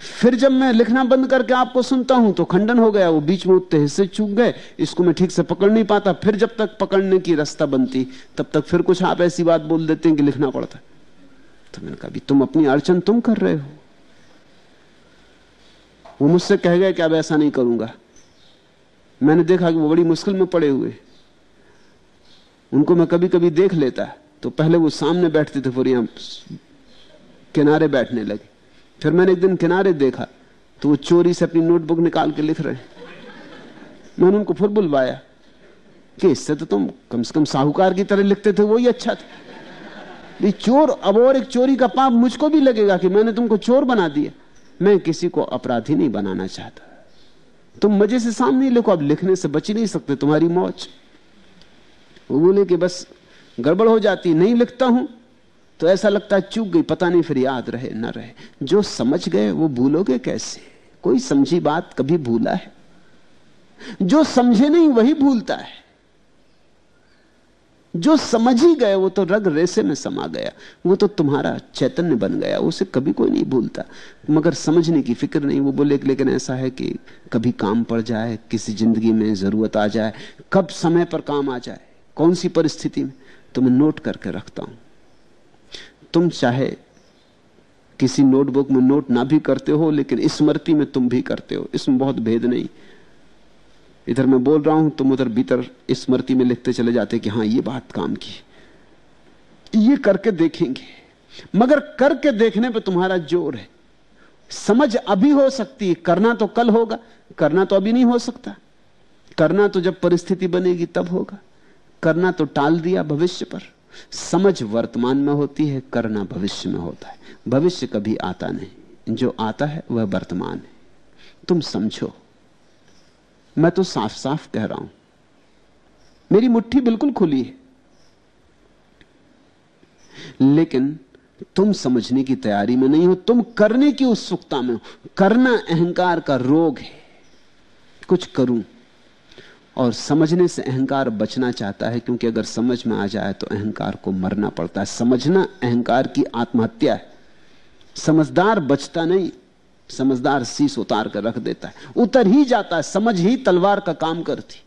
फिर जब मैं लिखना बंद करके आपको सुनता हूँ तो खंडन हो गया, वो बीच में उतने हिस्से चूक गए, इसको मैं ठीक से पकड़ नहीं पाता। फिर जब तक पकड़ने की रास्ता बनती, तब तक फिर कुछ आप ऐसी बात बोल देते हैं कि लिखना पड़ता। तो मैंने कहा तुम अपनी अड़चन तुम कर रहे हो। वो मुझसे कह गए कि, अब ऐसा नहीं करूँगा। मैंने देखा कि वो बड़ी मुश्किल में पड़े हुए। उनको मैं कभी कभी देख लेता तो पहले वो सामने बैठते थे, फिर यहाँ किनारे बैठने लगे। फिर मैंने एक दिन किनारे देखा तो वो चोरी से अपनी नोटबुक निकाल के लिख रहे मैंने उनको फिर बुलवाया कि इससे तो तुम कम से कम साहूकार की तरह लिखते थे, वही अच्छा था। ये चोर, अब और एक चोरी का पाप मुझको भी लगेगा कि मैंने तुमको चोर बना दिया। मैं किसी को अपराधी नहीं बनाना चाहता। तुम मज़े से सामने लिखो, अब लिखने से बच नहीं सकते, तुम्हारी मौज। वो बोले कि बस गड़बड़ हो जाती, नहीं लिखता हूँ। तो ऐसा लगता है चूक गई, पता नहीं फिर याद रहे, ना रहे। जो समझ गए, वो भूलोगे कैसे? कोई समझी बात कभी भूला है? जो समझे नहीं, वही भूलता है। जो समझ ही गए, वो तो रग रेसे में समा गया। वो तो तुम्हारा चैतन्य बन गया, उसे कभी कोई नहीं भूलता। मगर समझने की फ़िक्र नहीं, वो बोले लेकिन ऐसा है कि कभी काम पड़ जाए, किसी ज़िंदगी में ज़रूरत आ जाए, कब समय पर काम आ जाए, कौन सी परिस्थिति में? तो मैं नोट करके रखता हूँ। तुम चाहे किसी नोटबुक में नोट ना भी करते हो, लेकिन स्मृति में तुम भी करते हो। इसमें बहुत भेद नहीं। इधर मैं बोल रहा हूँ, तुम उधर भीतर स्मृति में लिखते चले जाते कि हाँ ये बात काम की। ये करके देखेंगे। मगर करके देखने पे तुम्हारा ज़ोर है। समझ अभी हो सकती है। करना तो कल होगा, करना तो अभी नहीं हो सकता। करना तो जब परिस्थिति बनेगी तब होगा। करना तो टाल दिया भविष्य पर। समझ वर्तमान में होती है, करना भविष्य में होता है। भविष्य कभी आता नहीं। जो आता है, वह वर्तमान है। तुम समझो। मैं तो साफ़ साफ़ कह रहा हूँ। मेरी मुट्ठी बिल्कुल खुली है। लेकिन तुम समझने की तैयारी में नहीं हो। तुम करने की उत्सुकता में हो। करना अहंकार का रोग है। कुछ करूँ। और समझने से अहंकार बचना चाहता है, क्योंकि अगर समझ में आ जाए तो अहंकार को मरना पड़ता है। समझना अहंकार की आत्महत्या है। समझदार बचता नहीं, समझदार शीश उतार कर रख देता है। उतर ही जाता है, समझ ही तलवार का काम करती।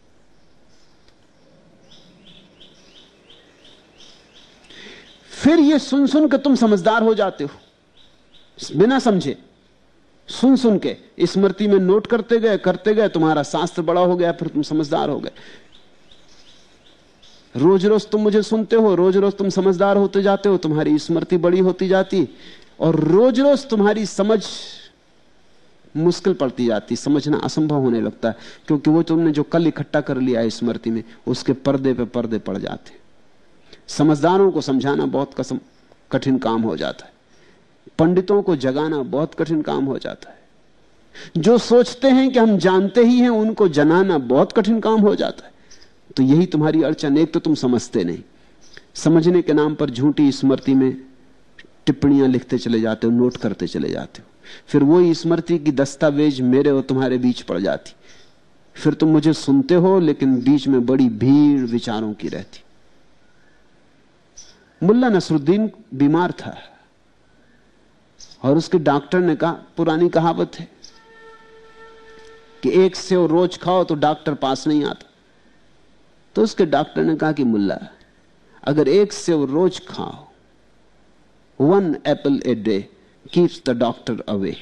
फिर ये सुन सुन के तुम समझदार हो जाते हो। बिना समझे। सुन सुन के स्मृति में नोट करते गए करते गए, तुम्हारा शास्त्र बड़ा हो गया, फिर तुम समझदार हो गए। रोज रोज तुम मुझे सुनते हो रोज रोज तुम समझदार होते जाते हो, तुम्हारी स्मृति बड़ी होती जाती, और रोज रोज तुम्हारी समझ मुश्किल पड़ती जाती, समझना असंभव होने लगता है, क्योंकि वो तुमने जो कल इकट्ठा कर लिया स्मृति में, उसके पर्दे पे पर्दे पड़ जाते समझदारों को समझाना बहुत कसम, कठिन काम हो जाता है। पंडितों को जगाना बहुत कठिन काम हो जाता है। जो सोचते हैं कि हम जानते ही हैं, उनको जनाना बहुत कठिन काम हो जाता है। तो यही तुम्हारी अड़चन, एक तो तुम समझते नहीं। समझने के नाम पर झूठी स्मृति में टिप्पणियाँ लिखते चले जाते हो, नोट करते चले जाते हो। फिर वही स्मृति की दस्तावेज़ मेरे और तुम्हारे बीच पड़ जाती। फिर तुम मुझे सुनते हो, लेकिन बीच में बड़ी भीड़ विचारों की रहती। मुल्ला नसरुद्दीन बीमार था। और उसके डॉक्टर ने कहा, पुरानी कहावत है कि एक सेव रोज खाओ तो डॉक्टर पास नहीं आता. तो उसके डॉक्टर ने कहा कि मुल्ला, अगर एक सेव रोज खाओ one apple a day keeps the doctor away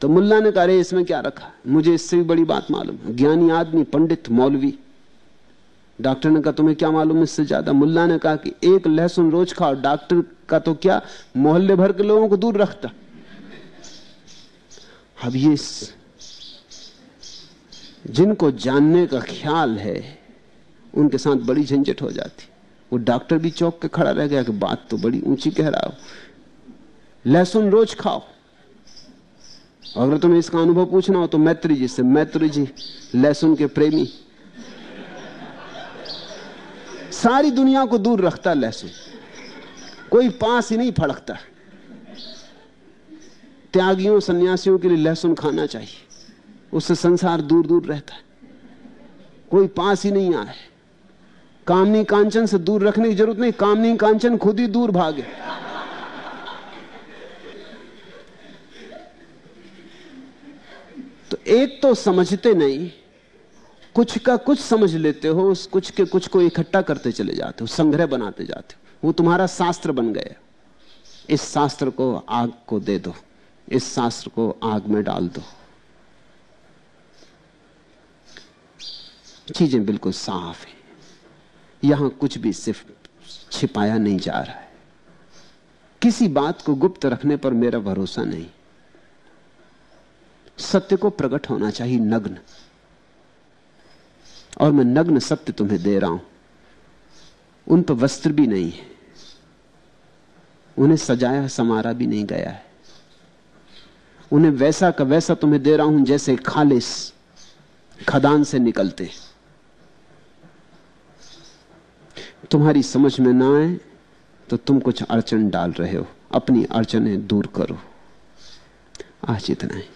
तो मुल्ला ने कहा इसमें क्या रखा? मुझे इससे भी बड़ी बात मालूम ज्ञानी आदमी, पंडित, मौलवी डॉक्टर ने कहा, तुम्हें क्या मालूम इससे ज़्यादा? मुल्ला ने कहा कि एक लहसुन रोज खाओ, डॉक्टर का तो क्या मोहल्ले भर के लोगों को दूर रखता। अब ये जिनको जानने का ख्याल है, उनके साथ बड़ी झंझट हो जाती। वो डॉक्टर भी चौक के खड़ा रह गया कि बात तो बड़ी ऊँची कह रहा हो। लहसुन रोज खाओ। अगर तुम्हें इसका अनुभव पूछना हो तो मैत्री जी से, मैत्री जी, लहसुन के प्रेमी। सारी दुनिया को दूर रखता लहसुन। कोई पास ही नहीं फड़कता। त्यागियों, सन्यासियों के लिए लहसुन खाना चाहिए। उससे संसार दूर दूर रहता है। कोई पास ही नहीं आए कामनी कांचन से दूर रखने की ज़रूरत नहीं। कामनी कांचन खुद ही दूर भागे। तो एक तो समझते नहीं कुछ का कुछ समझ लेते हो, उस कुछ के कुछ को इकट्ठा करते चले जाते हो, संग्रह बनाते जाते हो। वो तुम्हारा शास्त्र बन गया। इस शास्त्र को आग को दे दो, इस शास्त्र को आग में डाल दो। चीज़ें बिल्कुल साफ़ है। यहाँ कुछ भी सिर्फ़ छिपाया नहीं जा रहा है। किसी बात को गुप्त रखने पर मेरा भरोसा नहीं। सत्य को प्रकट होना चाहिए, नग्न। और मैं नग्न सत्य तुम्हें दे रहा हूँ। उन पर वस्त्र भी नहीं है। उन्हें सजाया समारा भी नहीं गया है। उन्हें वैसा का वैसा तुम्हें दे रहा हूँ जैसे खालिश खदान से निकलते। तुम्हारी समझ में ना आए तो तुम कुछ अड़चन डाल रहे हो। अपनी अड़चने दूर करो। आज इतना है।